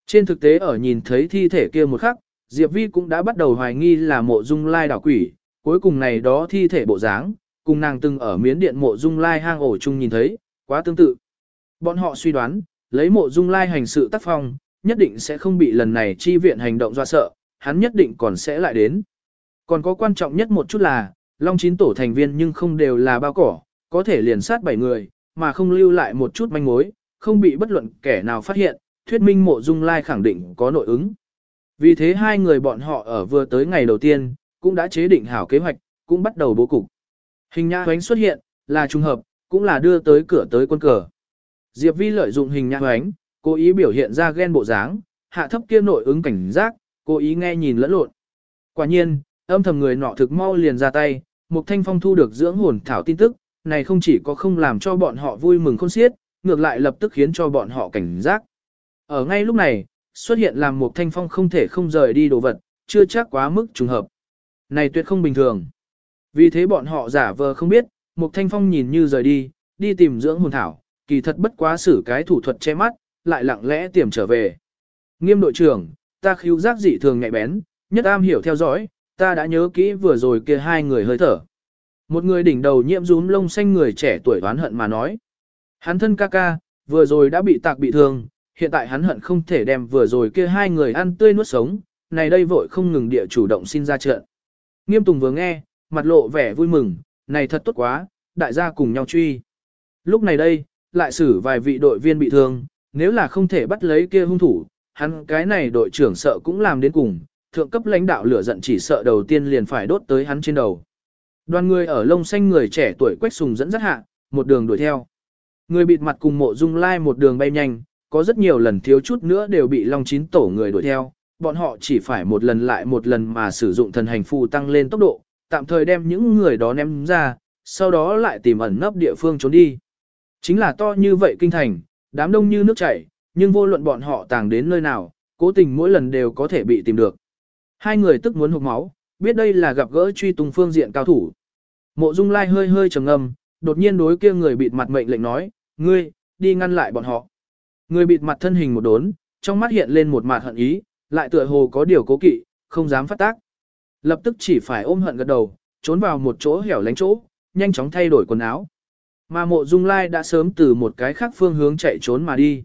Trên thực tế ở nhìn thấy thi thể kia một khắc, Diệp Vi cũng đã bắt đầu hoài nghi là mộ dung lai đảo quỷ, cuối cùng này đó thi thể bộ dáng, cùng nàng từng ở miến điện mộ dung lai hang ổ chung nhìn thấy, quá tương tự. Bọn họ suy đoán, lấy mộ dung lai hành sự tác phong, nhất định sẽ không bị lần này chi viện hành động do sợ, hắn nhất định còn sẽ lại đến. Còn có quan trọng nhất một chút là, Long chín tổ thành viên nhưng không đều là bao cỏ, có thể liền sát bảy người, mà không lưu lại một chút manh mối, không bị bất luận kẻ nào phát hiện, thuyết minh mộ dung lai khẳng định có nội ứng. Vì thế hai người bọn họ ở vừa tới ngày đầu tiên, cũng đã chế định hảo kế hoạch, cũng bắt đầu bố cục. Hình nhã hoánh xuất hiện, là trùng hợp, cũng là đưa tới cửa tới quân cờ. Diệp Vi lợi dụng hình nhã hoánh, cố ý biểu hiện ra ghen bộ dáng, hạ thấp kia nội ứng cảnh giác, cố ý nghe nhìn lẫn lộn. Quả nhiên, âm thầm người nọ thực mau liền ra tay, Mục Thanh Phong thu được dưỡng hồn thảo tin tức, này không chỉ có không làm cho bọn họ vui mừng khôn xiết, ngược lại lập tức khiến cho bọn họ cảnh giác. Ở ngay lúc này, xuất hiện làm Mục Thanh Phong không thể không rời đi đồ vật, chưa chắc quá mức trùng hợp. Này tuyệt không bình thường. Vì thế bọn họ giả vờ không biết, Mục Thanh Phong nhìn như rời đi, đi tìm dưỡng hồn thảo, kỳ thật bất quá xử cái thủ thuật che mắt, lại lặng lẽ tiềm trở về. Nghiêm đội trưởng, ta khiếu giác dị thường nhạy bén, nhất am hiểu theo dõi, ta đã nhớ kỹ vừa rồi kia hai người hơi thở. Một người đỉnh đầu nhiễm rúm lông xanh người trẻ tuổi oán hận mà nói. Hắn thân ca ca, vừa rồi đã bị tạc bị thương, hiện tại hắn hận không thể đem vừa rồi kia hai người ăn tươi nuốt sống, này đây vội không ngừng địa chủ động xin ra trận. Nghiêm Tùng vừa nghe, mặt lộ vẻ vui mừng, này thật tốt quá, đại gia cùng nhau truy. Lúc này đây, lại xử vài vị đội viên bị thương, nếu là không thể bắt lấy kia hung thủ, hắn cái này đội trưởng sợ cũng làm đến cùng, thượng cấp lãnh đạo lửa giận chỉ sợ đầu tiên liền phải đốt tới hắn trên đầu. Đoàn người ở lông xanh người trẻ tuổi quách sùng dẫn dắt hạ, một đường đuổi theo. Người bịt mặt cùng mộ dung lai một đường bay nhanh, có rất nhiều lần thiếu chút nữa đều bị long chín tổ người đuổi theo, bọn họ chỉ phải một lần lại một lần mà sử dụng thần hành phù tăng lên tốc độ, tạm thời đem những người đó ném ra, sau đó lại tìm ẩn nấp địa phương trốn đi. Chính là to như vậy kinh thành, đám đông như nước chảy, nhưng vô luận bọn họ tàng đến nơi nào, cố tình mỗi lần đều có thể bị tìm được. Hai người tức muốn hụt máu, biết đây là gặp gỡ truy tung phương diện cao thủ. Mộ Dung Lai hơi hơi trầm ngâm, đột nhiên đối kia người bịt mặt mệnh lệnh nói, ngươi, đi ngăn lại bọn họ. Người bịt mặt thân hình một đốn, trong mắt hiện lên một mặt hận ý, lại tựa hồ có điều cố kỵ, không dám phát tác. Lập tức chỉ phải ôm hận gật đầu, trốn vào một chỗ hẻo lánh chỗ, nhanh chóng thay đổi quần áo. Mà mộ dung lai đã sớm từ một cái khác phương hướng chạy trốn mà đi.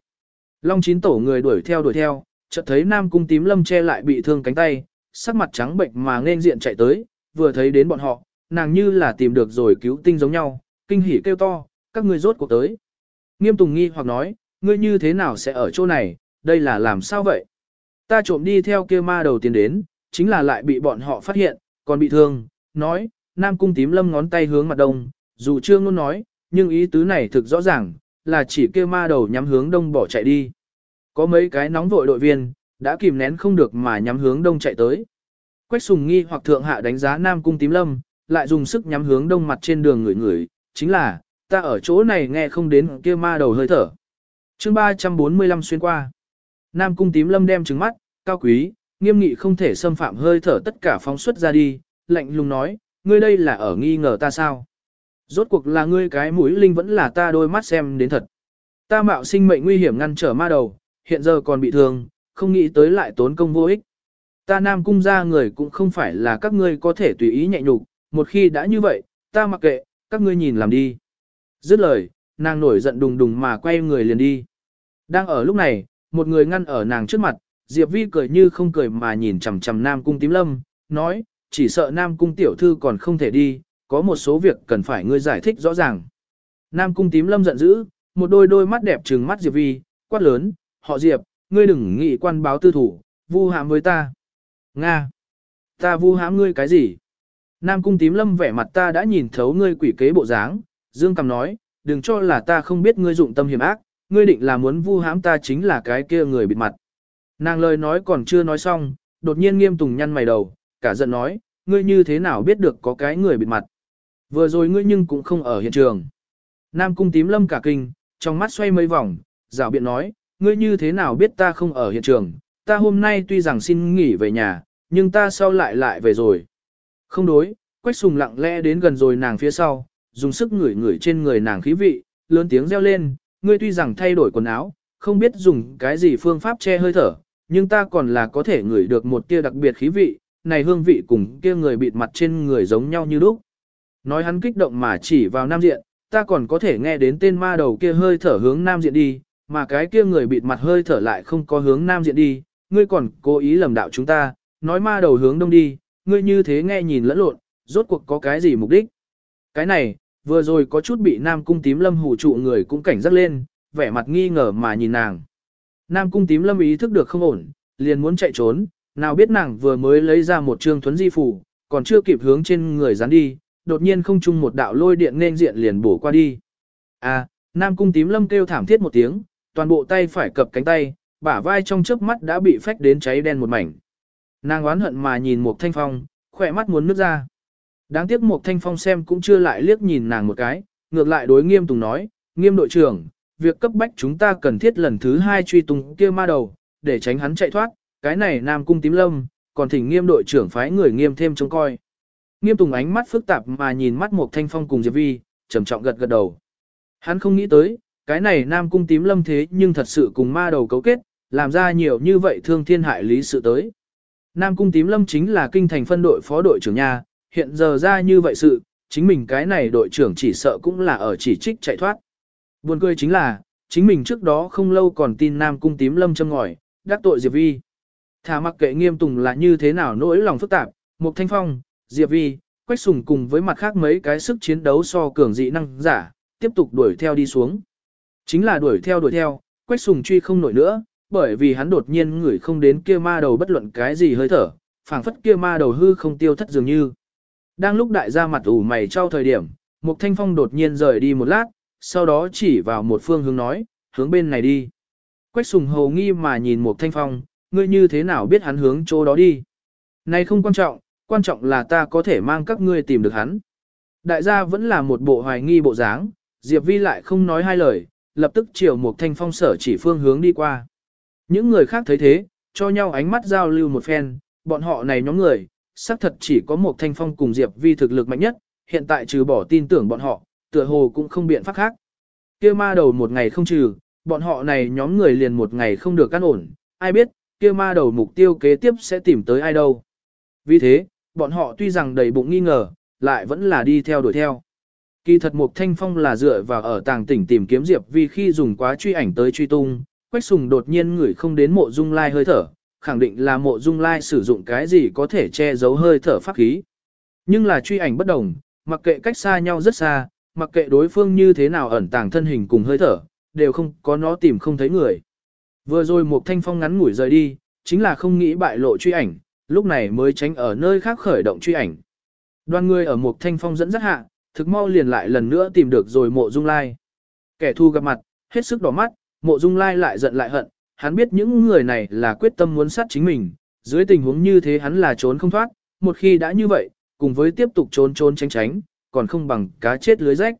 Long chín tổ người đuổi theo đuổi theo, chợt thấy Nam Cung Tím Lâm che lại bị thương cánh tay, sắc mặt trắng bệnh mà nên diện chạy tới, vừa thấy đến bọn họ, nàng như là tìm được rồi cứu tinh giống nhau, kinh hỉ kêu to, các ngươi rốt cuộc tới. Nghiêm Tùng nghi hoặc nói, ngươi như thế nào sẽ ở chỗ này, đây là làm sao vậy? Ta trộm đi theo kia ma đầu tiến đến, chính là lại bị bọn họ phát hiện, còn bị thương, nói, Nam Cung tím lâm ngón tay hướng mặt đông, dù chưa ngôn nói, nhưng ý tứ này thực rõ ràng, là chỉ kia ma đầu nhắm hướng đông bỏ chạy đi. Có mấy cái nóng vội đội viên, đã kìm nén không được mà nhắm hướng đông chạy tới. Quách sùng nghi hoặc thượng hạ đánh giá Nam Cung tím lâm, lại dùng sức nhắm hướng đông mặt trên đường người người, chính là, ta ở chỗ này nghe không đến kia ma đầu hơi thở. chương 345 xuyên qua. Nam cung tím lâm đem trứng mắt, cao quý, nghiêm nghị không thể xâm phạm hơi thở tất cả phóng xuất ra đi, lạnh lùng nói, ngươi đây là ở nghi ngờ ta sao? Rốt cuộc là ngươi cái mũi linh vẫn là ta đôi mắt xem đến thật. Ta mạo sinh mệnh nguy hiểm ngăn trở ma đầu, hiện giờ còn bị thương, không nghĩ tới lại tốn công vô ích. Ta nam cung ra người cũng không phải là các ngươi có thể tùy ý nhẹ nhục, một khi đã như vậy, ta mặc kệ, các ngươi nhìn làm đi. Dứt lời, nàng nổi giận đùng đùng mà quay người liền đi. Đang ở lúc này, một người ngăn ở nàng trước mặt, Diệp Vi cười như không cười mà nhìn chằm chằm Nam Cung Tím Lâm, nói, chỉ sợ Nam Cung tiểu thư còn không thể đi, có một số việc cần phải ngươi giải thích rõ ràng. Nam Cung Tím Lâm giận dữ, một đôi đôi mắt đẹp trừng mắt Diệp Vi, quát lớn, họ Diệp, ngươi đừng nghị quan báo tư thủ, vu hãm với ta. Nga! Ta vu hãm ngươi cái gì? Nam Cung Tím Lâm vẻ mặt ta đã nhìn thấu ngươi quỷ kế bộ dáng, Dương Cầm nói, đừng cho là ta không biết ngươi dụng tâm hiểm ác, ngươi định là muốn vu hãm ta chính là cái kia người bịt mặt. Nàng lời nói còn chưa nói xong, đột nhiên nghiêm tùng nhăn mày đầu, cả giận nói, ngươi như thế nào biết được có cái người bịt mặt. Vừa rồi ngươi nhưng cũng không ở hiện trường. Nam cung tím lâm cả kinh, trong mắt xoay mấy vòng, rào biện nói, ngươi như thế nào biết ta không ở hiện trường, ta hôm nay tuy rằng xin nghỉ về nhà, nhưng ta sau lại lại về rồi. Không đối, quách sùng lặng lẽ đến gần rồi nàng phía sau, dùng sức ngửi ngửi trên người nàng khí vị, lớn tiếng reo lên, ngươi tuy rằng thay đổi quần áo, không biết dùng cái gì phương pháp che hơi thở, nhưng ta còn là có thể ngửi được một tia đặc biệt khí vị, này hương vị cùng kia người bịt mặt trên người giống nhau như lúc. Nói hắn kích động mà chỉ vào nam diện, ta còn có thể nghe đến tên ma đầu kia hơi thở hướng nam diện đi, mà cái kia người bịt mặt hơi thở lại không có hướng nam diện đi, ngươi còn cố ý lầm đạo chúng ta, nói ma đầu hướng đông đi, ngươi như thế nghe nhìn lẫn lộn, rốt cuộc có cái gì mục đích. Cái này, vừa rồi có chút bị Nam Cung Tím Lâm hù trụ người cũng cảnh giác lên, vẻ mặt nghi ngờ mà nhìn nàng. Nam Cung Tím Lâm ý thức được không ổn, liền muốn chạy trốn, nào biết nàng vừa mới lấy ra một trương thuấn di phủ, còn chưa kịp hướng trên người dán đi, đột nhiên không chung một đạo lôi điện nên diện liền bổ qua đi. À, Nam Cung Tím Lâm kêu thảm thiết một tiếng, toàn bộ tay phải cập cánh tay, bả vai trong chớp mắt đã bị phách đến cháy đen một mảnh. Nàng oán hận mà nhìn một thanh phong, khỏe mắt muốn nước ra. Đáng tiếc một thanh phong xem cũng chưa lại liếc nhìn nàng một cái, ngược lại đối nghiêm tùng nói, nghiêm đội trưởng, việc cấp bách chúng ta cần thiết lần thứ hai truy tung kia ma đầu, để tránh hắn chạy thoát, cái này nam cung tím lâm, còn thỉnh nghiêm đội trưởng phái người nghiêm thêm trông coi. Nghiêm tùng ánh mắt phức tạp mà nhìn mắt một thanh phong cùng Diệp Vi, trầm trọng gật gật đầu. Hắn không nghĩ tới, cái này nam cung tím lâm thế nhưng thật sự cùng ma đầu cấu kết, làm ra nhiều như vậy thương thiên hại lý sự tới. Nam cung tím lâm chính là kinh thành phân đội phó đội trưởng nhà, hiện giờ ra như vậy sự, chính mình cái này đội trưởng chỉ sợ cũng là ở chỉ trích chạy thoát. Buồn cười chính là, chính mình trước đó không lâu còn tin Nam Cung tím lâm châm ngòi, đắc tội Diệp Vi. Thả mặc kệ nghiêm tùng là như thế nào nỗi lòng phức tạp, Mục Thanh Phong, Diệp Vi, Quách Sùng cùng với mặt khác mấy cái sức chiến đấu so cường dị năng giả, tiếp tục đuổi theo đi xuống. Chính là đuổi theo đuổi theo, Quách Sùng truy không nổi nữa, bởi vì hắn đột nhiên ngửi không đến kia ma đầu bất luận cái gì hơi thở, phảng phất kia ma đầu hư không tiêu thất dường như. Đang lúc đại gia mặt ủ mày trao thời điểm, Mục Thanh Phong đột nhiên rời đi một lát, sau đó chỉ vào một phương hướng nói, hướng bên này đi. Quách sùng hầu nghi mà nhìn Mục Thanh Phong, ngươi như thế nào biết hắn hướng chỗ đó đi. Này không quan trọng, quan trọng là ta có thể mang các ngươi tìm được hắn. Đại gia vẫn là một bộ hoài nghi bộ dáng, Diệp Vi lại không nói hai lời, lập tức chiều một Thanh Phong sở chỉ phương hướng đi qua. Những người khác thấy thế, cho nhau ánh mắt giao lưu một phen, bọn họ này nhóm người, xác thật chỉ có một thanh phong cùng Diệp Vi thực lực mạnh nhất, hiện tại trừ bỏ tin tưởng bọn họ, tựa hồ cũng không biện pháp khác. Kia ma đầu một ngày không trừ, bọn họ này nhóm người liền một ngày không được căn ổn, ai biết, kia ma đầu mục tiêu kế tiếp sẽ tìm tới ai đâu. Vì thế, bọn họ tuy rằng đầy bụng nghi ngờ, lại vẫn là đi theo đuổi theo. Kỳ thật Mục Thanh Phong là dựa vào ở tàng tỉnh tìm kiếm Diệp Vi khi dùng quá truy ảnh tới truy tung, Quách Sùng đột nhiên ngửi không đến mộ dung lai hơi thở, khẳng định là mộ dung lai sử dụng cái gì có thể che giấu hơi thở pháp khí. Nhưng là truy ảnh bất đồng, mặc kệ cách xa nhau rất xa, mặc kệ đối phương như thế nào ẩn tàng thân hình cùng hơi thở, đều không có nó tìm không thấy người. Vừa rồi một thanh phong ngắn ngủi rời đi, chính là không nghĩ bại lộ truy ảnh, lúc này mới tránh ở nơi khác khởi động truy ảnh. Đoàn người ở một thanh phong dẫn dắt hạ, thực mau liền lại lần nữa tìm được rồi mộ dung lai. Kẻ thù gặp mặt, hết sức đỏ mắt, mộ dung lai lại giận lại hận, hắn biết những người này là quyết tâm muốn sát chính mình, dưới tình huống như thế hắn là trốn không thoát, một khi đã như vậy, cùng với tiếp tục trốn trốn tránh tránh, còn không bằng cá chết lưới rách.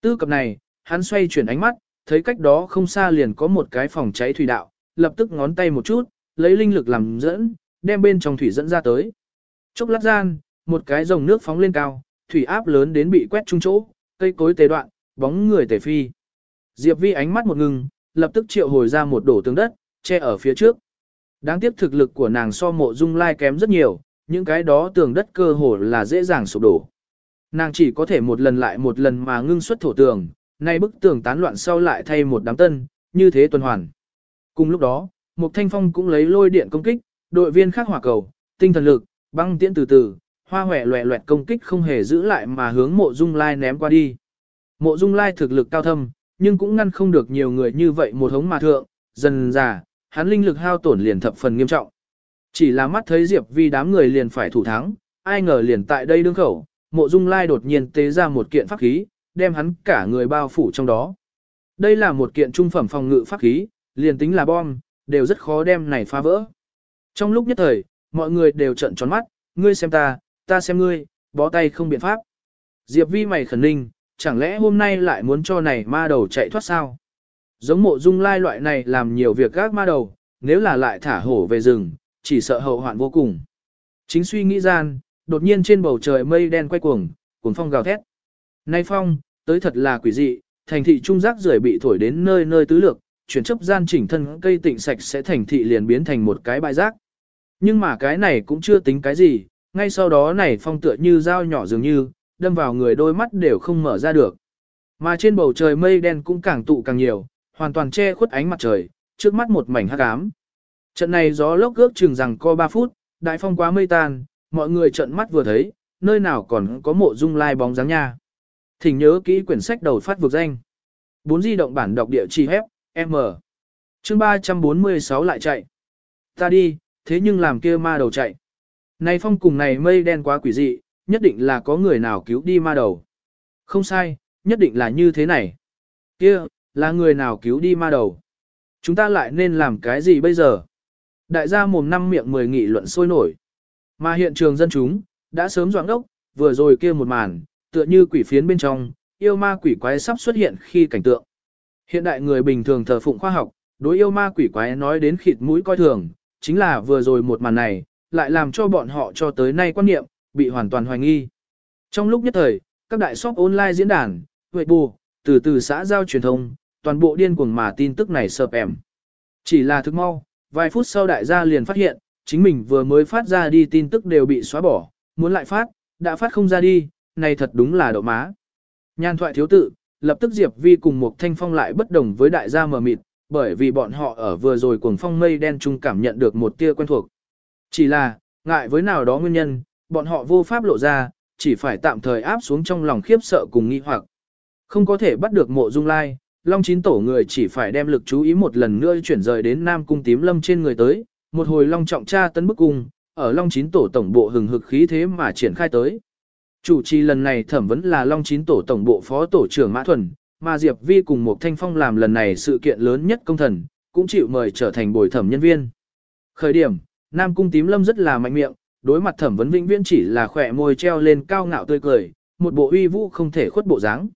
Tư cập này, hắn xoay chuyển ánh mắt, thấy cách đó không xa liền có một cái phòng cháy thủy đạo, lập tức ngón tay một chút, lấy linh lực làm dẫn, đem bên trong thủy dẫn ra tới. Chốc lát gian, một cái dòng nước phóng lên cao, thủy áp lớn đến bị quét trung chỗ, cây cối tề đoạn, bóng người tề phi. Diệp Vi ánh mắt một ngừng, lập tức triệu hồi ra một đổ tường đất, che ở phía trước. Đáng tiếc thực lực của nàng so mộ dung lai kém rất nhiều, những cái đó tường đất cơ hồ là dễ dàng sụp đổ. Nàng chỉ có thể một lần lại một lần mà ngưng xuất thổ tường, nay bức tường tán loạn sau lại thay một đám tân, như thế tuần hoàn. Cùng lúc đó, Mục Thanh Phong cũng lấy lôi điện công kích, đội viên khác hỏa cầu, tinh thần lực, băng tiễn từ từ, hoa hòe loẹ loẹt công kích không hề giữ lại mà hướng mộ dung lai ném qua đi. Mộ dung lai thực lực cao thâm, nhưng cũng ngăn không được nhiều người như vậy một hống mà thượng, dần già, hắn linh lực hao tổn liền thập phần nghiêm trọng. Chỉ là mắt thấy Diệp Vi đám người liền phải thủ thắng, ai ngờ liền tại đây đương khẩu, mộ dung lai đột nhiên tế ra một kiện pháp khí, đem hắn cả người bao phủ trong đó. Đây là một kiện trung phẩm phòng ngự pháp khí, liền tính là bom, đều rất khó đem này phá vỡ. Trong lúc nhất thời, mọi người đều trợn tròn mắt, ngươi xem ta, ta xem ngươi, bó tay không biện pháp. Diệp vi mày khẩn ninh, chẳng lẽ hôm nay lại muốn cho này ma đầu chạy thoát sao? Giống mộ dung lai loại này làm nhiều việc gác ma đầu, nếu là lại thả hổ về rừng, chỉ sợ hậu hoạn vô cùng. Chính suy nghĩ gian, đột nhiên trên bầu trời mây đen quay cuồng, cuồng phong gào thét. Nay phong, tới thật là quỷ dị, thành thị trung rác rưởi bị thổi đến nơi nơi tứ lược, chuyển chấp gian chỉnh thân cây tịnh sạch sẽ thành thị liền biến thành một cái bãi rác. Nhưng mà cái này cũng chưa tính cái gì, ngay sau đó này phong tựa như dao nhỏ dường như, đâm vào người đôi mắt đều không mở ra được. Mà trên bầu trời mây đen cũng càng tụ càng nhiều, hoàn toàn che khuất ánh mặt trời, trước mắt một mảnh hắc ám. Trận này gió lốc ước chừng rằng co 3 phút, đại phong quá mây tan, mọi người trận mắt vừa thấy, nơi nào còn có mộ dung lai bóng dáng nha. Thỉnh nhớ kỹ quyển sách đầu phát vực danh. 4 di động bản đọc địa chỉ hép, M. Chương 346 lại chạy. Ta đi, thế nhưng làm kia ma đầu chạy. Này phong cùng này mây đen quá quỷ dị, nhất định là có người nào cứu đi ma đầu. Không sai, nhất định là như thế này. Kia, là người nào cứu đi ma đầu. Chúng ta lại nên làm cái gì bây giờ? Đại gia mồm năm miệng mười nghị luận sôi nổi. Mà hiện trường dân chúng, đã sớm doãn đốc, vừa rồi kia một màn, tựa như quỷ phiến bên trong, yêu ma quỷ quái sắp xuất hiện khi cảnh tượng. Hiện đại người bình thường thờ phụng khoa học, đối yêu ma quỷ quái nói đến khịt mũi coi thường, chính là vừa rồi một màn này, lại làm cho bọn họ cho tới nay quan niệm, bị hoàn toàn hoài nghi. Trong lúc nhất thời, các đại shop online diễn đàn, huệ bù, từ từ xã giao truyền thông, toàn bộ điên cuồng mà tin tức này sợp ẻm. Chỉ là thức mau, vài phút sau đại gia liền phát hiện, chính mình vừa mới phát ra đi tin tức đều bị xóa bỏ, muốn lại phát, đã phát không ra đi, này thật đúng là độ má. Nhan thoại thiếu tự, lập tức Diệp Vi cùng một thanh phong lại bất đồng với đại gia mờ mịt, bởi vì bọn họ ở vừa rồi cuồng phong mây đen chung cảm nhận được một tia quen thuộc. Chỉ là, ngại với nào đó nguyên nhân, bọn họ vô pháp lộ ra, chỉ phải tạm thời áp xuống trong lòng khiếp sợ cùng nghi hoặc. Không có thể bắt được mộ dung lai, Long chín tổ người chỉ phải đem lực chú ý một lần nữa chuyển rời đến Nam Cung tím lâm trên người tới, một hồi Long trọng cha tấn bức cung, ở Long chín tổ tổng bộ hừng hực khí thế mà triển khai tới. Chủ trì lần này thẩm vấn là Long chín tổ tổng bộ phó tổ trưởng Mã Thuần, mà Diệp Vi cùng một thanh phong làm lần này sự kiện lớn nhất công thần, cũng chịu mời trở thành bồi thẩm nhân viên. Khởi điểm, Nam Cung tím lâm rất là mạnh miệng, đối mặt thẩm vấn vĩnh viễn chỉ là khỏe môi treo lên cao ngạo tươi cười, một bộ uy vũ không thể khuất bộ dáng.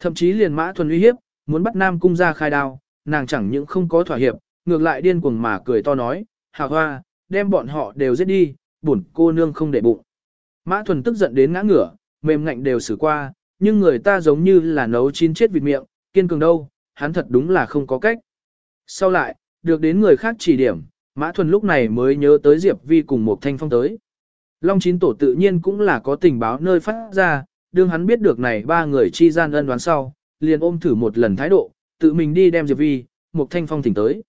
Thậm chí liền Mã Thuần uy hiếp, muốn bắt Nam Cung ra khai đao, nàng chẳng những không có thỏa hiệp, ngược lại điên cuồng mà cười to nói, "Hà hoa, đem bọn họ đều giết đi, bổn cô nương không để bụng. Mã Thuần tức giận đến ngã ngửa, mềm ngạnh đều xử qua, nhưng người ta giống như là nấu chín chết vịt miệng, kiên cường đâu, hắn thật đúng là không có cách. Sau lại, được đến người khác chỉ điểm, Mã Thuần lúc này mới nhớ tới Diệp Vi cùng một thanh phong tới. Long chín tổ tự nhiên cũng là có tình báo nơi phát ra, đương hắn biết được này ba người chi gian ân đoán sau, liền ôm thử một lần thái độ, tự mình đi đem Diệp Vi, Mục Thanh Phong thỉnh tới.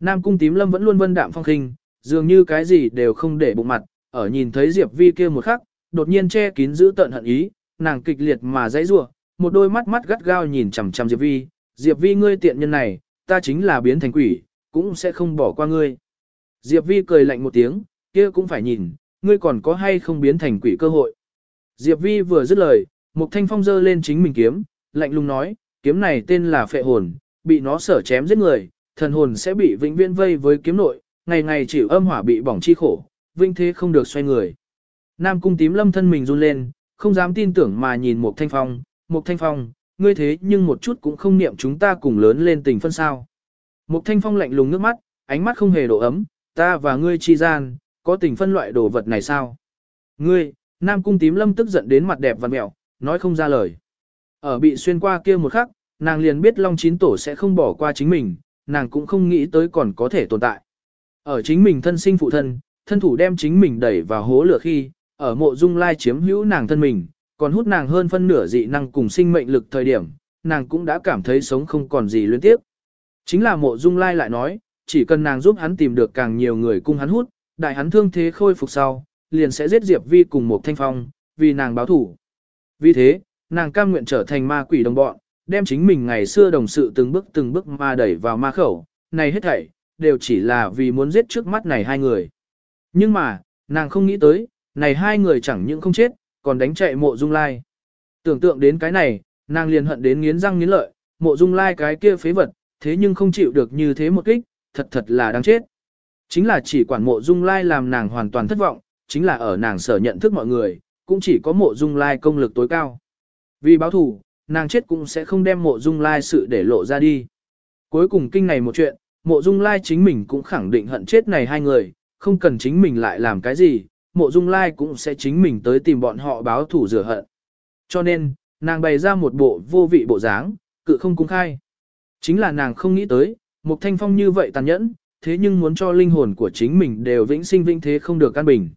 Nam Cung Tím Lâm vẫn luôn vân đạm phong khinh, dường như cái gì đều không để bụng mặt, ở nhìn thấy Diệp Vi kia một khắc, đột nhiên che kín giữ tận hận ý, nàng kịch liệt mà dãy rủa, một đôi mắt mắt gắt gao nhìn chằm chằm Diệp Vi, Diệp Vi ngươi tiện nhân này, ta chính là biến thành quỷ, cũng sẽ không bỏ qua ngươi. Diệp Vi cười lạnh một tiếng, kia cũng phải nhìn, ngươi còn có hay không biến thành quỷ cơ hội. Diệp Vi vừa dứt lời, Mục Thanh Phong giơ lên chính mình kiếm, lạnh lùng nói, kiếm này tên là phệ hồn, bị nó sở chém giết người, thần hồn sẽ bị vĩnh viễn vây với kiếm nội, ngày ngày chịu âm hỏa bị bỏng chi khổ, vinh thế không được xoay người. Nam cung tím lâm thân mình run lên, không dám tin tưởng mà nhìn Mục Thanh Phong, Mục Thanh Phong, ngươi thế nhưng một chút cũng không niệm chúng ta cùng lớn lên tình phân sao. Mục Thanh Phong lạnh lùng nước mắt, ánh mắt không hề độ ấm, ta và ngươi chi gian, có tình phân loại đồ vật này sao? Ngươi, Nam cung tím lâm tức giận đến mặt đẹp vằn mẹo, nói không ra lời. Ở bị xuyên qua kia một khắc, nàng liền biết Long Chín Tổ sẽ không bỏ qua chính mình, nàng cũng không nghĩ tới còn có thể tồn tại. Ở chính mình thân sinh phụ thân, thân thủ đem chính mình đẩy vào hố lửa khi, ở mộ dung lai chiếm hữu nàng thân mình, còn hút nàng hơn phân nửa dị năng cùng sinh mệnh lực thời điểm, nàng cũng đã cảm thấy sống không còn gì luyến tiếp. Chính là mộ dung lai lại nói, chỉ cần nàng giúp hắn tìm được càng nhiều người cung hắn hút, đại hắn thương thế khôi phục sau, liền sẽ giết Diệp Vi cùng một thanh phong, vì nàng báo thủ. Vì thế, nàng cam nguyện trở thành ma quỷ đồng bọn, đem chính mình ngày xưa đồng sự từng bước từng bước ma đẩy vào ma khẩu, này hết thảy, đều chỉ là vì muốn giết trước mắt này hai người. Nhưng mà, nàng không nghĩ tới, này hai người chẳng những không chết, còn đánh chạy mộ dung lai. Tưởng tượng đến cái này, nàng liền hận đến nghiến răng nghiến lợi, mộ dung lai cái kia phế vật, thế nhưng không chịu được như thế một kích, thật thật là đáng chết. Chính là chỉ quản mộ dung lai làm nàng hoàn toàn thất vọng, chính là ở nàng sở nhận thức mọi người, cũng chỉ có mộ dung lai công lực tối cao. Vì báo thù, nàng chết cũng sẽ không đem mộ dung lai sự để lộ ra đi. Cuối cùng kinh này một chuyện, mộ dung lai chính mình cũng khẳng định hận chết này hai người, không cần chính mình lại làm cái gì, mộ dung lai cũng sẽ chính mình tới tìm bọn họ báo thủ rửa hận. Cho nên, nàng bày ra một bộ vô vị bộ dáng, cự không cung khai. Chính là nàng không nghĩ tới, Mục thanh phong như vậy tàn nhẫn, thế nhưng muốn cho linh hồn của chính mình đều vĩnh sinh vĩnh thế không được căn bình.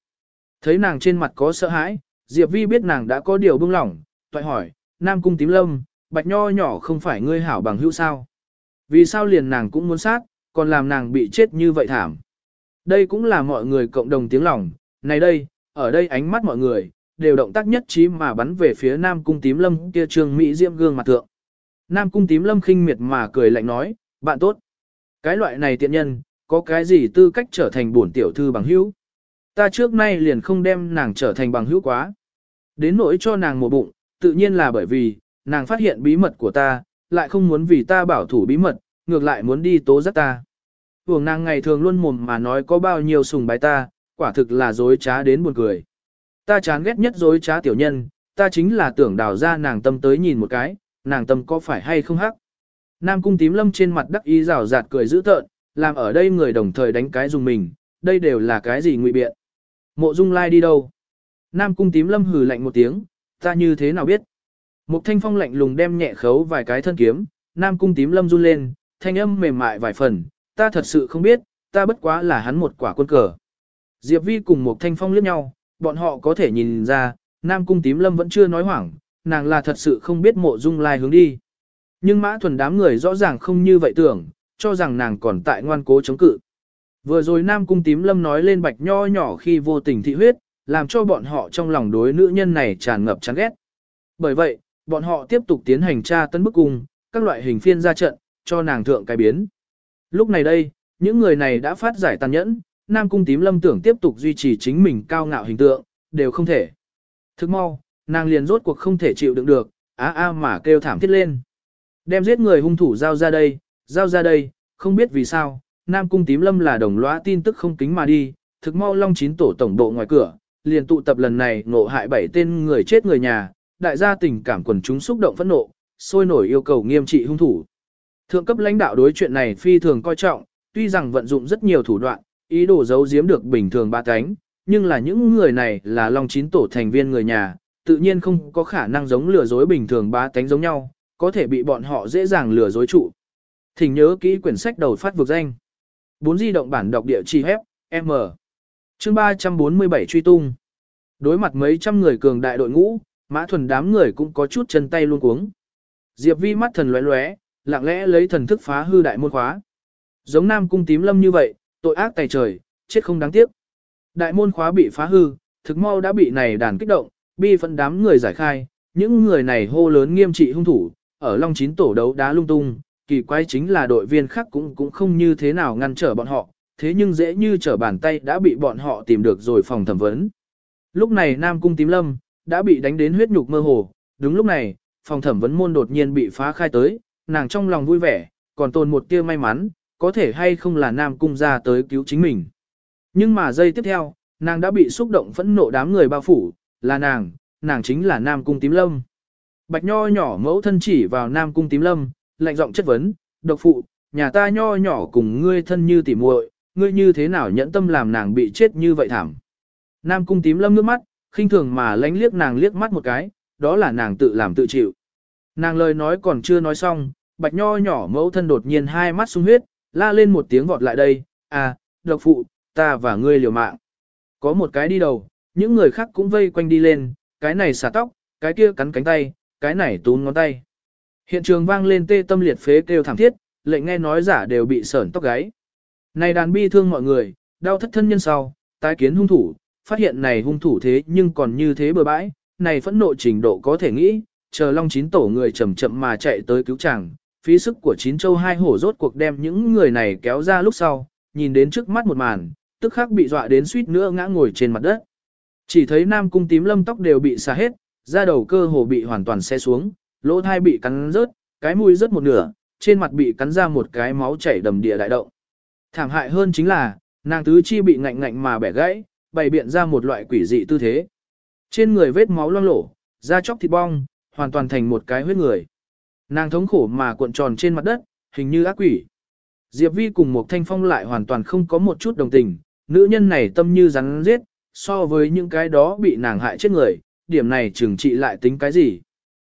Thấy nàng trên mặt có sợ hãi, Diệp Vi biết nàng đã có điều bưng lỏng, toại hỏi, Nam Cung Tím Lâm, Bạch Nho nhỏ không phải ngươi hảo bằng hữu sao? Vì sao liền nàng cũng muốn sát, còn làm nàng bị chết như vậy thảm? Đây cũng là mọi người cộng đồng tiếng lòng, này đây, ở đây ánh mắt mọi người, đều động tác nhất trí mà bắn về phía Nam Cung Tím Lâm kia trường Mỹ Diệm gương mặt thượng. Nam Cung Tím Lâm khinh miệt mà cười lạnh nói, bạn tốt. Cái loại này tiện nhân, có cái gì tư cách trở thành bổn tiểu thư bằng hữu? Ta trước nay liền không đem nàng trở thành bằng hữu quá. Đến nỗi cho nàng một bụng, tự nhiên là bởi vì, nàng phát hiện bí mật của ta, lại không muốn vì ta bảo thủ bí mật, ngược lại muốn đi tố giác ta. Vương nàng ngày thường luôn mồm mà nói có bao nhiêu sùng bái ta, quả thực là dối trá đến buồn cười. Ta chán ghét nhất dối trá tiểu nhân, ta chính là tưởng đào ra nàng tâm tới nhìn một cái, nàng tâm có phải hay không hắc. Nam cung tím lâm trên mặt đắc ý rào rạt cười dữ tợn, làm ở đây người đồng thời đánh cái dùng mình, đây đều là cái gì ngụy biện. Mộ dung lai đi đâu? Nam cung tím lâm hừ lạnh một tiếng, ta như thế nào biết? Mục thanh phong lạnh lùng đem nhẹ khấu vài cái thân kiếm, Nam cung tím lâm run lên, thanh âm mềm mại vài phần, ta thật sự không biết, ta bất quá là hắn một quả quân cờ. Diệp Vi cùng Mục thanh phong liếc nhau, bọn họ có thể nhìn ra, Nam cung tím lâm vẫn chưa nói hoảng, nàng là thật sự không biết mộ dung lai hướng đi. Nhưng mã thuần đám người rõ ràng không như vậy tưởng, cho rằng nàng còn tại ngoan cố chống cự. Vừa rồi Nam Cung Tím Lâm nói lên bạch nho nhỏ khi vô tình thị huyết, làm cho bọn họ trong lòng đối nữ nhân này tràn ngập chán ghét. Bởi vậy, bọn họ tiếp tục tiến hành tra tấn bức cung, các loại hình phiên ra trận, cho nàng thượng cái biến. Lúc này đây, những người này đã phát giải tàn nhẫn, Nam Cung Tím Lâm tưởng tiếp tục duy trì chính mình cao ngạo hình tượng, đều không thể. Thức mau, nàng liền rốt cuộc không thể chịu đựng được, á a mà kêu thảm thiết lên. Đem giết người hung thủ giao ra đây, giao ra đây, không biết vì sao, Nam Cung Tím Lâm là đồng lõa tin tức không kính mà đi, thực mau long chín tổ tổng bộ ngoài cửa, liền tụ tập lần này ngộ hại bảy tên người chết người nhà, đại gia tình cảm quần chúng xúc động phẫn nộ, sôi nổi yêu cầu nghiêm trị hung thủ. Thượng cấp lãnh đạo đối chuyện này phi thường coi trọng, tuy rằng vận dụng rất nhiều thủ đoạn, ý đồ giấu giếm được bình thường ba cánh, nhưng là những người này là long chín tổ thành viên người nhà, tự nhiên không có khả năng giống lừa dối bình thường ba cánh giống nhau, có thể bị bọn họ dễ dàng lừa dối trụ. Thỉnh nhớ kỹ quyển sách đầu phát vực danh. 4 di động bản đọc địa chỉ hép, M. Chương 347 truy tung. Đối mặt mấy trăm người cường đại đội ngũ, mã thuần đám người cũng có chút chân tay luôn cuống. Diệp vi mắt thần lóe lóe, lặng lẽ lấy thần thức phá hư đại môn khóa. Giống Nam Cung Tím Lâm như vậy, tội ác tày trời, chết không đáng tiếc. Đại môn khóa bị phá hư, thực mau đã bị này đàn kích động, bi phận đám người giải khai, những người này hô lớn nghiêm trị hung thủ, ở Long Chín tổ đấu đá lung tung, kỳ quái chính là đội viên khác cũng cũng không như thế nào ngăn trở bọn họ, thế nhưng dễ như trở bàn tay đã bị bọn họ tìm được rồi phòng thẩm vấn. Lúc này Nam Cung Tím Lâm, đã bị đánh đến huyết nhục mơ hồ, đúng lúc này, phòng thẩm vấn môn đột nhiên bị phá khai tới, nàng trong lòng vui vẻ, còn tồn một tia may mắn, có thể hay không là Nam Cung ra tới cứu chính mình. Nhưng mà giây tiếp theo, nàng đã bị xúc động phẫn nộ đám người bao phủ, là nàng, nàng chính là Nam Cung Tím Lâm. Bạch nho nhỏ mẫu thân chỉ vào Nam Cung Tím Lâm, lạnh giọng chất vấn, độc phụ, nhà ta nho nhỏ cùng ngươi thân như tỉ muội, ngươi như thế nào nhẫn tâm làm nàng bị chết như vậy thảm. Nam Cung Tím Lâm nước mắt, khinh thường mà lánh liếc nàng liếc mắt một cái, đó là nàng tự làm tự chịu. Nàng lời nói còn chưa nói xong, bạch nho nhỏ mẫu thân đột nhiên hai mắt sung huyết, la lên một tiếng vọt lại đây, à, độc phụ, ta và ngươi liều mạng. Có một cái đi đầu, những người khác cũng vây quanh đi lên, cái này xả tóc, cái kia cắn cánh tay, cái này tún ngón tay. Hiện trường vang lên tê tâm liệt phế kêu thảm thiết, lệnh nghe nói giả đều bị sởn tóc gáy. Này đàn bi thương mọi người, đau thất thân nhân sau, tái kiến hung thủ, phát hiện này hung thủ thế nhưng còn như thế bừa bãi, này phẫn nộ trình độ có thể nghĩ, chờ long chín tổ người chậm chậm mà chạy tới cứu chàng, phí sức của chín châu hai hổ rốt cuộc đem những người này kéo ra lúc sau, nhìn đến trước mắt một màn, tức khắc bị dọa đến suýt nữa ngã ngồi trên mặt đất. Chỉ thấy nam cung tím lâm tóc đều bị xả hết, da đầu cơ hồ bị hoàn toàn xe xuống, lỗ thai bị cắn rớt, cái mũi rớt một nửa, trên mặt bị cắn ra một cái máu chảy đầm địa đại động. Thảm hại hơn chính là, nàng tứ chi bị ngạnh ngạnh mà bẻ gãy, bày biện ra một loại quỷ dị tư thế. Trên người vết máu loang lổ, da chóc thịt bong, hoàn toàn thành một cái huyết người. Nàng thống khổ mà cuộn tròn trên mặt đất, hình như ác quỷ. Diệp Vi cùng một thanh phong lại hoàn toàn không có một chút đồng tình, nữ nhân này tâm như rắn giết, so với những cái đó bị nàng hại chết người, điểm này trừng trị lại tính cái gì.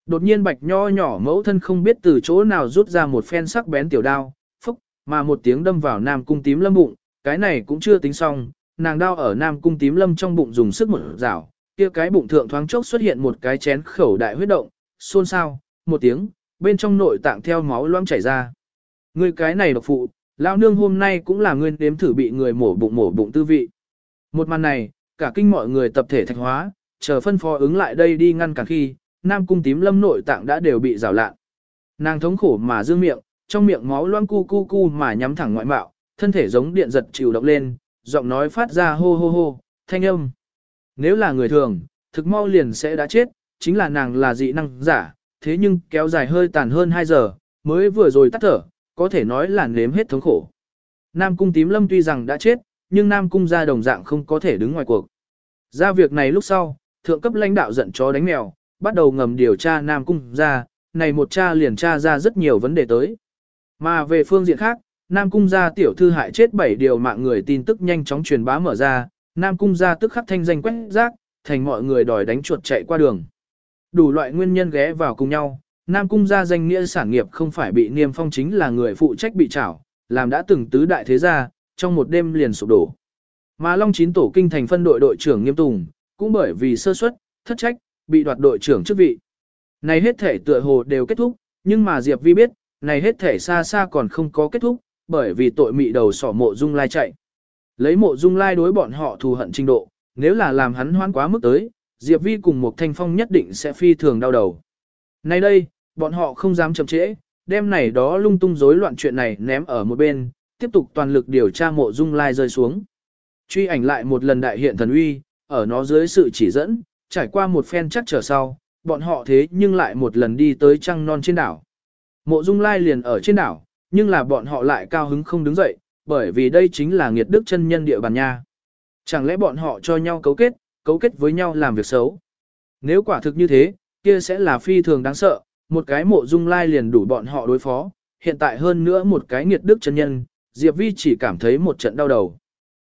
Đột nhiên bạch nho nhỏ mẫu thân không biết từ chỗ nào rút ra một phen sắc bén tiểu đao, phúc, mà một tiếng đâm vào nam cung tím lâm bụng, cái này cũng chưa tính xong, nàng đao ở nam cung tím lâm trong bụng dùng sức một rảo, kia cái bụng thượng thoáng chốc xuất hiện một cái chén khẩu đại huyết động, xôn xao, một tiếng, bên trong nội tạng theo máu loãng chảy ra. Người cái này độc phụ, lão nương hôm nay cũng là nguyên đếm thử bị người mổ bụng mổ bụng tư vị. Một màn này, cả kinh mọi người tập thể thạch hóa, chờ phân phó ứng lại đây đi ngăn cản khi, nam cung tím lâm nội tạng đã đều bị rào lạn. Nàng thống khổ mà dương miệng, trong miệng máu loang cu cu cu mà nhắm thẳng ngoại mạo, thân thể giống điện giật chịu động lên, giọng nói phát ra hô hô hô, thanh âm. Nếu là người thường, thực mau liền sẽ đã chết, chính là nàng là dị năng giả, thế nhưng kéo dài hơi tàn hơn 2 giờ, mới vừa rồi tắt thở, có thể nói là nếm hết thống khổ. Nam cung tím lâm tuy rằng đã chết, nhưng Nam cung gia đồng dạng không có thể đứng ngoài cuộc. Ra việc này lúc sau, thượng cấp lãnh đạo giận chó đánh mèo, bắt đầu ngầm điều tra Nam cung gia, này một cha liền tra ra rất nhiều vấn đề tới. Mà về phương diện khác, Nam cung gia tiểu thư hại chết bảy điều mạng người tin tức nhanh chóng truyền bá mở ra, Nam cung gia tức khắc thanh danh quét rác, thành mọi người đòi đánh chuột chạy qua đường. Đủ loại nguyên nhân ghé vào cùng nhau, Nam cung gia danh nghĩa sản nghiệp không phải bị niêm phong chính là người phụ trách bị trảo, làm đã từng tứ đại thế gia, trong một đêm liền sụp đổ. Mà Long Chín tổ kinh thành phân đội đội trưởng Nghiêm Tùng, cũng bởi vì sơ suất, thất trách, bị đoạt đội trưởng chức vị. Này hết thể tựa hồ đều kết thúc, nhưng mà Diệp Vi biết, này hết thể xa xa còn không có kết thúc, bởi vì tội mị đầu sỏ mộ dung lai chạy. Lấy mộ dung lai đối bọn họ thù hận trình độ, nếu là làm hắn hoan quá mức tới, Diệp Vi cùng một thanh phong nhất định sẽ phi thường đau đầu. Nay đây, bọn họ không dám chậm trễ, đêm này đó lung tung rối loạn chuyện này ném ở một bên, tiếp tục toàn lực điều tra mộ dung lai rơi xuống. Truy ảnh lại một lần đại hiện thần uy, ở nó dưới sự chỉ dẫn, trải qua một phen chắc trở sau, bọn họ thế nhưng lại một lần đi tới trăng non trên đảo. Mộ dung lai liền ở trên đảo, nhưng là bọn họ lại cao hứng không đứng dậy, bởi vì đây chính là nghiệt đức chân nhân địa bàn nha. Chẳng lẽ bọn họ cho nhau cấu kết, cấu kết với nhau làm việc xấu. Nếu quả thực như thế, kia sẽ là phi thường đáng sợ, một cái mộ dung lai liền đủ bọn họ đối phó, hiện tại hơn nữa một cái nghiệt đức chân nhân, Diệp Vi chỉ cảm thấy một trận đau đầu.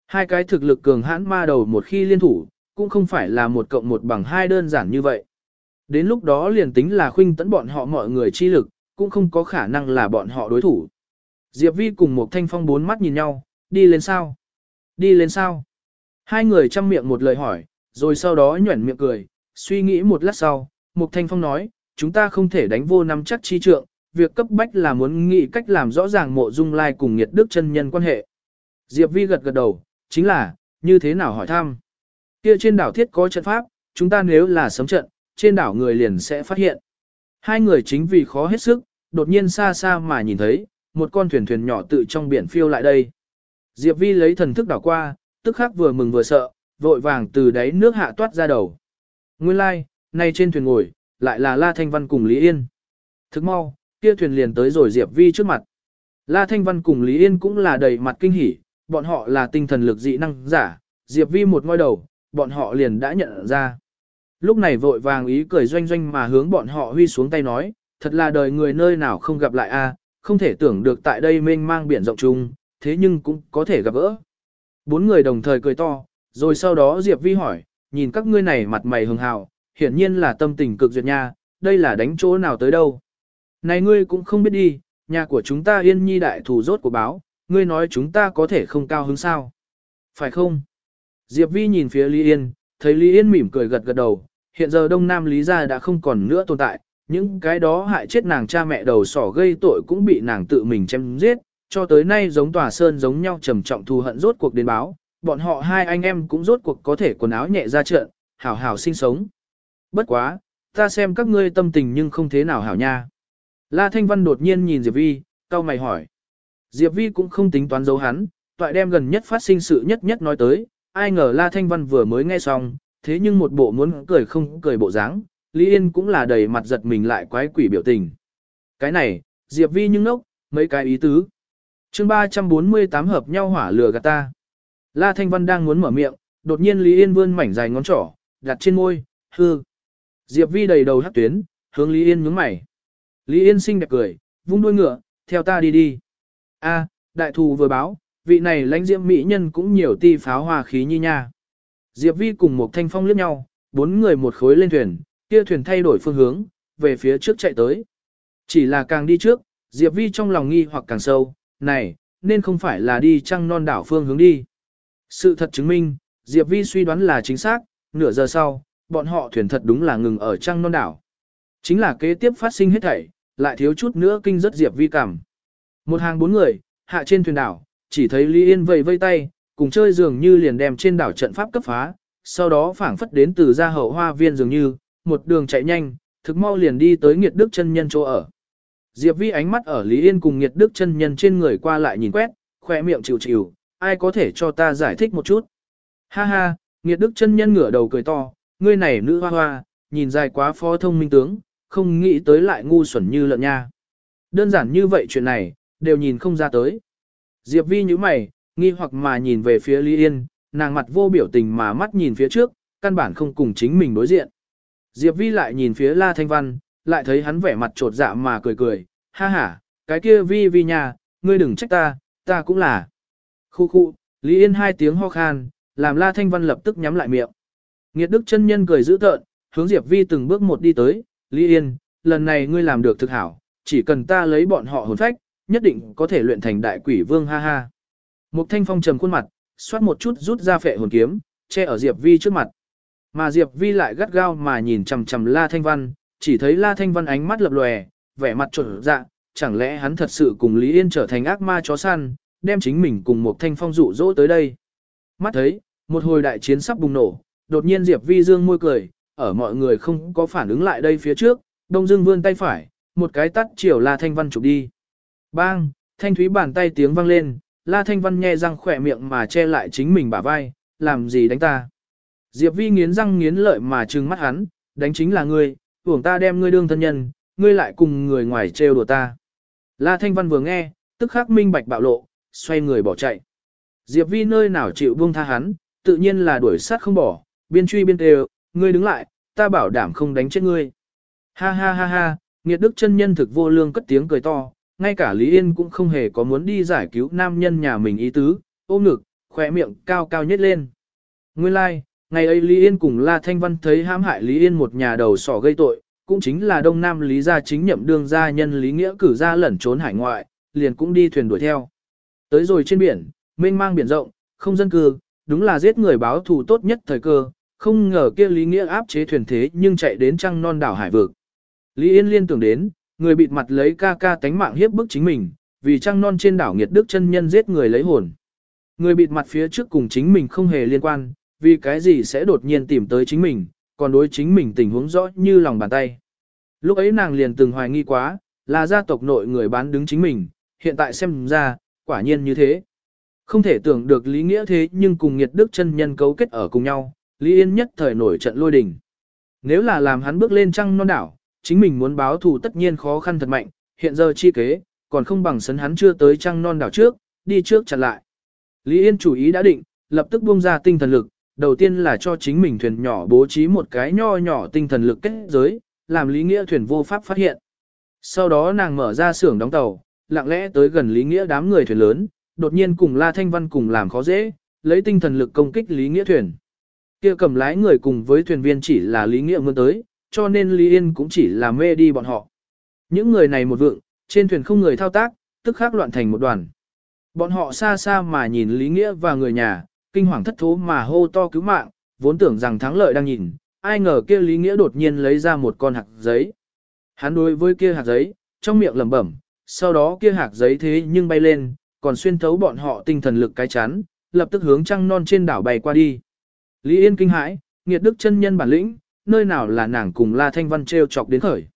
Hai cái thực lực cường hãn ma đầu một khi liên thủ, cũng không phải là một cộng một bằng hai đơn giản như vậy. Đến lúc đó liền tính là khuynh tấn bọn họ mọi người chi lực, cũng không có khả năng là bọn họ đối thủ. Diệp Vi cùng một thanh phong bốn mắt nhìn nhau, đi lên sao? Đi lên sao? Hai người chăm miệng một lời hỏi, rồi sau đó nhuẩn miệng cười, suy nghĩ một lát sau, một thanh phong nói, chúng ta không thể đánh vô năm chắc chi trượng, việc cấp bách là muốn nghĩ cách làm rõ ràng mộ dung lai cùng nhiệt đức chân nhân quan hệ. Diệp Vi gật gật đầu, chính là, như thế nào hỏi thăm. Kia trên đảo thiết có trận pháp, chúng ta nếu là sấm trận, trên đảo người liền sẽ phát hiện. Hai người chính vì khó hết sức, đột nhiên xa xa mà nhìn thấy, một con thuyền thuyền nhỏ tự trong biển phiêu lại đây. Diệp Vi lấy thần thức đảo qua, tức khắc vừa mừng vừa sợ, vội vàng từ đáy nước hạ toát ra đầu. Nguyên lai, like, nay trên thuyền ngồi, lại là La Thanh Văn cùng Lý Yên. Thức mau, kia thuyền liền tới rồi Diệp Vi trước mặt. La Thanh Văn cùng Lý Yên cũng là đầy mặt kinh hỉ, bọn họ là tinh thần lực dị năng giả, Diệp Vi một ngôi đầu, bọn họ liền đã nhận ra. Lúc này vội vàng ý cười doanh doanh mà hướng bọn họ huy xuống tay nói, thật là đời người nơi nào không gặp lại a, à, không thể tưởng được tại đây mênh mang biển rộng chung, thế nhưng cũng có thể gặp gỡ. Bốn người đồng thời cười to, rồi sau đó Diệp Vi hỏi, nhìn các ngươi này mặt mày hường hào, hiển nhiên là tâm tình cực duyệt nha, đây là đánh chỗ nào tới đâu. Này ngươi cũng không biết đi, nhà của chúng ta yên nhi đại thủ rốt của báo, ngươi nói chúng ta có thể không cao hứng sao. Phải không? Diệp Vi nhìn phía Lý Yên, thấy Lý Yên mỉm cười gật gật đầu, hiện giờ Đông Nam Lý gia đã không còn nữa tồn tại, những cái đó hại chết nàng cha mẹ đầu sỏ gây tội cũng bị nàng tự mình chém giết, cho tới nay giống tòa sơn giống nhau trầm trọng thù hận rốt cuộc đến báo, bọn họ hai anh em cũng rốt cuộc có thể quần áo nhẹ ra trận, hảo hảo sinh sống. Bất quá, ta xem các ngươi tâm tình nhưng không thế nào hảo nha. La Thanh Văn đột nhiên nhìn Diệp Vi, cau mày hỏi. Diệp Vi cũng không tính toán giấu hắn, toại đem gần nhất phát sinh sự nhất nhất nói tới, ai ngờ La Thanh Văn vừa mới nghe xong, thế nhưng một bộ muốn cười không cười bộ dáng, Lý Yên cũng là đầy mặt giật mình lại quái quỷ biểu tình. Cái này, Diệp Vi nhưng nốc, mấy cái ý tứ. chương 348 hợp nhau hỏa lửa gạt ta. La Thanh Văn đang muốn mở miệng, đột nhiên Lý Yên vươn mảnh dài ngón trỏ, đặt trên môi, hư. Diệp Vi đầy đầu hắc tuyến, hướng Lý Yên nhướng mày. Lý Yên xinh đẹp cười, vung đuôi ngựa, theo ta đi đi. A, đại thù vừa báo, vị này lãnh diễm mỹ nhân cũng nhiều ti pháo hòa khí như nha. Diệp Vi cùng một thanh phong liếc nhau, bốn người một khối lên thuyền, kia thuyền thay đổi phương hướng, về phía trước chạy tới. Chỉ là càng đi trước, Diệp Vi trong lòng nghi hoặc càng sâu, này, nên không phải là đi trăng non đảo phương hướng đi. Sự thật chứng minh, Diệp Vi suy đoán là chính xác, nửa giờ sau, bọn họ thuyền thật đúng là ngừng ở trăng non đảo. Chính là kế tiếp phát sinh hết thảy, lại thiếu chút nữa kinh rất Diệp Vi cảm. Một hàng bốn người, hạ trên thuyền đảo, chỉ thấy Lý Yên vây vây tay, cùng chơi dường như liền đem trên đảo trận pháp cấp phá, sau đó phảng phất đến từ gia hậu hoa viên dường như, một đường chạy nhanh, thực mau liền đi tới Nghiệt Đức chân nhân chỗ ở. Diệp Vi ánh mắt ở Lý Yên cùng Nghiệt Đức chân nhân trên người qua lại nhìn quét, khỏe miệng chịu chịu, ai có thể cho ta giải thích một chút. Ha ha, Nghiệt Đức chân nhân ngửa đầu cười to, ngươi này nữ hoa hoa, nhìn dài quá phó thông minh tướng, không nghĩ tới lại ngu xuẩn như lợn nha. Đơn giản như vậy chuyện này, đều nhìn không ra tới. Diệp Vi như mày, nghi hoặc mà nhìn về phía Lý Yên, nàng mặt vô biểu tình mà mắt nhìn phía trước, căn bản không cùng chính mình đối diện. Diệp Vi lại nhìn phía La Thanh Văn, lại thấy hắn vẻ mặt trột dạ mà cười cười, ha ha, cái kia Vi Vi nhà, ngươi đừng trách ta, ta cũng là. Khu khu, Lý Yên hai tiếng ho khan, làm La Thanh Văn lập tức nhắm lại miệng. Nghiệt Đức chân nhân cười dữ tợn, hướng Diệp Vi từng bước một đi tới, Lý Yên, lần này ngươi làm được thực hảo, chỉ cần ta lấy bọn họ hồn phách, nhất định có thể luyện thành đại quỷ vương ha ha. Mục Thanh Phong trầm khuôn mặt, xoát một chút rút ra phệ hồn kiếm, che ở Diệp Vi trước mặt. Mà Diệp Vi lại gắt gao mà nhìn chằm chằm La Thanh Văn, chỉ thấy La Thanh Văn ánh mắt lập lòe, vẻ mặt trộn dạ, chẳng lẽ hắn thật sự cùng Lý Yên trở thành ác ma chó săn, đem chính mình cùng một thanh phong dụ dỗ tới đây. Mắt thấy, một hồi đại chiến sắp bùng nổ, đột nhiên Diệp Vi dương môi cười, ở mọi người không có phản ứng lại đây phía trước, Đông Dương vươn tay phải, một cái tắt chiều La Thanh Văn chụp đi. Bang, thanh thúy bàn tay tiếng vang lên, La Thanh Văn nghe răng khỏe miệng mà che lại chính mình bả vai, làm gì đánh ta. Diệp Vi nghiến răng nghiến lợi mà trừng mắt hắn, đánh chính là ngươi, tưởng ta đem ngươi đương thân nhân, ngươi lại cùng người ngoài trêu đùa ta. La Thanh Văn vừa nghe, tức khắc minh bạch bạo lộ, xoay người bỏ chạy. Diệp Vi nơi nào chịu buông tha hắn, tự nhiên là đuổi sát không bỏ, biên truy biên đều, ngươi đứng lại, ta bảo đảm không đánh chết ngươi. Ha ha ha ha, nghiệt đức chân nhân thực vô lương cất tiếng cười to, ngay cả Lý Yên cũng không hề có muốn đi giải cứu nam nhân nhà mình ý tứ, ôm ngực, khỏe miệng cao cao nhất lên. Nguyên lai, like, ngày ấy Lý Yên cùng La Thanh Văn thấy hãm hại Lý Yên một nhà đầu sỏ gây tội, cũng chính là Đông Nam Lý gia chính nhậm đương gia nhân Lý Nghĩa cử ra lẩn trốn hải ngoại, liền cũng đi thuyền đuổi theo. Tới rồi trên biển, mênh mang biển rộng, không dân cư, đúng là giết người báo thù tốt nhất thời cơ, không ngờ kia Lý Nghĩa áp chế thuyền thế nhưng chạy đến trăng non đảo hải vực. Lý Yên liên tưởng đến, Người bịt mặt lấy ca ca tánh mạng hiếp bức chính mình, vì trăng non trên đảo nghiệt đức chân nhân giết người lấy hồn. Người bịt mặt phía trước cùng chính mình không hề liên quan, vì cái gì sẽ đột nhiên tìm tới chính mình, còn đối chính mình tình huống rõ như lòng bàn tay. Lúc ấy nàng liền từng hoài nghi quá, là gia tộc nội người bán đứng chính mình, hiện tại xem ra, quả nhiên như thế. Không thể tưởng được lý nghĩa thế nhưng cùng nghiệt đức chân nhân cấu kết ở cùng nhau, Lý Yên nhất thời nổi trận lôi đình. Nếu là làm hắn bước lên trăng non đảo, chính mình muốn báo thù tất nhiên khó khăn thật mạnh, hiện giờ chi kế, còn không bằng sấn hắn chưa tới trăng non đảo trước, đi trước chặn lại. Lý Yên chủ ý đã định, lập tức buông ra tinh thần lực, đầu tiên là cho chính mình thuyền nhỏ bố trí một cái nho nhỏ tinh thần lực kết giới, làm Lý Nghĩa thuyền vô pháp phát hiện. Sau đó nàng mở ra xưởng đóng tàu, lặng lẽ tới gần Lý Nghĩa đám người thuyền lớn, đột nhiên cùng La Thanh Văn cùng làm khó dễ, lấy tinh thần lực công kích Lý Nghĩa thuyền. Kia cầm lái người cùng với thuyền viên chỉ là Lý Nghĩa mưa tới, cho nên Lý Yên cũng chỉ là mê đi bọn họ. Những người này một vượng, trên thuyền không người thao tác, tức khắc loạn thành một đoàn. Bọn họ xa xa mà nhìn Lý Nghĩa và người nhà, kinh hoàng thất thố mà hô to cứu mạng, vốn tưởng rằng thắng lợi đang nhìn, ai ngờ kia Lý Nghĩa đột nhiên lấy ra một con hạt giấy. Hắn đối với kia hạt giấy, trong miệng lẩm bẩm, sau đó kia hạt giấy thế nhưng bay lên, còn xuyên thấu bọn họ tinh thần lực cái chắn, lập tức hướng trăng non trên đảo bay qua đi. Lý Yên kinh hãi, nghiệt đức chân nhân bản lĩnh, nơi nào là nàng cùng La Thanh Văn treo chọc đến khởi.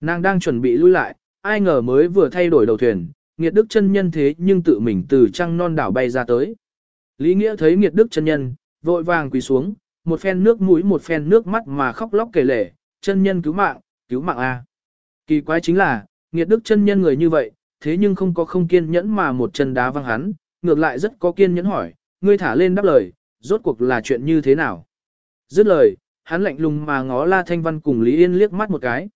Nàng đang chuẩn bị lui lại, ai ngờ mới vừa thay đổi đầu thuyền, nghiệt đức chân nhân thế nhưng tự mình từ trăng non đảo bay ra tới. Lý Nghĩa thấy nghiệt đức chân nhân, vội vàng quỳ xuống, một phen nước mũi một phen nước mắt mà khóc lóc kể lể, chân nhân cứu mạng, cứu mạng a. Kỳ quái chính là, nghiệt đức chân nhân người như vậy, thế nhưng không có không kiên nhẫn mà một chân đá văng hắn, ngược lại rất có kiên nhẫn hỏi, ngươi thả lên đáp lời, rốt cuộc là chuyện như thế nào. Dứt lời, hắn lạnh lùng mà ngó La Thanh Văn cùng Lý Yên liếc mắt một cái.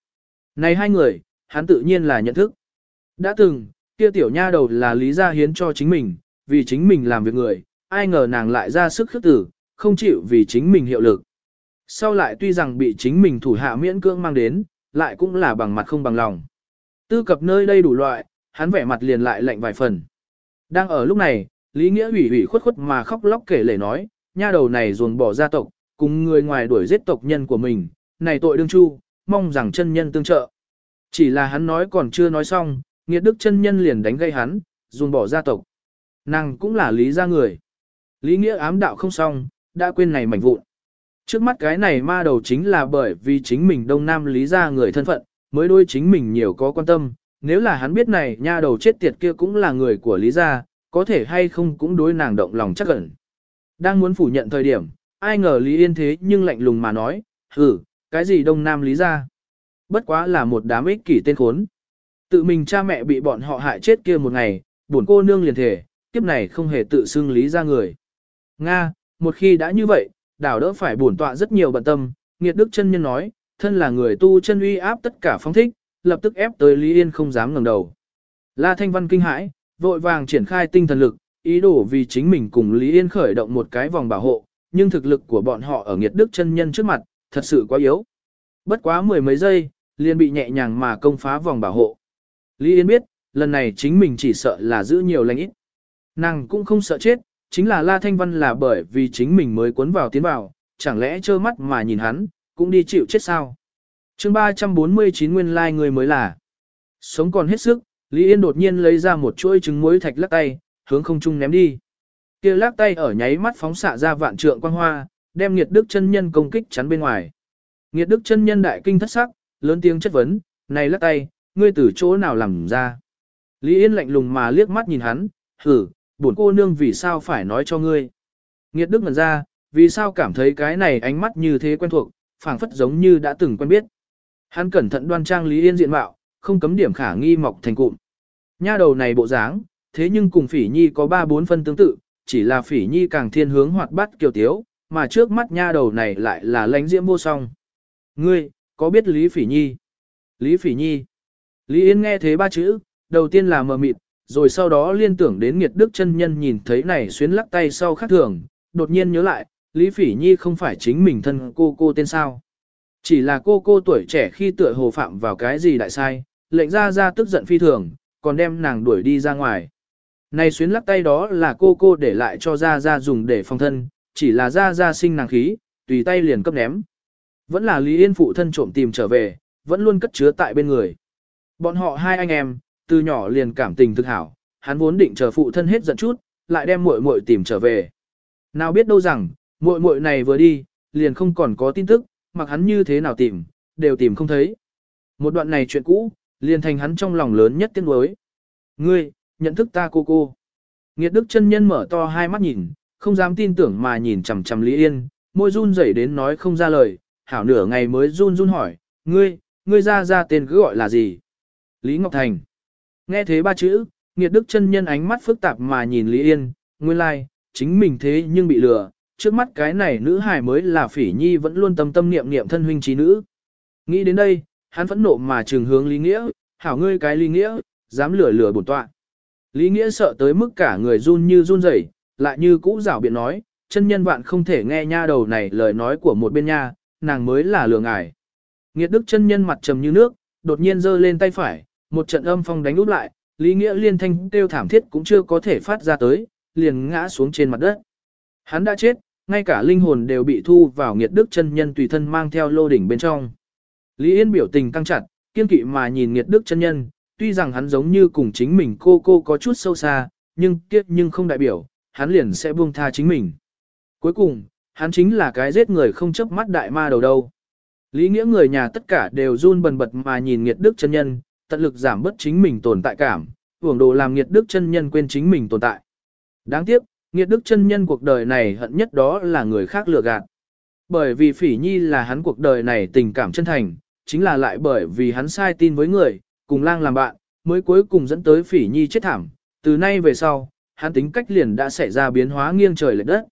Này hai người, hắn tự nhiên là nhận thức. Đã từng, kia tiểu nha đầu là Lý Gia hiến cho chính mình, vì chính mình làm việc người, ai ngờ nàng lại ra sức khước tử, không chịu vì chính mình hiệu lực. Sau lại tuy rằng bị chính mình thủ hạ miễn cưỡng mang đến, lại cũng là bằng mặt không bằng lòng. Tư cập nơi đây đủ loại, hắn vẻ mặt liền lại lạnh vài phần. Đang ở lúc này, Lý Nghĩa ủy ủy khuất khuất mà khóc lóc kể lể nói, nha đầu này ruồn bỏ gia tộc, cùng người ngoài đuổi giết tộc nhân của mình, này tội đương chu, mong rằng chân nhân tương trợ. Chỉ là hắn nói còn chưa nói xong, nghiệt Đức chân nhân liền đánh gây hắn, dùng bỏ gia tộc. Nàng cũng là lý gia người. Lý Nghĩa ám đạo không xong, đã quên này mảnh vụn. Trước mắt cái này ma đầu chính là bởi vì chính mình đông nam lý gia người thân phận, mới đôi chính mình nhiều có quan tâm, nếu là hắn biết này nha đầu chết tiệt kia cũng là người của lý gia, có thể hay không cũng đối nàng động lòng chắc ẩn. Đang muốn phủ nhận thời điểm, ai ngờ Lý Yên thế nhưng lạnh lùng mà nói, hử, cái gì đông nam lý gia? Bất quá là một đám ích kỷ tên khốn. Tự mình cha mẹ bị bọn họ hại chết kia một ngày, buồn cô nương liền thể, kiếp này không hề tự xưng lý ra người. Nga, một khi đã như vậy, đảo đỡ phải bổn tọa rất nhiều bận tâm, nghiệt đức chân nhân nói, thân là người tu chân uy áp tất cả phong thích, lập tức ép tới Lý Yên không dám ngẩng đầu. La Thanh Văn kinh hãi, vội vàng triển khai tinh thần lực, ý đồ vì chính mình cùng Lý Yên khởi động một cái vòng bảo hộ, nhưng thực lực của bọn họ ở nghiệt đức chân nhân trước mặt, thật sự quá yếu. Bất quá mười mấy giây, liền bị nhẹ nhàng mà công phá vòng bảo hộ. Lý Yên biết, lần này chính mình chỉ sợ là giữ nhiều lành ít. Nàng cũng không sợ chết, chính là La Thanh Văn là bởi vì chính mình mới cuốn vào tiến vào, chẳng lẽ trơ mắt mà nhìn hắn, cũng đi chịu chết sao. chương 349 nguyên lai like người mới là. Sống còn hết sức, Lý Yên đột nhiên lấy ra một chuỗi trứng muối thạch lắc tay, hướng không trung ném đi. Kia lắc tay ở nháy mắt phóng xạ ra vạn trượng quang hoa, đem Nghiệt Đức chân nhân công kích chắn bên ngoài. Nghiệt Đức chân nhân đại kinh thất sắc, lớn tiếng chất vấn, "Này lắc tay, ngươi từ chỗ nào làm ra?" Lý Yên lạnh lùng mà liếc mắt nhìn hắn, "Hử, bổn cô nương vì sao phải nói cho ngươi?" Nghiệt Đức ngẩn ra, vì sao cảm thấy cái này ánh mắt như thế quen thuộc, phảng phất giống như đã từng quen biết. Hắn cẩn thận đoan trang Lý Yên diện mạo, không cấm điểm khả nghi mọc thành cụm. Nha đầu này bộ dáng, thế nhưng cùng Phỉ Nhi có ba bốn phân tương tự, chỉ là Phỉ Nhi càng thiên hướng hoạt bát kiều tiếu, mà trước mắt nha đầu này lại là lãnh diễm vô song. Ngươi, có biết Lý Phỉ Nhi? Lý Phỉ Nhi. Lý Yên nghe thế ba chữ, đầu tiên là mờ mịt, rồi sau đó liên tưởng đến nghiệt đức chân nhân nhìn thấy này xuyến lắc tay sau khác thường, đột nhiên nhớ lại, Lý Phỉ Nhi không phải chính mình thân cô cô tên sao. Chỉ là cô cô tuổi trẻ khi tựa hồ phạm vào cái gì đại sai, lệnh ra ra tức giận phi thường, còn đem nàng đuổi đi ra ngoài. Này xuyến lắc tay đó là cô cô để lại cho gia gia dùng để phòng thân, chỉ là gia gia sinh nàng khí, tùy tay liền cấp ném. Vẫn là Lý Yên phụ thân trộm tìm trở về, vẫn luôn cất chứa tại bên người. Bọn họ hai anh em, từ nhỏ liền cảm tình thực hảo, hắn vốn định chờ phụ thân hết giận chút, lại đem muội muội tìm trở về. Nào biết đâu rằng, muội muội này vừa đi, liền không còn có tin tức, mặc hắn như thế nào tìm, đều tìm không thấy. Một đoạn này chuyện cũ, liền thành hắn trong lòng lớn nhất tiếng đối. Ngươi, nhận thức ta cô cô. Nghiệt đức chân nhân mở to hai mắt nhìn, không dám tin tưởng mà nhìn chằm chằm Lý Yên, môi run rẩy đến nói không ra lời, hảo nửa ngày mới run run hỏi, ngươi, ngươi ra ra tên cứ gọi là gì? Lý Ngọc Thành. Nghe thế ba chữ, nghiệt đức chân nhân ánh mắt phức tạp mà nhìn Lý Yên, nguyên lai, like, chính mình thế nhưng bị lừa, trước mắt cái này nữ hài mới là phỉ nhi vẫn luôn tâm tâm niệm niệm thân huynh trí nữ. Nghĩ đến đây, hắn phẫn nộ mà trừng hướng Lý Nghĩa, hảo ngươi cái Lý Nghĩa, dám lừa lừa bổn tọa. Lý Nghĩa sợ tới mức cả người run như run rẩy, lại như cũ rảo biện nói, chân nhân vạn không thể nghe nha đầu này lời nói của một bên nha, nàng mới là lừa ngài. Nghiệt đức chân nhân mặt trầm như nước, đột nhiên giơ lên tay phải, một trận âm phong đánh úp lại, Lý Nghĩa liên thanh kêu thảm thiết cũng chưa có thể phát ra tới, liền ngã xuống trên mặt đất. Hắn đã chết, ngay cả linh hồn đều bị thu vào nghiệt đức chân nhân tùy thân mang theo lô đỉnh bên trong. Lý Yên biểu tình căng chặt, kiên kỵ mà nhìn nghiệt đức chân nhân, tuy rằng hắn giống như cùng chính mình cô cô có chút sâu xa, nhưng tiếc nhưng không đại biểu, hắn liền sẽ buông tha chính mình. Cuối cùng, hắn chính là cái giết người không chấp mắt đại ma đầu đâu. Lý nghĩa người nhà tất cả đều run bần bật mà nhìn nghiệt đức chân nhân, tận lực giảm bớt chính mình tồn tại cảm, hưởng đồ làm nghiệt đức chân nhân quên chính mình tồn tại. Đáng tiếc, nghiệt đức chân nhân cuộc đời này hận nhất đó là người khác lừa gạt. Bởi vì phỉ nhi là hắn cuộc đời này tình cảm chân thành, chính là lại bởi vì hắn sai tin với người, cùng lang làm bạn, mới cuối cùng dẫn tới phỉ nhi chết thảm. Từ nay về sau, hắn tính cách liền đã xảy ra biến hóa nghiêng trời lệch đất.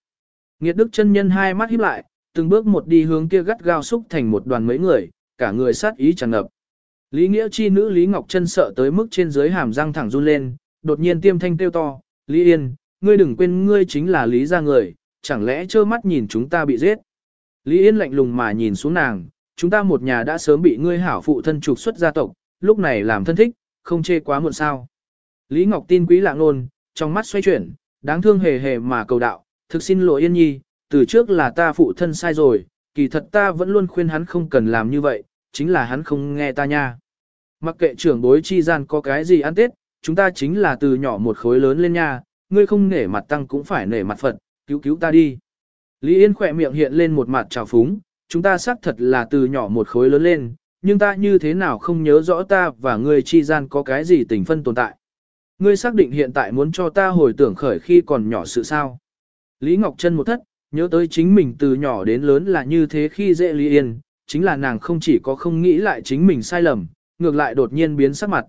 Nghiệt đức chân nhân hai mắt híp lại, từng bước một đi hướng kia gắt gao xúc thành một đoàn mấy người, cả người sát ý tràn ngập. Lý Nghĩa chi nữ Lý Ngọc Chân sợ tới mức trên dưới hàm răng thẳng run lên, đột nhiên tiêm thanh kêu to, Lý Yên, ngươi đừng quên ngươi chính là Lý gia người, chẳng lẽ trơ mắt nhìn chúng ta bị giết. Lý Yên lạnh lùng mà nhìn xuống nàng, chúng ta một nhà đã sớm bị ngươi hảo phụ thân trục xuất gia tộc, lúc này làm thân thích, không chê quá muộn sao. Lý Ngọc tin quý lạng nôn, trong mắt xoay chuyển, đáng thương hề hề mà cầu đạo, thực xin lỗi Yên Nhi, từ trước là ta phụ thân sai rồi, kỳ thật ta vẫn luôn khuyên hắn không cần làm như vậy, chính là hắn không nghe ta nha. Mặc kệ trưởng bối chi gian có cái gì ăn tết, chúng ta chính là từ nhỏ một khối lớn lên nha, ngươi không nể mặt tăng cũng phải nể mặt Phật, cứu cứu ta đi. Lý Yên khỏe miệng hiện lên một mặt trào phúng, chúng ta xác thật là từ nhỏ một khối lớn lên, nhưng ta như thế nào không nhớ rõ ta và ngươi chi gian có cái gì tình phân tồn tại. Ngươi xác định hiện tại muốn cho ta hồi tưởng khởi khi còn nhỏ sự sao. Lý Ngọc Trân một thất, nhớ tới chính mình từ nhỏ đến lớn là như thế khi dễ Lý Yên, chính là nàng không chỉ có không nghĩ lại chính mình sai lầm, ngược lại đột nhiên biến sắc mặt.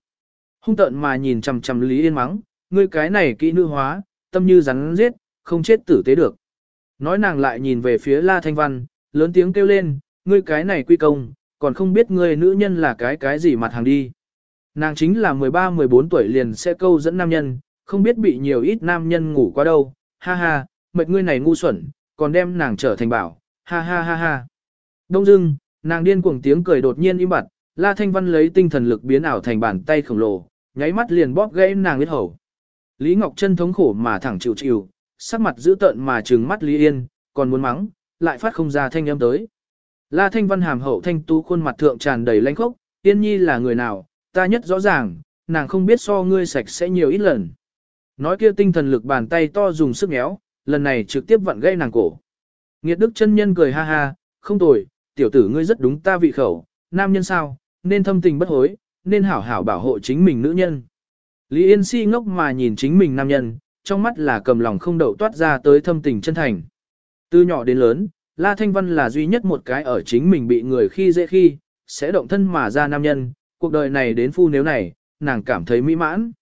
Hung tợn mà nhìn chằm chằm Lý Yên mắng, ngươi cái này kỹ nữ hóa, tâm như rắn giết, không chết tử tế được. Nói nàng lại nhìn về phía La Thanh Văn, lớn tiếng kêu lên, ngươi cái này quy công, còn không biết ngươi nữ nhân là cái cái gì mặt hàng đi. Nàng chính là 13-14 tuổi liền sẽ câu dẫn nam nhân, không biết bị nhiều ít nam nhân ngủ qua đâu, ha ha, mệt ngươi này ngu xuẩn, còn đem nàng trở thành bảo, ha ha ha ha. Đông dưng, nàng điên cuồng tiếng cười đột nhiên im bặt, La Thanh Văn lấy tinh thần lực biến ảo thành bàn tay khổng lồ, nháy mắt liền bóp gãy nàng huyết hầu. Lý Ngọc Trân thống khổ mà thẳng chịu chịu, sắc mặt dữ tợn mà trừng mắt Lý Yên, còn muốn mắng, lại phát không ra thanh âm tới. La Thanh Văn hàm hậu thanh tú khuôn mặt thượng tràn đầy lãnh khốc, Yên Nhi là người nào, ta nhất rõ ràng, nàng không biết so ngươi sạch sẽ nhiều ít lần. Nói kia tinh thần lực bàn tay to dùng sức méo, lần này trực tiếp vặn gây nàng cổ. Nghiệt Đức chân nhân cười ha ha, không tồi, tiểu tử ngươi rất đúng ta vị khẩu, nam nhân sao, nên thâm tình bất hối, nên hảo hảo bảo hộ chính mình nữ nhân. Lý Yên si ngốc mà nhìn chính mình nam nhân, trong mắt là cầm lòng không đậu toát ra tới thâm tình chân thành. Từ nhỏ đến lớn, La Thanh Văn là duy nhất một cái ở chính mình bị người khi dễ khi, sẽ động thân mà ra nam nhân, cuộc đời này đến phu nếu này, nàng cảm thấy mỹ mãn.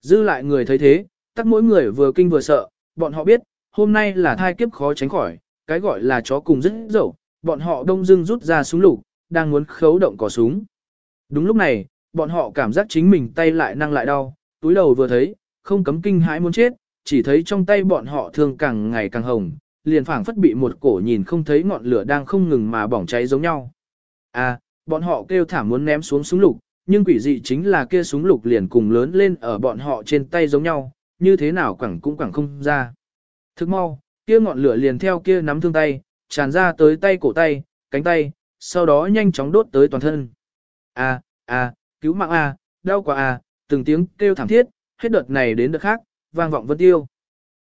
Dư lại người thấy thế, tắc mỗi người vừa kinh vừa sợ, bọn họ biết, hôm nay là thai kiếp khó tránh khỏi, cái gọi là chó cùng rất dẫu, bọn họ đông dưng rút ra súng lục, đang muốn khấu động cò súng. Đúng lúc này, bọn họ cảm giác chính mình tay lại năng lại đau, túi đầu vừa thấy, không cấm kinh hãi muốn chết, chỉ thấy trong tay bọn họ thương càng ngày càng hồng, liền phảng phất bị một cổ nhìn không thấy ngọn lửa đang không ngừng mà bỏng cháy giống nhau. À, bọn họ kêu thảm muốn ném xuống súng lục, nhưng quỷ dị chính là kia súng lục liền cùng lớn lên ở bọn họ trên tay giống nhau, như thế nào quẳng cũng quẳng không ra. Thức mau, kia ngọn lửa liền theo kia nắm thương tay, tràn ra tới tay cổ tay, cánh tay, sau đó nhanh chóng đốt tới toàn thân. À, à, cứu mạng à, đau quá à, từng tiếng kêu thảm thiết, hết đợt này đến đợt khác, vang vọng vân tiêu.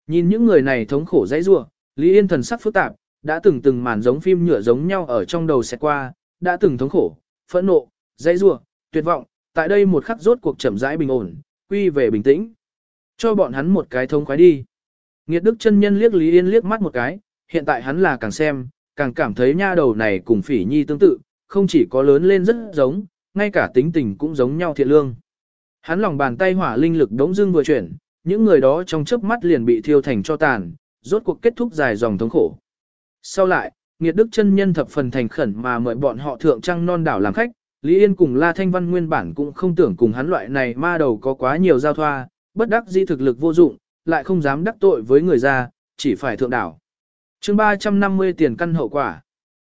Nhìn những người này thống khổ dãy rủa, Lý Yên thần sắc phức tạp, đã từng từng màn giống phim nhựa giống nhau ở trong đầu sẽ qua, đã từng thống khổ, phẫn nộ, dãy rủa, tuyệt vọng, tại đây một khắc rốt cuộc chậm rãi bình ổn, quy về bình tĩnh. Cho bọn hắn một cái thông khoái đi. Nghiệt Đức chân nhân liếc Lý Yên liếc mắt một cái, hiện tại hắn là càng xem, càng cảm thấy nha đầu này cùng phỉ nhi tương tự, không chỉ có lớn lên rất giống, ngay cả tính tình cũng giống nhau thiện lương. Hắn lòng bàn tay hỏa linh lực đống dưng vừa chuyển, những người đó trong chớp mắt liền bị thiêu thành cho tàn, rốt cuộc kết thúc dài dòng thống khổ. Sau lại, Nghiệt Đức chân nhân thập phần thành khẩn mà mời bọn họ thượng trăng non đảo làm khách, Lý Yên cùng La Thanh Văn nguyên bản cũng không tưởng cùng hắn loại này ma đầu có quá nhiều giao thoa, bất đắc dĩ thực lực vô dụng, lại không dám đắc tội với người ra, chỉ phải thượng đảo. chương 350 tiền căn hậu quả.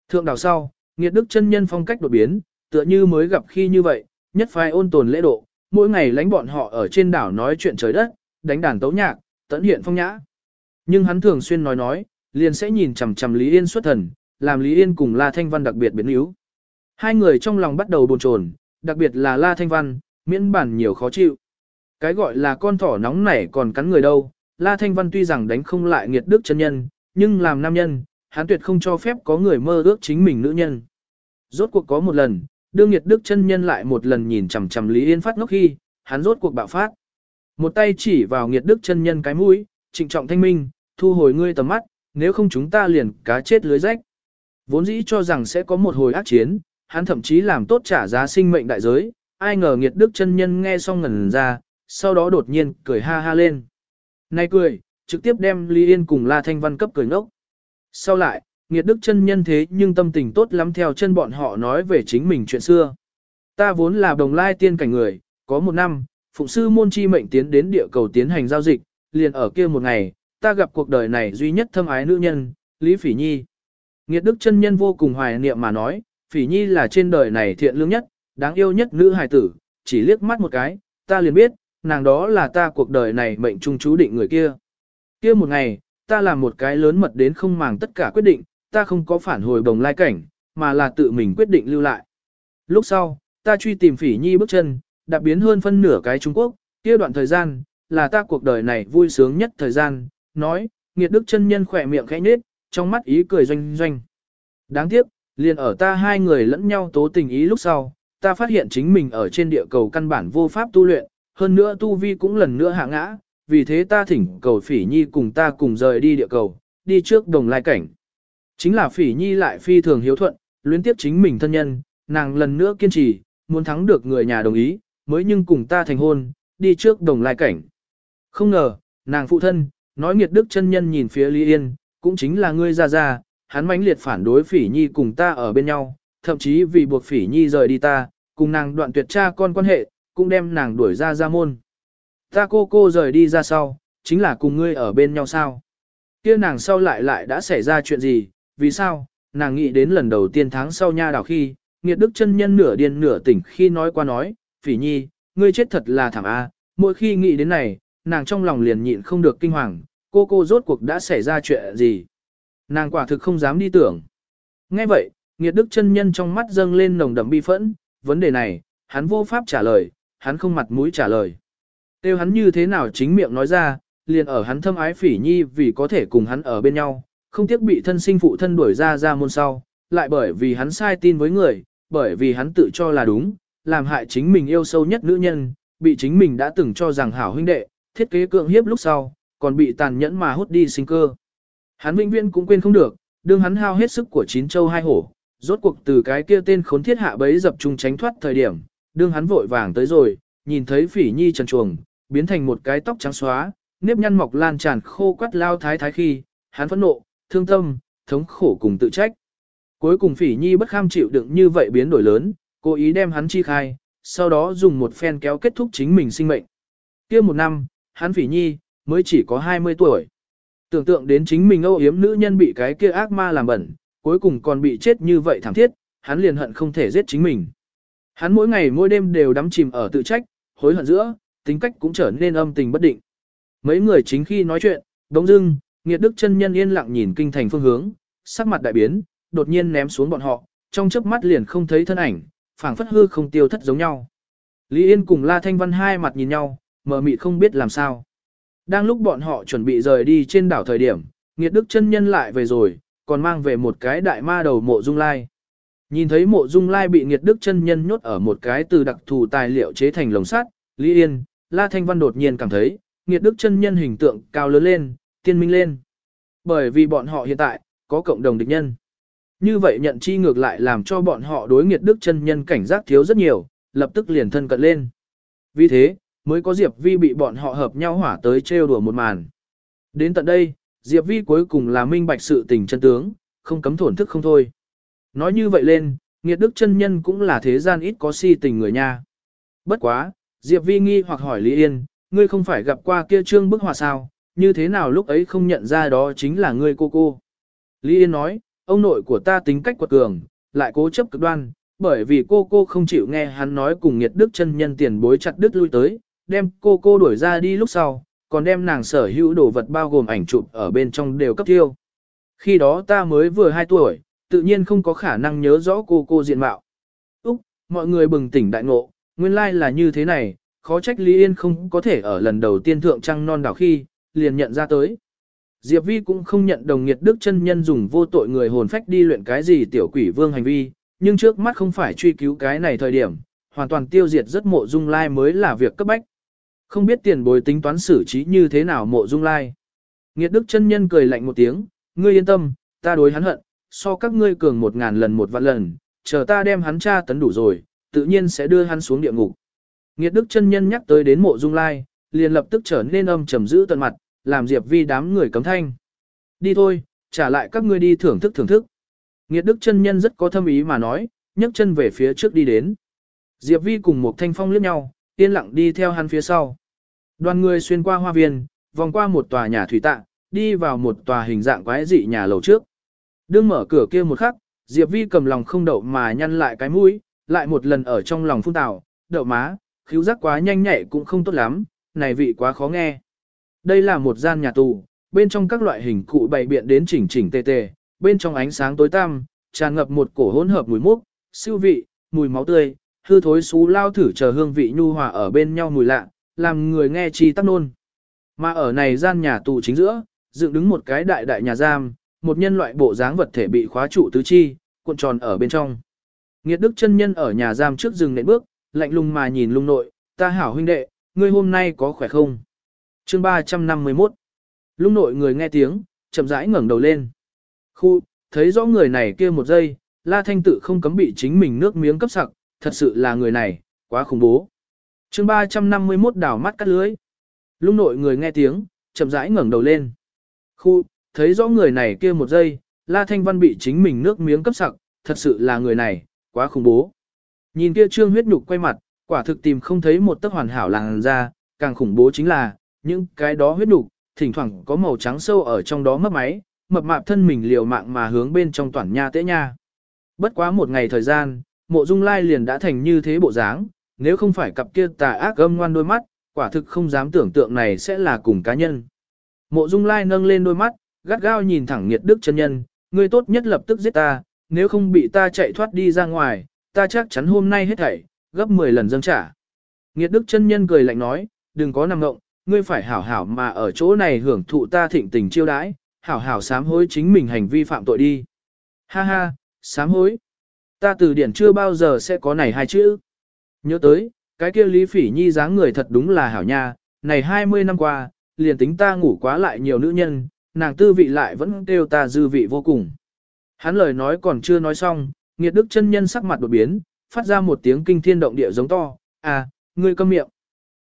Thượng đảo sau, Nghiệt Đức chân nhân phong cách đột biến, tựa như mới gặp khi như vậy, nhất phái ôn tồn lễ độ, mỗi ngày lánh bọn họ ở trên đảo nói chuyện trời đất, đánh đàn tấu nhạc, tận hiện phong nhã. Nhưng hắn thường xuyên nói nói, liền sẽ nhìn chằm chằm Lý Yên xuất thần, làm Lý Yên cùng La Thanh Văn đặc biệt biến yếu. Hai người trong lòng bắt đầu bồn chồn, đặc biệt là La Thanh Văn, miễn bản nhiều khó chịu. Cái gọi là con thỏ nóng nảy còn cắn người đâu, La Thanh Văn tuy rằng đánh không lại nghiệt đức chân nhân, nhưng làm nam nhân, hắn tuyệt không cho phép có người mơ ước chính mình nữ nhân. Rốt cuộc có một lần, đương nghiệt đức chân nhân lại một lần nhìn chằm chằm Lý Yên phát ngốc khi, hắn rốt cuộc bạo phát. Một tay chỉ vào nghiệt đức chân nhân cái mũi, trịnh trọng thanh minh, thu hồi ngươi tầm mắt, nếu không chúng ta liền cá chết lưới rách. Vốn dĩ cho rằng sẽ có một hồi ác chiến, hắn thậm chí làm tốt trả giá sinh mệnh đại giới, ai ngờ nghiệt đức chân nhân nghe xong ngẩn ra, sau đó đột nhiên cười ha ha lên. Này cười, trực tiếp đem Lý Yên cùng La Thanh Văn cấp cười ngốc. Sau lại, nghiệt đức chân nhân thế nhưng tâm tình tốt lắm theo chân bọn họ nói về chính mình chuyện xưa. Ta vốn là đồng lai tiên cảnh người, có một năm, phụng sư môn chi mệnh tiến đến địa cầu tiến hành giao dịch, liền ở kia một ngày, ta gặp cuộc đời này duy nhất thâm ái nữ nhân, Lý Phỉ Nhi. Nghiệt đức chân nhân vô cùng hoài niệm mà nói, Phỉ Nhi là trên đời này thiện lương nhất, đáng yêu nhất nữ hài tử, chỉ liếc mắt một cái, ta liền biết, nàng đó là ta cuộc đời này mệnh trung chú định người kia. Kia một ngày, ta làm một cái lớn mật đến không màng tất cả quyết định, ta không có phản hồi bồng lai cảnh, mà là tự mình quyết định lưu lại. Lúc sau, ta truy tìm Phỉ Nhi bước chân, đạp biến hơn phân nửa cái Trung Quốc, kia đoạn thời gian, là ta cuộc đời này vui sướng nhất thời gian, nói, nghiệt đức chân nhân khỏe miệng khẽ nhếch, trong mắt ý cười doanh doanh. Đáng tiếc, liền ở ta hai người lẫn nhau tố tình ý lúc sau, ta phát hiện chính mình ở trên địa cầu căn bản vô pháp tu luyện, hơn nữa tu vi cũng lần nữa hạ ngã, vì thế ta thỉnh cầu phỉ nhi cùng ta cùng rời đi địa cầu, đi trước đồng lai cảnh. Chính là phỉ nhi lại phi thường hiếu thuận, luyến tiếp chính mình thân nhân, nàng lần nữa kiên trì, muốn thắng được người nhà đồng ý, mới nhưng cùng ta thành hôn, đi trước đồng lai cảnh. Không ngờ, nàng phụ thân, nói nghiệt đức chân nhân nhìn phía Lý Yên, cũng chính là ngươi ra ra, hắn mãnh liệt phản đối phỉ nhi cùng ta ở bên nhau, thậm chí vì buộc phỉ nhi rời đi ta, cùng nàng đoạn tuyệt cha con quan hệ, cũng đem nàng đuổi ra ra môn. Ta cô cô rời đi ra sau, chính là cùng ngươi ở bên nhau sao? kia nàng sau lại lại đã xảy ra chuyện gì, vì sao? Nàng nghĩ đến lần đầu tiên tháng sau nha đảo khi, nghiệt đức chân nhân nửa điên nửa tỉnh khi nói qua nói, phỉ nhi, ngươi chết thật là thảm a. mỗi khi nghĩ đến này, nàng trong lòng liền nhịn không được kinh hoàng, cô cô rốt cuộc đã xảy ra chuyện gì. Nàng quả thực không dám đi tưởng. Nghe vậy, nghiệt đức chân nhân trong mắt dâng lên nồng đậm bi phẫn, vấn đề này, hắn vô pháp trả lời, hắn không mặt mũi trả lời. Tiêu hắn như thế nào chính miệng nói ra, liền ở hắn thâm ái phỉ nhi vì có thể cùng hắn ở bên nhau, không tiếc bị thân sinh phụ thân đuổi ra ra môn sau, lại bởi vì hắn sai tin với người, bởi vì hắn tự cho là đúng, làm hại chính mình yêu sâu nhất nữ nhân, bị chính mình đã từng cho rằng hảo huynh đệ, thiết kế cưỡng hiếp lúc sau, còn bị tàn nhẫn mà hút đi sinh cơ. Hắn vĩnh viễn cũng quên không được, đương hắn hao hết sức của chín châu hai hổ, rốt cuộc từ cái kia tên khốn thiết hạ bấy dập trung tránh thoát thời điểm, đương hắn vội vàng tới rồi, nhìn thấy phỉ nhi trần chuồng, biến thành một cái tóc trắng xóa, nếp nhăn mọc lan tràn khô quắt lao thái thái khi, hắn phẫn nộ, thương tâm, thống khổ cùng tự trách. Cuối cùng phỉ nhi bất kham chịu đựng như vậy biến đổi lớn, cố ý đem hắn chi khai, sau đó dùng một phen kéo kết thúc chính mình sinh mệnh. kia một năm, hắn phỉ nhi, mới chỉ có 20 tuổi. Tưởng tượng đến chính mình âu yếm nữ nhân bị cái kia ác ma làm bẩn, cuối cùng còn bị chết như vậy thảm thiết, hắn liền hận không thể giết chính mình. Hắn mỗi ngày mỗi đêm đều đắm chìm ở tự trách, hối hận giữa, tính cách cũng trở nên âm tình bất định. Mấy người chính khi nói chuyện, đống dưng, nghiệt đức chân nhân yên lặng nhìn kinh thành phương hướng, sắc mặt đại biến, đột nhiên ném xuống bọn họ, trong chớp mắt liền không thấy thân ảnh, phảng phất hư không tiêu thất giống nhau. Lý Yên cùng La Thanh Văn hai mặt nhìn nhau, mờ mịt không biết làm sao. Đang lúc bọn họ chuẩn bị rời đi trên đảo thời điểm, Nghiệt Đức chân nhân lại về rồi, còn mang về một cái đại ma đầu mộ dung lai. Nhìn thấy mộ dung lai bị Nghiệt Đức chân nhân nhốt ở một cái từ đặc thù tài liệu chế thành lồng sắt, Lý Yên, La Thanh Văn đột nhiên cảm thấy, Nghiệt Đức chân nhân hình tượng cao lớn lên, tiên minh lên. Bởi vì bọn họ hiện tại, có cộng đồng địch nhân. Như vậy nhận chi ngược lại làm cho bọn họ đối Nghiệt Đức chân nhân cảnh giác thiếu rất nhiều, lập tức liền thân cận lên. Vì thế, mới có Diệp Vi bị bọn họ hợp nhau hỏa tới trêu đùa một màn. Đến tận đây, Diệp Vi cuối cùng là minh bạch sự tình chân tướng, không cấm thổn thức không thôi. Nói như vậy lên, nghiệt đức chân nhân cũng là thế gian ít có si tình người nha. Bất quá, Diệp Vi nghi hoặc hỏi Lý Yên, ngươi không phải gặp qua kia trương bức họa sao, như thế nào lúc ấy không nhận ra đó chính là ngươi cô cô. Lý Yên nói, ông nội của ta tính cách quật cường, lại cố chấp cực đoan, bởi vì cô cô không chịu nghe hắn nói cùng nghiệt đức chân nhân tiền bối chặt đứt lui tới, đem cô cô đuổi ra đi lúc sau, còn đem nàng sở hữu đồ vật bao gồm ảnh chụp ở bên trong đều cấp tiêu. Khi đó ta mới vừa 2 tuổi, tự nhiên không có khả năng nhớ rõ cô cô diện mạo. Úc, mọi người bừng tỉnh đại ngộ, nguyên lai là như thế này, khó trách Lý Yên không có thể ở lần đầu tiên thượng trăng non đảo khi, liền nhận ra tới. Diệp Vi cũng không nhận đồng nghiệt đức chân nhân dùng vô tội người hồn phách đi luyện cái gì tiểu quỷ vương hành vi, nhưng trước mắt không phải truy cứu cái này thời điểm, hoàn toàn tiêu diệt rất mộ dung lai mới là việc cấp bách. Không biết tiền bối tính toán xử trí như thế nào mộ dung lai. Nghiệt đức chân nhân cười lạnh một tiếng, ngươi yên tâm, ta đối hắn hận, so các ngươi cường một ngàn lần một vạn lần, chờ ta đem hắn tra tấn đủ rồi, tự nhiên sẽ đưa hắn xuống địa ngục. Nghiệt đức chân nhân nhắc tới đến mộ dung lai, liền lập tức trở nên âm trầm giữ tận mặt, làm Diệp Vi đám người cấm thanh. Đi thôi, trả lại các ngươi đi thưởng thức thưởng thức. Nghiệt đức chân nhân rất có thâm ý mà nói, nhấc chân về phía trước đi đến. Diệp Vi cùng một thanh phong liếc nhau, yên lặng đi theo hắn phía sau. Đoàn người xuyên qua hoa viên, vòng qua một tòa nhà thủy tạ, đi vào một tòa hình dạng quái dị nhà lầu trước. Đương mở cửa kia một khắc, Diệp Vi cầm lòng không đậu mà nhăn lại cái mũi, lại một lần ở trong lòng phun tào, đậu má, khíu giác quá nhanh nhạy cũng không tốt lắm, này vị quá khó nghe. Đây là một gian nhà tù, bên trong các loại hình cụ bày biện đến chỉnh chỉnh tề tề, bên trong ánh sáng tối tăm, tràn ngập một cổ hỗn hợp mùi mốc, siêu vị, mùi máu tươi, hư thối xú lao thử chờ hương vị nhu hòa ở bên nhau mùi lạ, làm người nghe chi tắc nôn. Mà ở này gian nhà tù chính giữa, dựng đứng một cái đại đại nhà giam, một nhân loại bộ dáng vật thể bị khóa trụ tứ chi, cuộn tròn ở bên trong. Nghiệt đức chân nhân ở nhà giam trước rừng nệm bước, lạnh lùng mà nhìn lung nội, ta hảo huynh đệ, ngươi hôm nay có khỏe không? Chương 351 Lung nội người nghe tiếng, chậm rãi ngẩng đầu lên. Khu, thấy rõ người này kia một giây, la thanh tự không cấm bị chính mình nước miếng cấp sặc, thật sự là người này, quá khủng bố. Chương 351 đảo mắt cắt lưới. Lung nội người nghe tiếng, chậm rãi ngẩng đầu lên. Khu, thấy rõ người này kia một giây, La Thanh Văn bị chính mình nước miếng cấp sặc, thật sự là người này, quá khủng bố. Nhìn kia trương huyết nhục quay mặt, quả thực tìm không thấy một tấc hoàn hảo làn ra, càng khủng bố chính là, những cái đó huyết nhục, thỉnh thoảng có màu trắng sâu ở trong đó mất máy, mập mạp thân mình liều mạng mà hướng bên trong toàn nha tế nha. Bất quá một ngày thời gian, mộ dung lai liền đã thành như thế bộ dáng, nếu không phải cặp kia tà ác âm ngoan đôi mắt, quả thực không dám tưởng tượng này sẽ là cùng cá nhân. Mộ dung lai nâng lên đôi mắt, gắt gao nhìn thẳng nghiệt đức chân nhân, ngươi tốt nhất lập tức giết ta, nếu không bị ta chạy thoát đi ra ngoài, ta chắc chắn hôm nay hết thảy, gấp 10 lần dâng trả. Nghiệt đức chân nhân cười lạnh nói, đừng có nằm ngộng, ngươi phải hảo hảo mà ở chỗ này hưởng thụ ta thịnh tình chiêu đãi, hảo hảo sám hối chính mình hành vi phạm tội đi. Ha ha, sám hối. Ta từ điển chưa bao giờ sẽ có này hai chữ. Nhớ tới, cái kia Lý Phỉ Nhi dáng người thật đúng là hảo nha, này 20 năm qua, liền tính ta ngủ quá lại nhiều nữ nhân, nàng tư vị lại vẫn kêu ta dư vị vô cùng. Hắn lời nói còn chưa nói xong, nghiệt đức chân nhân sắc mặt đột biến, phát ra một tiếng kinh thiên động địa giống to, à, ngươi câm miệng.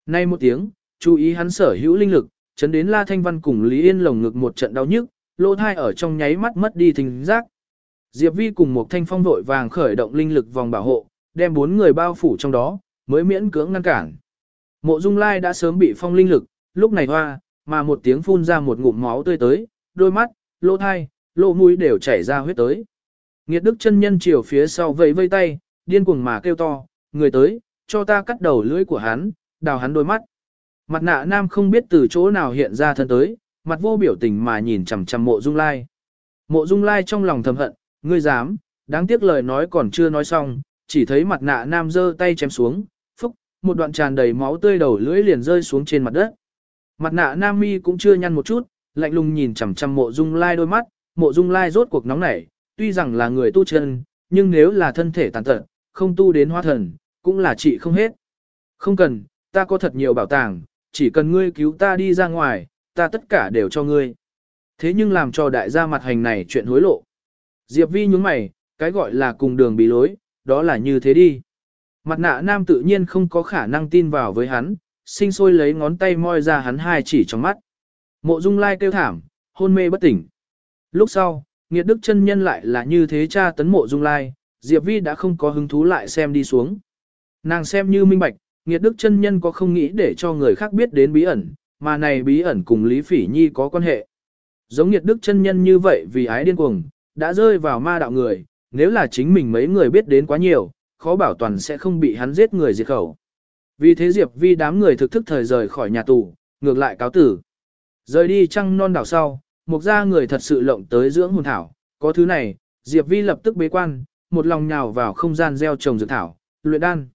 Nay một tiếng, chú ý hắn sở hữu linh lực, chấn đến La Thanh Văn cùng Lý Yên lồng ngực một trận đau nhức, lỗ thai ở trong nháy mắt mất đi thính giác. Diệp Vi cùng một thanh phong vội vàng khởi động linh lực vòng bảo hộ, đem bốn người bao phủ trong đó, mới miễn cưỡng ngăn cản. Mộ Dung Lai đã sớm bị phong linh lực, lúc này hoa, mà một tiếng phun ra một ngụm máu tươi tới, đôi mắt, lỗ thai, lỗ mũi đều chảy ra huyết tới. Nghiệt Đức chân nhân chiều phía sau vẫy vây tay, điên cuồng mà kêu to, người tới, cho ta cắt đầu lưỡi của hắn, đào hắn đôi mắt. Mặt nạ nam không biết từ chỗ nào hiện ra thân tới, mặt vô biểu tình mà nhìn chằm chằm mộ dung lai. Mộ dung lai trong lòng thầm hận, ngươi dám, đáng tiếc lời nói còn chưa nói xong, chỉ thấy mặt nạ nam giơ tay chém xuống, phúc, một đoạn tràn đầy máu tươi đầu lưỡi liền rơi xuống trên mặt đất. Mặt nạ Nam Mi cũng chưa nhăn một chút, lạnh lùng nhìn chằm chằm mộ dung lai đôi mắt, mộ dung lai rốt cuộc nóng nảy, tuy rằng là người tu chân, nhưng nếu là thân thể tàn tật, không tu đến hóa thần, cũng là trị không hết. Không cần, ta có thật nhiều bảo tàng, chỉ cần ngươi cứu ta đi ra ngoài, ta tất cả đều cho ngươi. Thế nhưng làm cho đại gia mặt hành này chuyện hối lộ. Diệp Vi nhúng mày, cái gọi là cùng đường bị lối, đó là như thế đi. Mặt nạ nam tự nhiên không có khả năng tin vào với hắn, sinh sôi lấy ngón tay moi ra hắn hai chỉ trong mắt. Mộ dung lai kêu thảm, hôn mê bất tỉnh. Lúc sau, nghiệt đức chân nhân lại là như thế cha tấn mộ dung lai, Diệp Vi đã không có hứng thú lại xem đi xuống. Nàng xem như minh bạch, nghiệt đức chân nhân có không nghĩ để cho người khác biết đến bí ẩn, mà này bí ẩn cùng Lý Phỉ Nhi có quan hệ. Giống nghiệt đức chân nhân như vậy vì ái điên cuồng, đã rơi vào ma đạo người, nếu là chính mình mấy người biết đến quá nhiều, khó bảo toàn sẽ không bị hắn giết người diệt khẩu. Vì thế Diệp Vi đám người thực thức thời rời khỏi nhà tù, ngược lại cáo tử. Rời đi trăng non đảo sau, một gia người thật sự lộng tới dưỡng hồn thảo, có thứ này, Diệp Vi lập tức bế quan, một lòng nhào vào không gian gieo trồng dược thảo, luyện đan.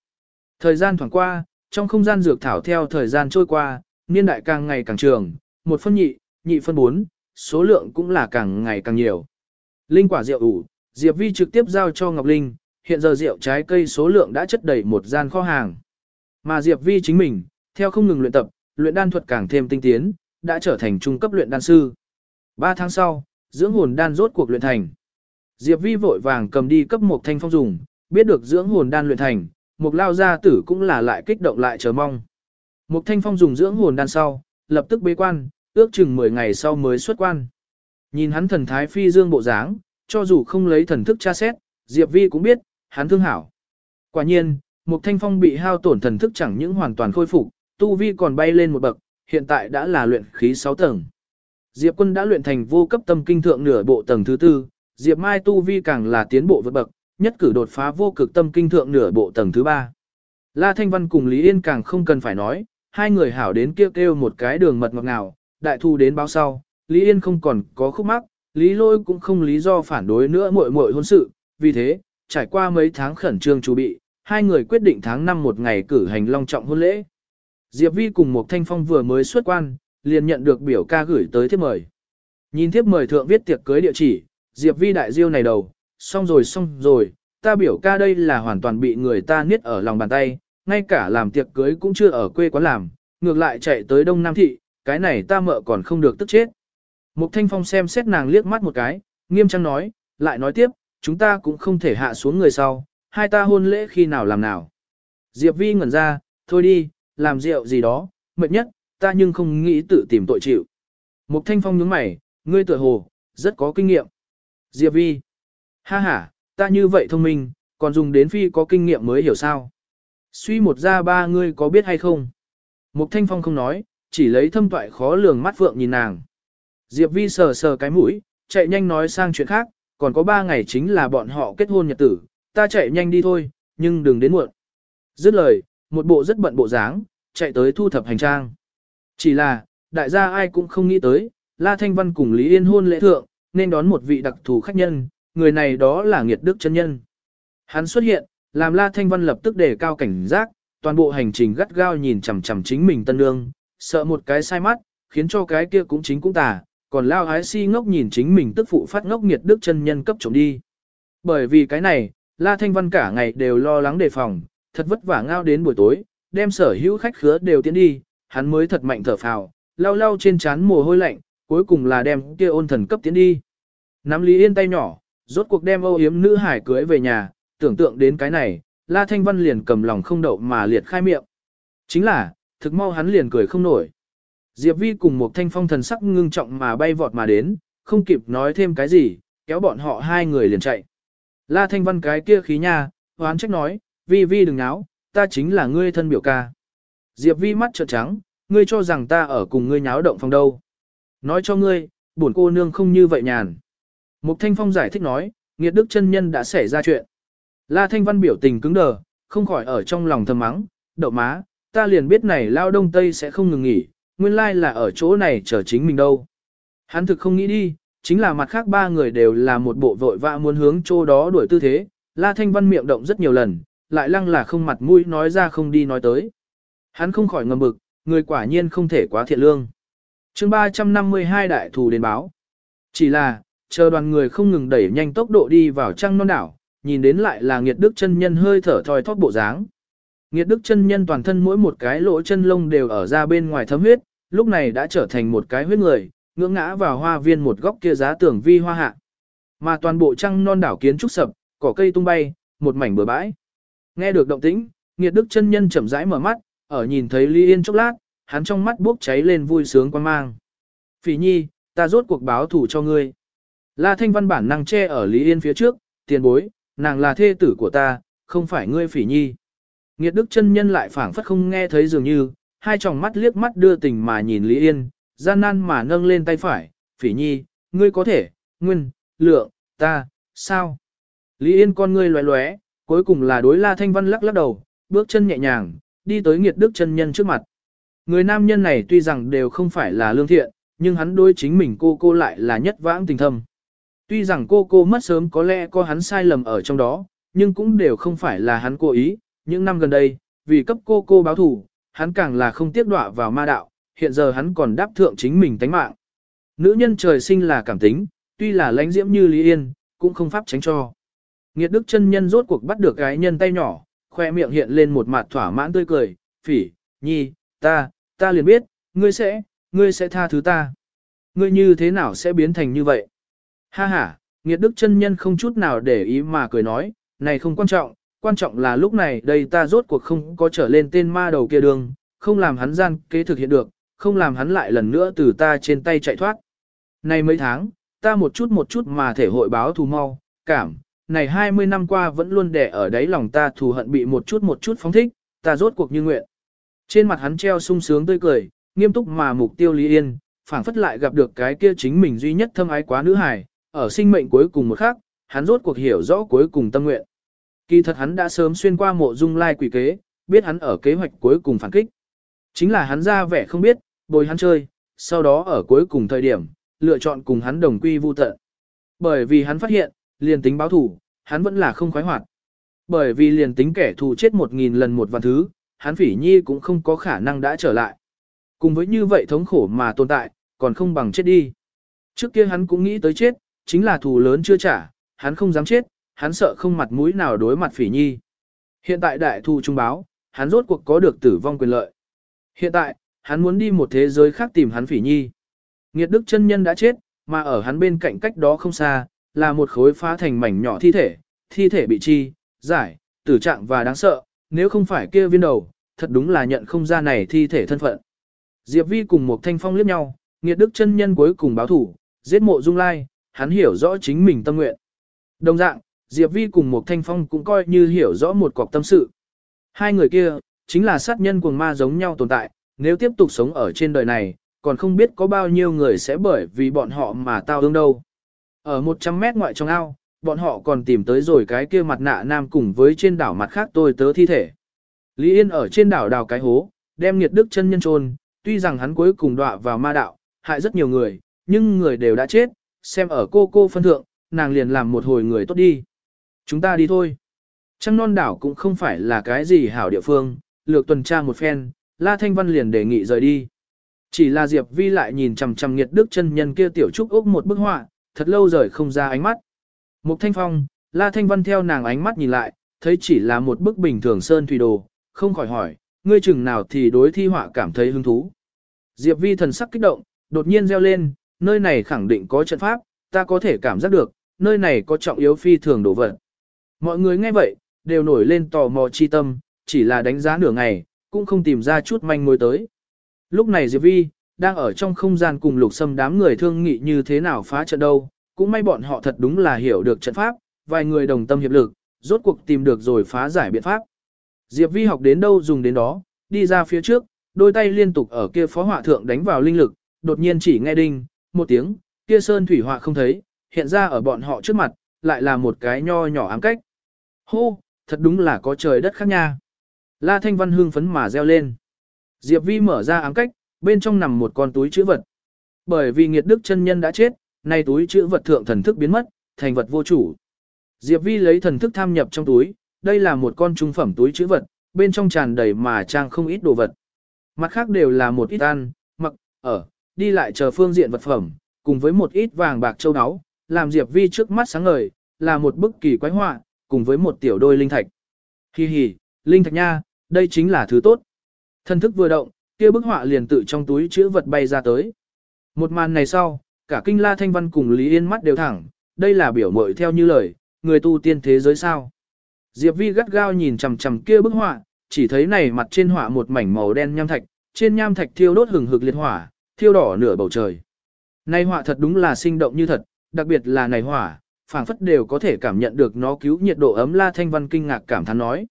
Thời gian thoảng qua, trong không gian dược thảo theo thời gian trôi qua, niên đại càng ngày càng trường, một phân nhị, nhị phân bốn, số lượng cũng là càng ngày càng nhiều. Linh quả rượu ủ, Diệp Vi trực tiếp giao cho Ngọc Linh, hiện giờ rượu trái cây số lượng đã chất đầy một gian kho hàng. Mà Diệp Vi chính mình, theo không ngừng luyện tập, luyện đan thuật càng thêm tinh tiến, đã trở thành trung cấp luyện đan sư. Ba tháng sau, dưỡng hồn đan rốt cuộc luyện thành. Diệp Vi vội vàng cầm đi cấp một thanh phong dùng, biết được dưỡng hồn đan luyện thành, một lao gia tử cũng là lại kích động lại chờ mong. Một thanh phong dùng dưỡng hồn đan sau, lập tức bế quan, ước chừng 10 ngày sau mới xuất quan. Nhìn hắn thần thái phi dương bộ dáng, cho dù không lấy thần thức tra xét, Diệp Vi cũng biết, hắn thương hảo. Quả nhiên, một thanh phong bị hao tổn thần thức chẳng những hoàn toàn khôi phục, tu vi còn bay lên một bậc, hiện tại đã là luyện khí 6 tầng. Diệp quân đã luyện thành vô cấp tâm kinh thượng nửa bộ tầng thứ tư, Diệp Mai tu vi càng là tiến bộ vượt bậc, nhất cử đột phá vô cực tâm kinh thượng nửa bộ tầng thứ ba. La Thanh Văn cùng Lý Yên càng không cần phải nói, hai người hảo đến kêu kêu một cái đường mật ngọt ngào, đại thu đến báo sau, Lý Yên không còn có khúc mắc, Lý Lôi cũng không lý do phản đối nữa muội muội hôn sự, vì thế, trải qua mấy tháng khẩn trương chuẩn bị, hai người quyết định tháng năm một ngày cử hành long trọng hôn lễ. Diệp Vi cùng một thanh phong vừa mới xuất quan, liền nhận được biểu ca gửi tới thiếp mời. Nhìn thiếp mời thượng viết tiệc cưới địa chỉ, Diệp Vi đại diêu này đầu, xong rồi xong rồi, ta biểu ca đây là hoàn toàn bị người ta niết ở lòng bàn tay, ngay cả làm tiệc cưới cũng chưa ở quê quán làm, ngược lại chạy tới Đông Nam Thị, cái này ta mợ còn không được tức chết. Mục Thanh Phong xem xét nàng liếc mắt một cái, nghiêm trang nói, lại nói tiếp, chúng ta cũng không thể hạ xuống người sau, hai ta hôn lễ khi nào làm nào. Diệp Vi ngẩn ra, thôi đi, làm rượu gì đó, mệt nhất, ta nhưng không nghĩ tự tìm tội chịu. Mục Thanh Phong nhướng mày, ngươi tuổi hồ, rất có kinh nghiệm. Diệp Vi, ha ha, ta như vậy thông minh, còn dùng đến phi có kinh nghiệm mới hiểu sao. Suy một ra ba ngươi có biết hay không? Mục Thanh Phong không nói, chỉ lấy thâm toại khó lường mắt vượng nhìn nàng. Diệp Vi sờ sờ cái mũi, chạy nhanh nói sang chuyện khác, còn có ba ngày chính là bọn họ kết hôn nhật tử, ta chạy nhanh đi thôi, nhưng đừng đến muộn. Dứt lời, một bộ rất bận bộ dáng, chạy tới thu thập hành trang. Chỉ là, đại gia ai cũng không nghĩ tới, La Thanh Văn cùng Lý Yên hôn lễ thượng, nên đón một vị đặc thù khách nhân, người này đó là Nghiệt Đức chân nhân. Hắn xuất hiện, làm La Thanh Văn lập tức đề cao cảnh giác, toàn bộ hành trình gắt gao nhìn chằm chằm chính mình tân nương, sợ một cái sai mắt, khiến cho cái kia cũng chính cũng tà, còn lao ái si ngốc nhìn chính mình tức phụ phát ngốc nghiệt đức chân nhân cấp trộm đi. Bởi vì cái này, La Thanh Văn cả ngày đều lo lắng đề phòng, thật vất vả ngao đến buổi tối, đem sở hữu khách khứa đều tiến đi, hắn mới thật mạnh thở phào, lau lau trên trán mồ hôi lạnh, cuối cùng là đem kia ôn thần cấp tiến đi. Nắm Lý Yên tay nhỏ, rốt cuộc đem âu yếm nữ hải cưới về nhà, tưởng tượng đến cái này, La Thanh Văn liền cầm lòng không đậu mà liệt khai miệng. Chính là, thực mau hắn liền cười không nổi. Diệp Vi cùng một thanh phong thần sắc ngưng trọng mà bay vọt mà đến, không kịp nói thêm cái gì, kéo bọn họ hai người liền chạy. La Thanh Văn cái kia khí nha, hoán trách nói, Vi Vi đừng náo, ta chính là ngươi thân biểu ca. Diệp Vi mắt trợn trắng, ngươi cho rằng ta ở cùng ngươi nháo động phòng đâu. Nói cho ngươi, bổn cô nương không như vậy nhàn. Mục Thanh Phong giải thích nói, nghiệt đức chân nhân đã xảy ra chuyện. La Thanh Văn biểu tình cứng đờ, không khỏi ở trong lòng thầm mắng, đậu má, ta liền biết này lao đông tây sẽ không ngừng nghỉ, nguyên lai là ở chỗ này chờ chính mình đâu. Hắn thực không nghĩ đi, chính là mặt khác ba người đều là một bộ vội vã muốn hướng chỗ đó đuổi tư thế, La Thanh Văn miệng động rất nhiều lần, lại lăng là không mặt mũi nói ra không đi nói tới. Hắn không khỏi ngầm bực, người quả nhiên không thể quá thiện lương. chương 352 đại thù đến báo. Chỉ là, chờ đoàn người không ngừng đẩy nhanh tốc độ đi vào trăng non đảo, nhìn đến lại là nghiệt đức chân nhân hơi thở thoi thóp bộ dáng. Nghiệt đức chân nhân toàn thân mỗi một cái lỗ chân lông đều ở ra bên ngoài thấm huyết, lúc này đã trở thành một cái huyết người, ngưỡng ngã vào hoa viên một góc kia giá tưởng vi hoa hạ. Mà toàn bộ trăng non đảo kiến trúc sập, cỏ cây tung bay, một mảnh bừa bãi. Nghe được động tĩnh, nghiệt đức chân nhân chậm rãi mở mắt, ở nhìn thấy Lý Yên chốc lát, hắn trong mắt bốc cháy lên vui sướng quan mang. Phỉ nhi, ta rốt cuộc báo thủ cho ngươi. La Thanh Văn bản năng che ở Lý Yên phía trước, tiền bối, nàng là thê tử của ta, không phải ngươi phỉ nhi. Nghiệt đức chân nhân lại phảng phất không nghe thấy dường như, hai tròng mắt liếc mắt đưa tình mà nhìn Lý Yên, gian nan mà nâng lên tay phải, phỉ nhi, ngươi có thể, nguyên, lượng, ta, sao? Lý Yên con ngươi loé loé, cuối cùng là đối La Thanh Văn lắc lắc đầu, bước chân nhẹ nhàng, đi tới nghiệt đức chân nhân trước mặt. Người nam nhân này tuy rằng đều không phải là lương thiện, nhưng hắn đối chính mình cô cô lại là nhất vãng tình thâm. Tuy rằng cô cô mất sớm có lẽ có hắn sai lầm ở trong đó, nhưng cũng đều không phải là hắn cố ý. Những năm gần đây, vì cấp cô cô báo thù, hắn càng là không tiếc đọa vào ma đạo, hiện giờ hắn còn đáp thượng chính mình tánh mạng. Nữ nhân trời sinh là cảm tính, tuy là lãnh diễm như Lý Yên, cũng không pháp tránh cho. Nghiệt đức chân nhân rốt cuộc bắt được gái nhân tay nhỏ, khoe miệng hiện lên một mặt thỏa mãn tươi cười, phỉ, nhi, ta, ta liền biết, ngươi sẽ, ngươi sẽ tha thứ ta. Ngươi như thế nào sẽ biến thành như vậy? Ha ha, nghiệt đức chân nhân không chút nào để ý mà cười nói, này không quan trọng, quan trọng là lúc này đây ta rốt cuộc không có trở lên tên ma đầu kia đường, không làm hắn gian kế thực hiện được, không làm hắn lại lần nữa từ ta trên tay chạy thoát. Này mấy tháng, ta một chút một chút mà thể hội báo thù mau, cảm, này 20 năm qua vẫn luôn đè ở đáy lòng ta thù hận bị một chút một chút phóng thích, ta rốt cuộc như nguyện. Trên mặt hắn treo sung sướng tươi cười, nghiêm túc mà mục tiêu Lý Yên, phảng phất lại gặp được cái kia chính mình duy nhất thâm ái quá nữ hài, ở sinh mệnh cuối cùng một khắc, hắn rốt cuộc hiểu rõ cuối cùng tâm nguyện. Kỳ thật hắn đã sớm xuyên qua mộ dung lai quỷ kế, biết hắn ở kế hoạch cuối cùng phản kích. Chính là hắn ra vẻ không biết, bồi hắn chơi, sau đó ở cuối cùng thời điểm, lựa chọn cùng hắn đồng quy vu tận. Bởi vì hắn phát hiện, liền tính báo thủ, hắn vẫn là không khoái hoạt. Bởi vì liền tính kẻ thù chết một nghìn lần một vạn thứ, hắn phỉ nhi cũng không có khả năng đã trở lại. Cùng với như vậy thống khổ mà tồn tại, còn không bằng chết đi. Trước kia hắn cũng nghĩ tới chết, chính là thù lớn chưa trả, hắn không dám chết, hắn sợ không mặt mũi nào đối mặt phỉ nhi. Hiện tại đại thù trung báo, hắn rốt cuộc có được tử vong quyền lợi. Hiện tại, hắn muốn đi một thế giới khác tìm hắn phỉ nhi. Nghiệt đức chân nhân đã chết, mà ở hắn bên cạnh cách đó không xa, là một khối phá thành mảnh nhỏ thi thể, thi thể bị chi, giải, tử trạng và đáng sợ, nếu không phải kia viên đầu, thật đúng là nhận không ra này thi thể thân phận. Diệp Vi cùng một thanh phong liếc nhau, nghiệt đức chân nhân cuối cùng báo thủ, giết mộ dung lai, hắn hiểu rõ chính mình tâm nguyện. Đồng dạng, Diệp Vi cùng một thanh phong cũng coi như hiểu rõ một cọc tâm sự. Hai người kia, chính là sát nhân cuồng ma giống nhau tồn tại, nếu tiếp tục sống ở trên đời này, còn không biết có bao nhiêu người sẽ bởi vì bọn họ mà tao ương đâu. Ở 100 mét ngoại trong ao, bọn họ còn tìm tới rồi cái kia mặt nạ nam cùng với trên đảo mặt khác tôi tớ thi thể. Lý Yên ở trên đảo đào cái hố, đem nghiệt đức chân nhân trôn, tuy rằng hắn cuối cùng đọa vào ma đạo, hại rất nhiều người, nhưng người đều đã chết, xem ở cô cô phân thượng, nàng liền làm một hồi người tốt đi. Chúng ta đi thôi. Trăng non đảo cũng không phải là cái gì hảo địa phương, lược tuần tra một phen, La Thanh Văn liền đề nghị rời đi. Chỉ là Diệp Vi lại nhìn chằm chằm nghiệt đức chân nhân kia tiểu trúc ốc một bức họa, thật lâu rời không ra ánh mắt. Mục Thanh Phong, La Thanh Văn theo nàng ánh mắt nhìn lại, thấy chỉ là một bức bình thường sơn thủy đồ, không khỏi hỏi, ngươi chừng nào thì đối thi họa cảm thấy hứng thú. Diệp Vi thần sắc kích động, đột nhiên reo lên, nơi này khẳng định có trận pháp, ta có thể cảm giác được, nơi này có trọng yếu phi thường đổ vật. Mọi người nghe vậy, đều nổi lên tò mò chi tâm, chỉ là đánh giá nửa ngày, cũng không tìm ra chút manh mối tới. Lúc này Diệp Vi, đang ở trong không gian cùng lục xâm đám người thương nghị như thế nào phá trận đâu, cũng may bọn họ thật đúng là hiểu được trận pháp, vài người đồng tâm hiệp lực, rốt cuộc tìm được rồi phá giải biện pháp. Diệp Vi học đến đâu dùng đến đó, đi ra phía trước, đôi tay liên tục ở kia phó họa thượng đánh vào linh lực, đột nhiên chỉ nghe đinh, một tiếng, kia sơn thủy họa không thấy, hiện ra ở bọn họ trước mặt, lại là một cái nho nhỏ ám cách. Hô, thật đúng là có trời đất khác nha. La Thanh Văn hưng phấn mà reo lên. Diệp Vi mở ra ám cách, bên trong nằm một con túi chữ vật. Bởi vì nghiệt đức chân nhân đã chết, nay túi chữ vật thượng thần thức biến mất, thành vật vô chủ. Diệp Vi lấy thần thức tham nhập trong túi, đây là một con trung phẩm túi chữ vật, bên trong tràn đầy mà trang không ít đồ vật. Mặt khác đều là một ít ăn, mặc, ở, đi lại chờ phương diện vật phẩm, cùng với một ít vàng bạc châu áo, làm Diệp Vi trước mắt sáng ngời, là một bức kỳ quái họa, cùng với một tiểu đôi linh thạch. Hi hi, linh thạch nha, đây chính là thứ tốt. Thân thức vừa động, kia bức họa liền tự trong túi chữ vật bay ra tới. Một màn này sau, cả kinh la thanh văn cùng Lý Yên mắt đều thẳng, đây là biểu mội theo như lời, người tu tiên thế giới sao. Diệp Vi gắt gao nhìn chằm chằm kia bức họa, chỉ thấy này mặt trên họa một mảnh màu đen nham thạch, trên nham thạch thiêu đốt hừng hực liệt hỏa, thiêu đỏ nửa bầu trời. Này họa thật đúng là sinh động như thật, đặc biệt là này hỏa, phảng phất đều có thể cảm nhận được nó cứu nhiệt độ ấm La Thanh Văn kinh ngạc cảm thán nói.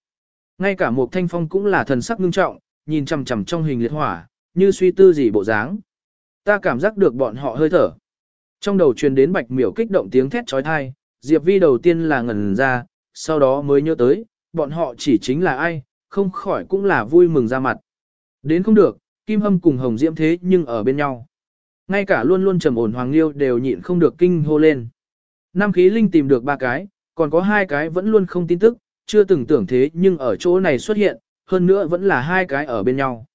Ngay cả một thanh phong cũng là thần sắc ngưng trọng, nhìn chằm chằm trong hình liệt hỏa, như suy tư gì bộ dáng. Ta cảm giác được bọn họ hơi thở. Trong đầu truyền đến bạch miểu kích động tiếng thét trói thai, Diệp Vi đầu tiên là ngẩn ra, sau đó mới nhớ tới, bọn họ chỉ chính là ai, không khỏi cũng là vui mừng ra mặt. Đến không được, Kim Hâm cùng Hồng Diễm thế nhưng ở bên nhau. Ngay cả luôn luôn trầm ổn Hoàng Liêu đều nhịn không được kinh hô lên. Nam khí linh tìm được ba cái, còn có hai cái vẫn luôn không tin tức, chưa từng tưởng thế nhưng ở chỗ này xuất hiện, hơn nữa vẫn là hai cái ở bên nhau.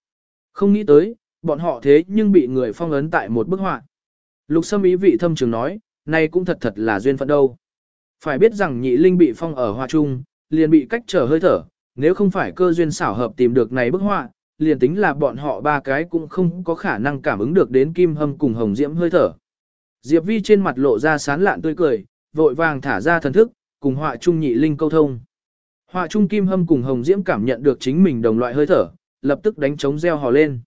Không nghĩ tới, bọn họ thế nhưng bị người phong ấn tại một bức họa. Lục Sâm ý vị thâm trường nói, này cũng thật thật là duyên phận đâu. Phải biết rằng nhị linh bị phong ở hoa trung, liền bị cách trở hơi thở, nếu không phải cơ duyên xảo hợp tìm được này bức họa, liền tính là bọn họ ba cái cũng không có khả năng cảm ứng được đến kim hâm cùng hồng diễm hơi thở. Diệp Vi trên mặt lộ ra sán lạn tươi cười, vội vàng thả ra thần thức, cùng họa trung nhị linh câu thông. Họa trung kim hâm cùng hồng diễm cảm nhận được chính mình đồng loại hơi thở, lập tức đánh trống reo hò lên.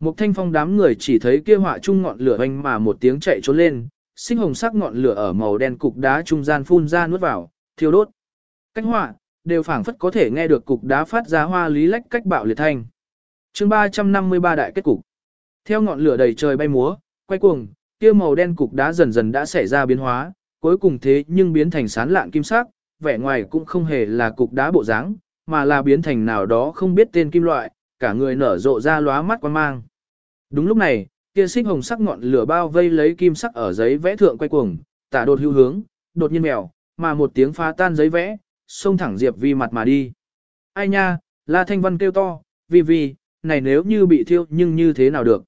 Một thanh phong đám người chỉ thấy kia họa trung ngọn lửa hoành mà một tiếng chạy trốn lên, sinh hồng sắc ngọn lửa ở màu đen cục đá trung gian phun ra nuốt vào, thiêu đốt. Cách họa, đều phảng phất có thể nghe được cục đá phát ra hoa lý lách cách bạo liệt thanh. chương 353 đại kết cục. Theo ngọn lửa đầy trời bay múa, quay cuồng, kia màu đen cục đá dần dần đã xảy ra biến hóa, cuối cùng thế nhưng biến thành sán lạn kim sắc, vẻ ngoài cũng không hề là cục đá bộ dáng, mà là biến thành nào đó không biết tên kim loại, cả người nở rộ ra lóa mắt quan mang. Đúng lúc này, kia xích hồng sắc ngọn lửa bao vây lấy kim sắc ở giấy vẽ thượng quay cuồng, tả đột hưu hướng, đột nhiên mèo, mà một tiếng phá tan giấy vẽ, xông thẳng Diệp Vi mặt mà đi. Ai nha, La Thanh Văn kêu to, Vi Vi, này nếu như bị thiêu nhưng như thế nào được.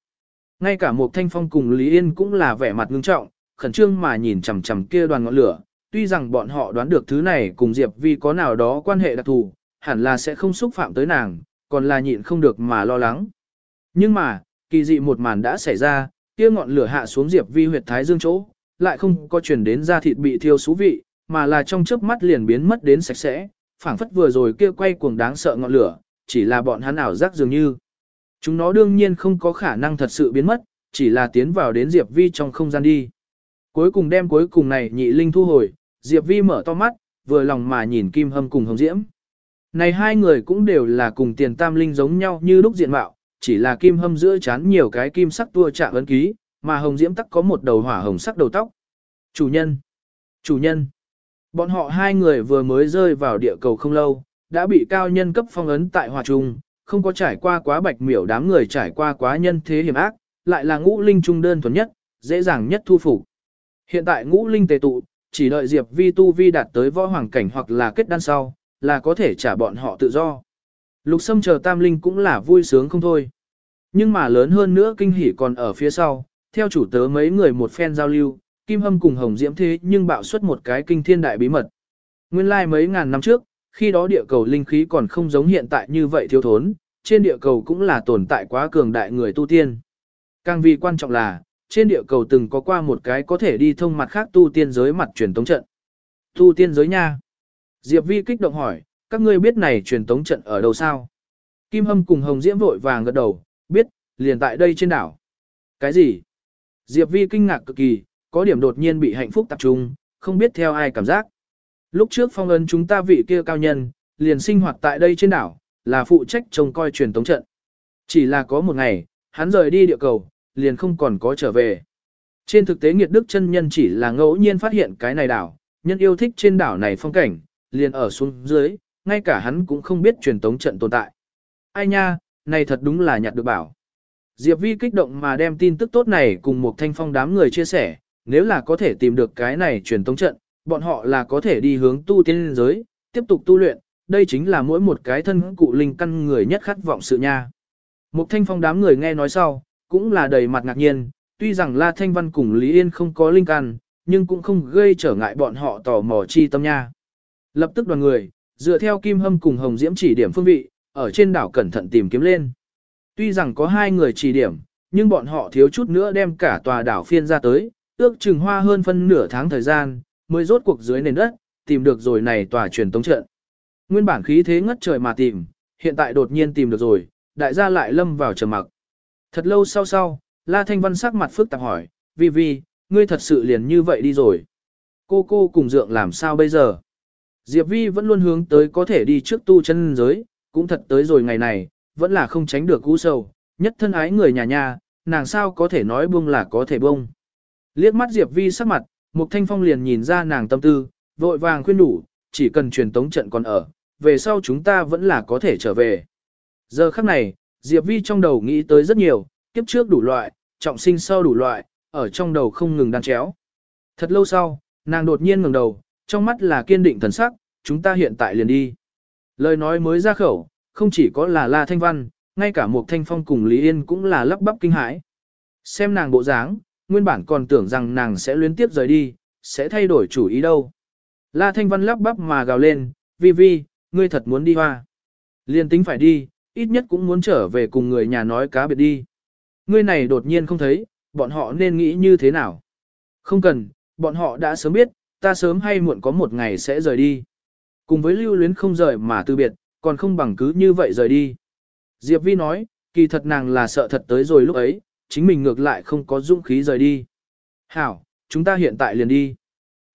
Ngay cả một thanh phong cùng Lý Yên cũng là vẻ mặt ngưng trọng, khẩn trương mà nhìn chằm chằm kia đoàn ngọn lửa, tuy rằng bọn họ đoán được thứ này cùng Diệp Vi có nào đó quan hệ đặc thù, hẳn là sẽ không xúc phạm tới nàng, còn là nhịn không được mà lo lắng. Nhưng mà, kỳ dị một màn đã xảy ra, kia ngọn lửa hạ xuống Diệp Vi huyệt thái dương chỗ, lại không có truyền đến da thịt bị thiêu xú vị, mà là trong chớp mắt liền biến mất đến sạch sẽ, phảng phất vừa rồi kia quay cuồng đáng sợ ngọn lửa, chỉ là bọn hắn ảo giác dường như. Chúng nó đương nhiên không có khả năng thật sự biến mất, chỉ là tiến vào đến Diệp Vi trong không gian đi. Cuối cùng đem cuối cùng này nhị linh thu hồi, Diệp Vi mở to mắt, vừa lòng mà nhìn Kim Hâm cùng Hồng Diễm. Này hai người cũng đều là cùng tiền tam linh giống nhau như lúc diện mạo, chỉ là Kim Hâm giữa chán nhiều cái kim sắc tua chạm ấn ký, mà Hồng Diễm tắc có một đầu hỏa hồng sắc đầu tóc. Chủ nhân! Chủ nhân! Bọn họ hai người vừa mới rơi vào địa cầu không lâu, đã bị cao nhân cấp phong ấn tại hòa trung, không có trải qua quá bạch miểu đám người trải qua quá nhân thế hiểm ác, lại là ngũ linh trung đơn thuần nhất, dễ dàng nhất thu phục. Hiện tại ngũ linh tề tụ, chỉ đợi Diệp Vi tu vi đạt tới võ hoàng cảnh hoặc là kết đan sau, là có thể trả bọn họ tự do. Lục Sâm chờ tam linh cũng là vui sướng không thôi. Nhưng mà lớn hơn nữa kinh hỉ còn ở phía sau, theo chủ tớ mấy người một phen giao lưu, Kim Hâm cùng Hồng Diễm thế nhưng bạo xuất một cái kinh thiên đại bí mật. Nguyên lai like mấy ngàn năm trước, khi đó địa cầu linh khí còn không giống hiện tại như vậy thiếu thốn, trên địa cầu cũng là tồn tại quá cường đại người tu tiên. Càng vì quan trọng là, trên địa cầu từng có qua một cái có thể đi thông mặt khác tu tiên giới mặt truyền tống trận. Tu tiên giới nha. Diệp Vi kích động hỏi, các ngươi biết này truyền tống trận ở đâu sao? Kim Hâm cùng Hồng Diễm vội vàng gật đầu, biết, liền tại đây trên đảo. Cái gì? Diệp Vi kinh ngạc cực kỳ, có điểm đột nhiên bị hạnh phúc tập trung, không biết theo ai cảm giác. Lúc trước phong ấn chúng ta vị kia cao nhân, liền sinh hoạt tại đây trên đảo, là phụ trách trông coi truyền tống trận. Chỉ là có một ngày, hắn rời đi địa cầu, liền không còn có trở về. Trên thực tế Nghiệt Đức chân nhân chỉ là ngẫu nhiên phát hiện cái này đảo, nhân yêu thích trên đảo này phong cảnh, liền ở xuống dưới, ngay cả hắn cũng không biết truyền tống trận tồn tại. Ai nha, này thật đúng là nhặt được bảo. Diệp Vi kích động mà đem tin tức tốt này cùng một thanh phong đám người chia sẻ, nếu là có thể tìm được cái này truyền tống trận, bọn họ là có thể đi hướng tu tiên giới, tiếp tục tu luyện, đây chính là mỗi một cái thân cụ linh căn người nhất khát vọng sự nha. Mục Thanh Phong đám người nghe nói sau, cũng là đầy mặt ngạc nhiên, tuy rằng La Thanh Văn cùng Lý Yên không có linh căn, nhưng cũng không gây trở ngại bọn họ tò mò chi tâm nha. Lập tức đoàn người, dựa theo Kim Hâm cùng Hồng Diễm chỉ điểm phương vị, ở trên đảo cẩn thận tìm kiếm lên. Tuy rằng có hai người chỉ điểm, nhưng bọn họ thiếu chút nữa đem cả tòa đảo phiên ra tới, ước chừng hoa hơn phân nửa tháng thời gian, mới rốt cuộc dưới nền đất, tìm được rồi này tòa truyền tống trận. Nguyên bản khí thế ngất trời mà tìm, hiện tại đột nhiên tìm được rồi, đại gia lại lâm vào trầm mặc. Thật lâu sau sau, La Thanh Văn sắc mặt phức tạp hỏi, Vi Vi, ngươi thật sự liền như vậy đi rồi. Cô cô cùng dượng làm sao bây giờ? Diệp Vi vẫn luôn hướng tới có thể đi trước tu chân giới, cũng thật tới rồi ngày này, vẫn là không tránh được cú sầu, nhất thân ái người nhà nhà, nàng sao có thể nói buông là có thể buông. Liếc mắt Diệp Vi sắc mặt, Mục Thanh Phong liền nhìn ra nàng tâm tư, vội vàng khuyên đủ, chỉ cần truyền tống trận còn ở, về sau chúng ta vẫn là có thể trở về. Giờ khắc này, Diệp Vi trong đầu nghĩ tới rất nhiều, kiếp trước đủ loại, trọng sinh sau đủ loại, ở trong đầu không ngừng đan chéo. Thật lâu sau, nàng đột nhiên ngẩng đầu, trong mắt là kiên định thần sắc, chúng ta hiện tại liền đi. Lời nói mới ra khẩu, không chỉ có là La Thanh Văn, ngay cả Mục Thanh Phong cùng Lý Yên cũng là lắp bắp kinh hãi. Xem nàng bộ dáng, nguyên bản còn tưởng rằng nàng sẽ luyến tiếp rời đi, sẽ thay đổi chủ ý đâu. La Thanh Văn lắp bắp mà gào lên, Vi Vi, ngươi thật muốn đi hoa. Liên tính phải đi, ít nhất cũng muốn trở về cùng người nhà nói cá biệt đi. Ngươi này đột nhiên không thấy, bọn họ nên nghĩ như thế nào? Không cần, bọn họ đã sớm biết, ta sớm hay muộn có một ngày sẽ rời đi. Cùng với lưu luyến không rời mà từ biệt, còn không bằng cứ như vậy rời đi. Diệp Vi nói, kỳ thật nàng là sợ thật tới rồi lúc ấy, chính mình ngược lại không có dũng khí rời đi. Hảo, chúng ta hiện tại liền đi.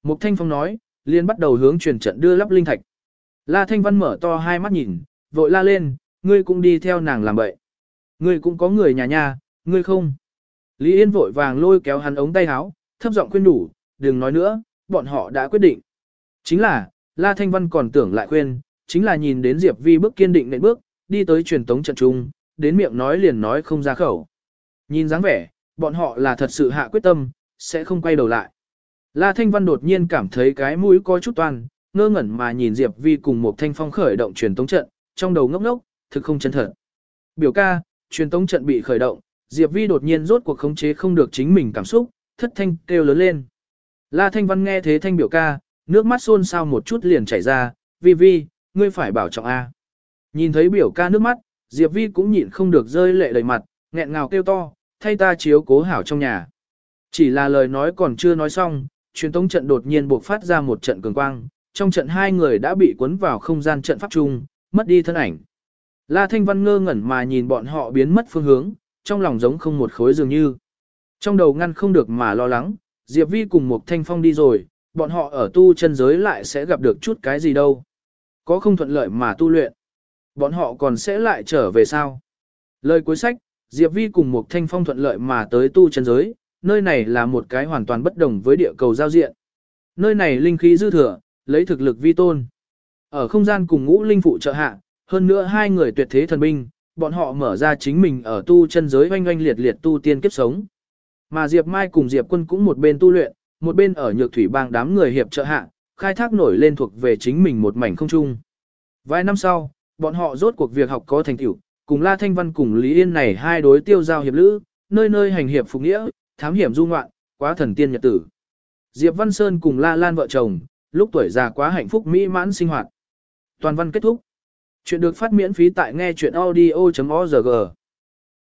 Mục Thanh Phong nói, liền bắt đầu hướng truyền trận đưa lắp linh thạch. La Thanh Văn mở to hai mắt nhìn, vội la lên, ngươi cũng đi theo nàng làm vậy. Ngươi cũng có người nhà nha, ngươi không. Lý Yên vội vàng lôi kéo hắn ống tay áo, thấp giọng khuyên đủ, đừng nói nữa, bọn họ đã quyết định. Chính là, La Thanh Văn còn tưởng lại khuyên, chính là nhìn đến Diệp Vi bước kiên định nệm bước, đi tới truyền tống trận trung, đến miệng nói liền nói không ra khẩu. Nhìn dáng vẻ, bọn họ là thật sự hạ quyết tâm, sẽ không quay đầu lại. La Thanh Văn đột nhiên cảm thấy cái mũi có chút toàn ngơ ngẩn mà nhìn Diệp Vi cùng một thanh phong khởi động truyền tống trận, trong đầu ngốc ngốc, thực không chân thật. Biểu ca, truyền tống trận bị khởi động, Diệp Vi đột nhiên rốt cuộc khống chế không được chính mình cảm xúc, thất thanh kêu lớn lên. La Thanh Văn nghe thế thanh biểu ca, nước mắt xôn xao một chút liền chảy ra, Vi Vi, ngươi phải bảo trọng A. Nhìn thấy biểu ca nước mắt, Diệp Vi cũng nhịn không được rơi lệ đầy mặt, nghẹn ngào kêu to, thay ta chiếu cố hảo trong nhà. Chỉ là lời nói còn chưa nói xong, truyền tống trận đột nhiên buộc phát ra một trận cường quang, trong trận hai người đã bị cuốn vào không gian trận pháp chung, mất đi thân ảnh. La Thanh Văn ngơ ngẩn mà nhìn bọn họ biến mất phương hướng, trong lòng giống không một khối dường như. Trong đầu ngăn không được mà lo lắng, Diệp Vi cùng một Thanh Phong đi rồi, bọn họ ở tu chân giới lại sẽ gặp được chút cái gì đâu. Có không thuận lợi mà tu luyện. Bọn họ còn sẽ lại trở về sao? Lời cuối sách, Diệp Vi cùng một Thanh Phong thuận lợi mà tới tu chân giới, nơi này là một cái hoàn toàn bất đồng với địa cầu giao diện. Nơi này linh khí dư thừa, lấy thực lực vi tôn. Ở không gian cùng ngũ linh phụ trợ hạ, hơn nữa hai người tuyệt thế thần binh, bọn họ mở ra chính mình ở tu chân giới oanh oanh liệt liệt tu tiên kiếp sống. Mà Diệp Mai cùng Diệp Quân cũng một bên tu luyện, một bên ở nhược thủy bang đám người hiệp trợ hạ, khai thác nổi lên thuộc về chính mình một mảnh không chung. Vài năm sau, bọn họ rốt cuộc việc học có thành tựu, cùng La Thanh Văn cùng Lý Yên này hai đối tiêu giao hiệp lữ, nơi nơi hành hiệp phục nghĩa, thám hiểm du ngoạn, quá thần tiên nhật tử. Diệp Văn Sơn cùng La Lan vợ chồng, lúc tuổi già quá hạnh phúc mỹ mãn sinh hoạt. Toàn văn kết thúc. Chuyện được phát miễn phí tại nghe chuyện audio.org.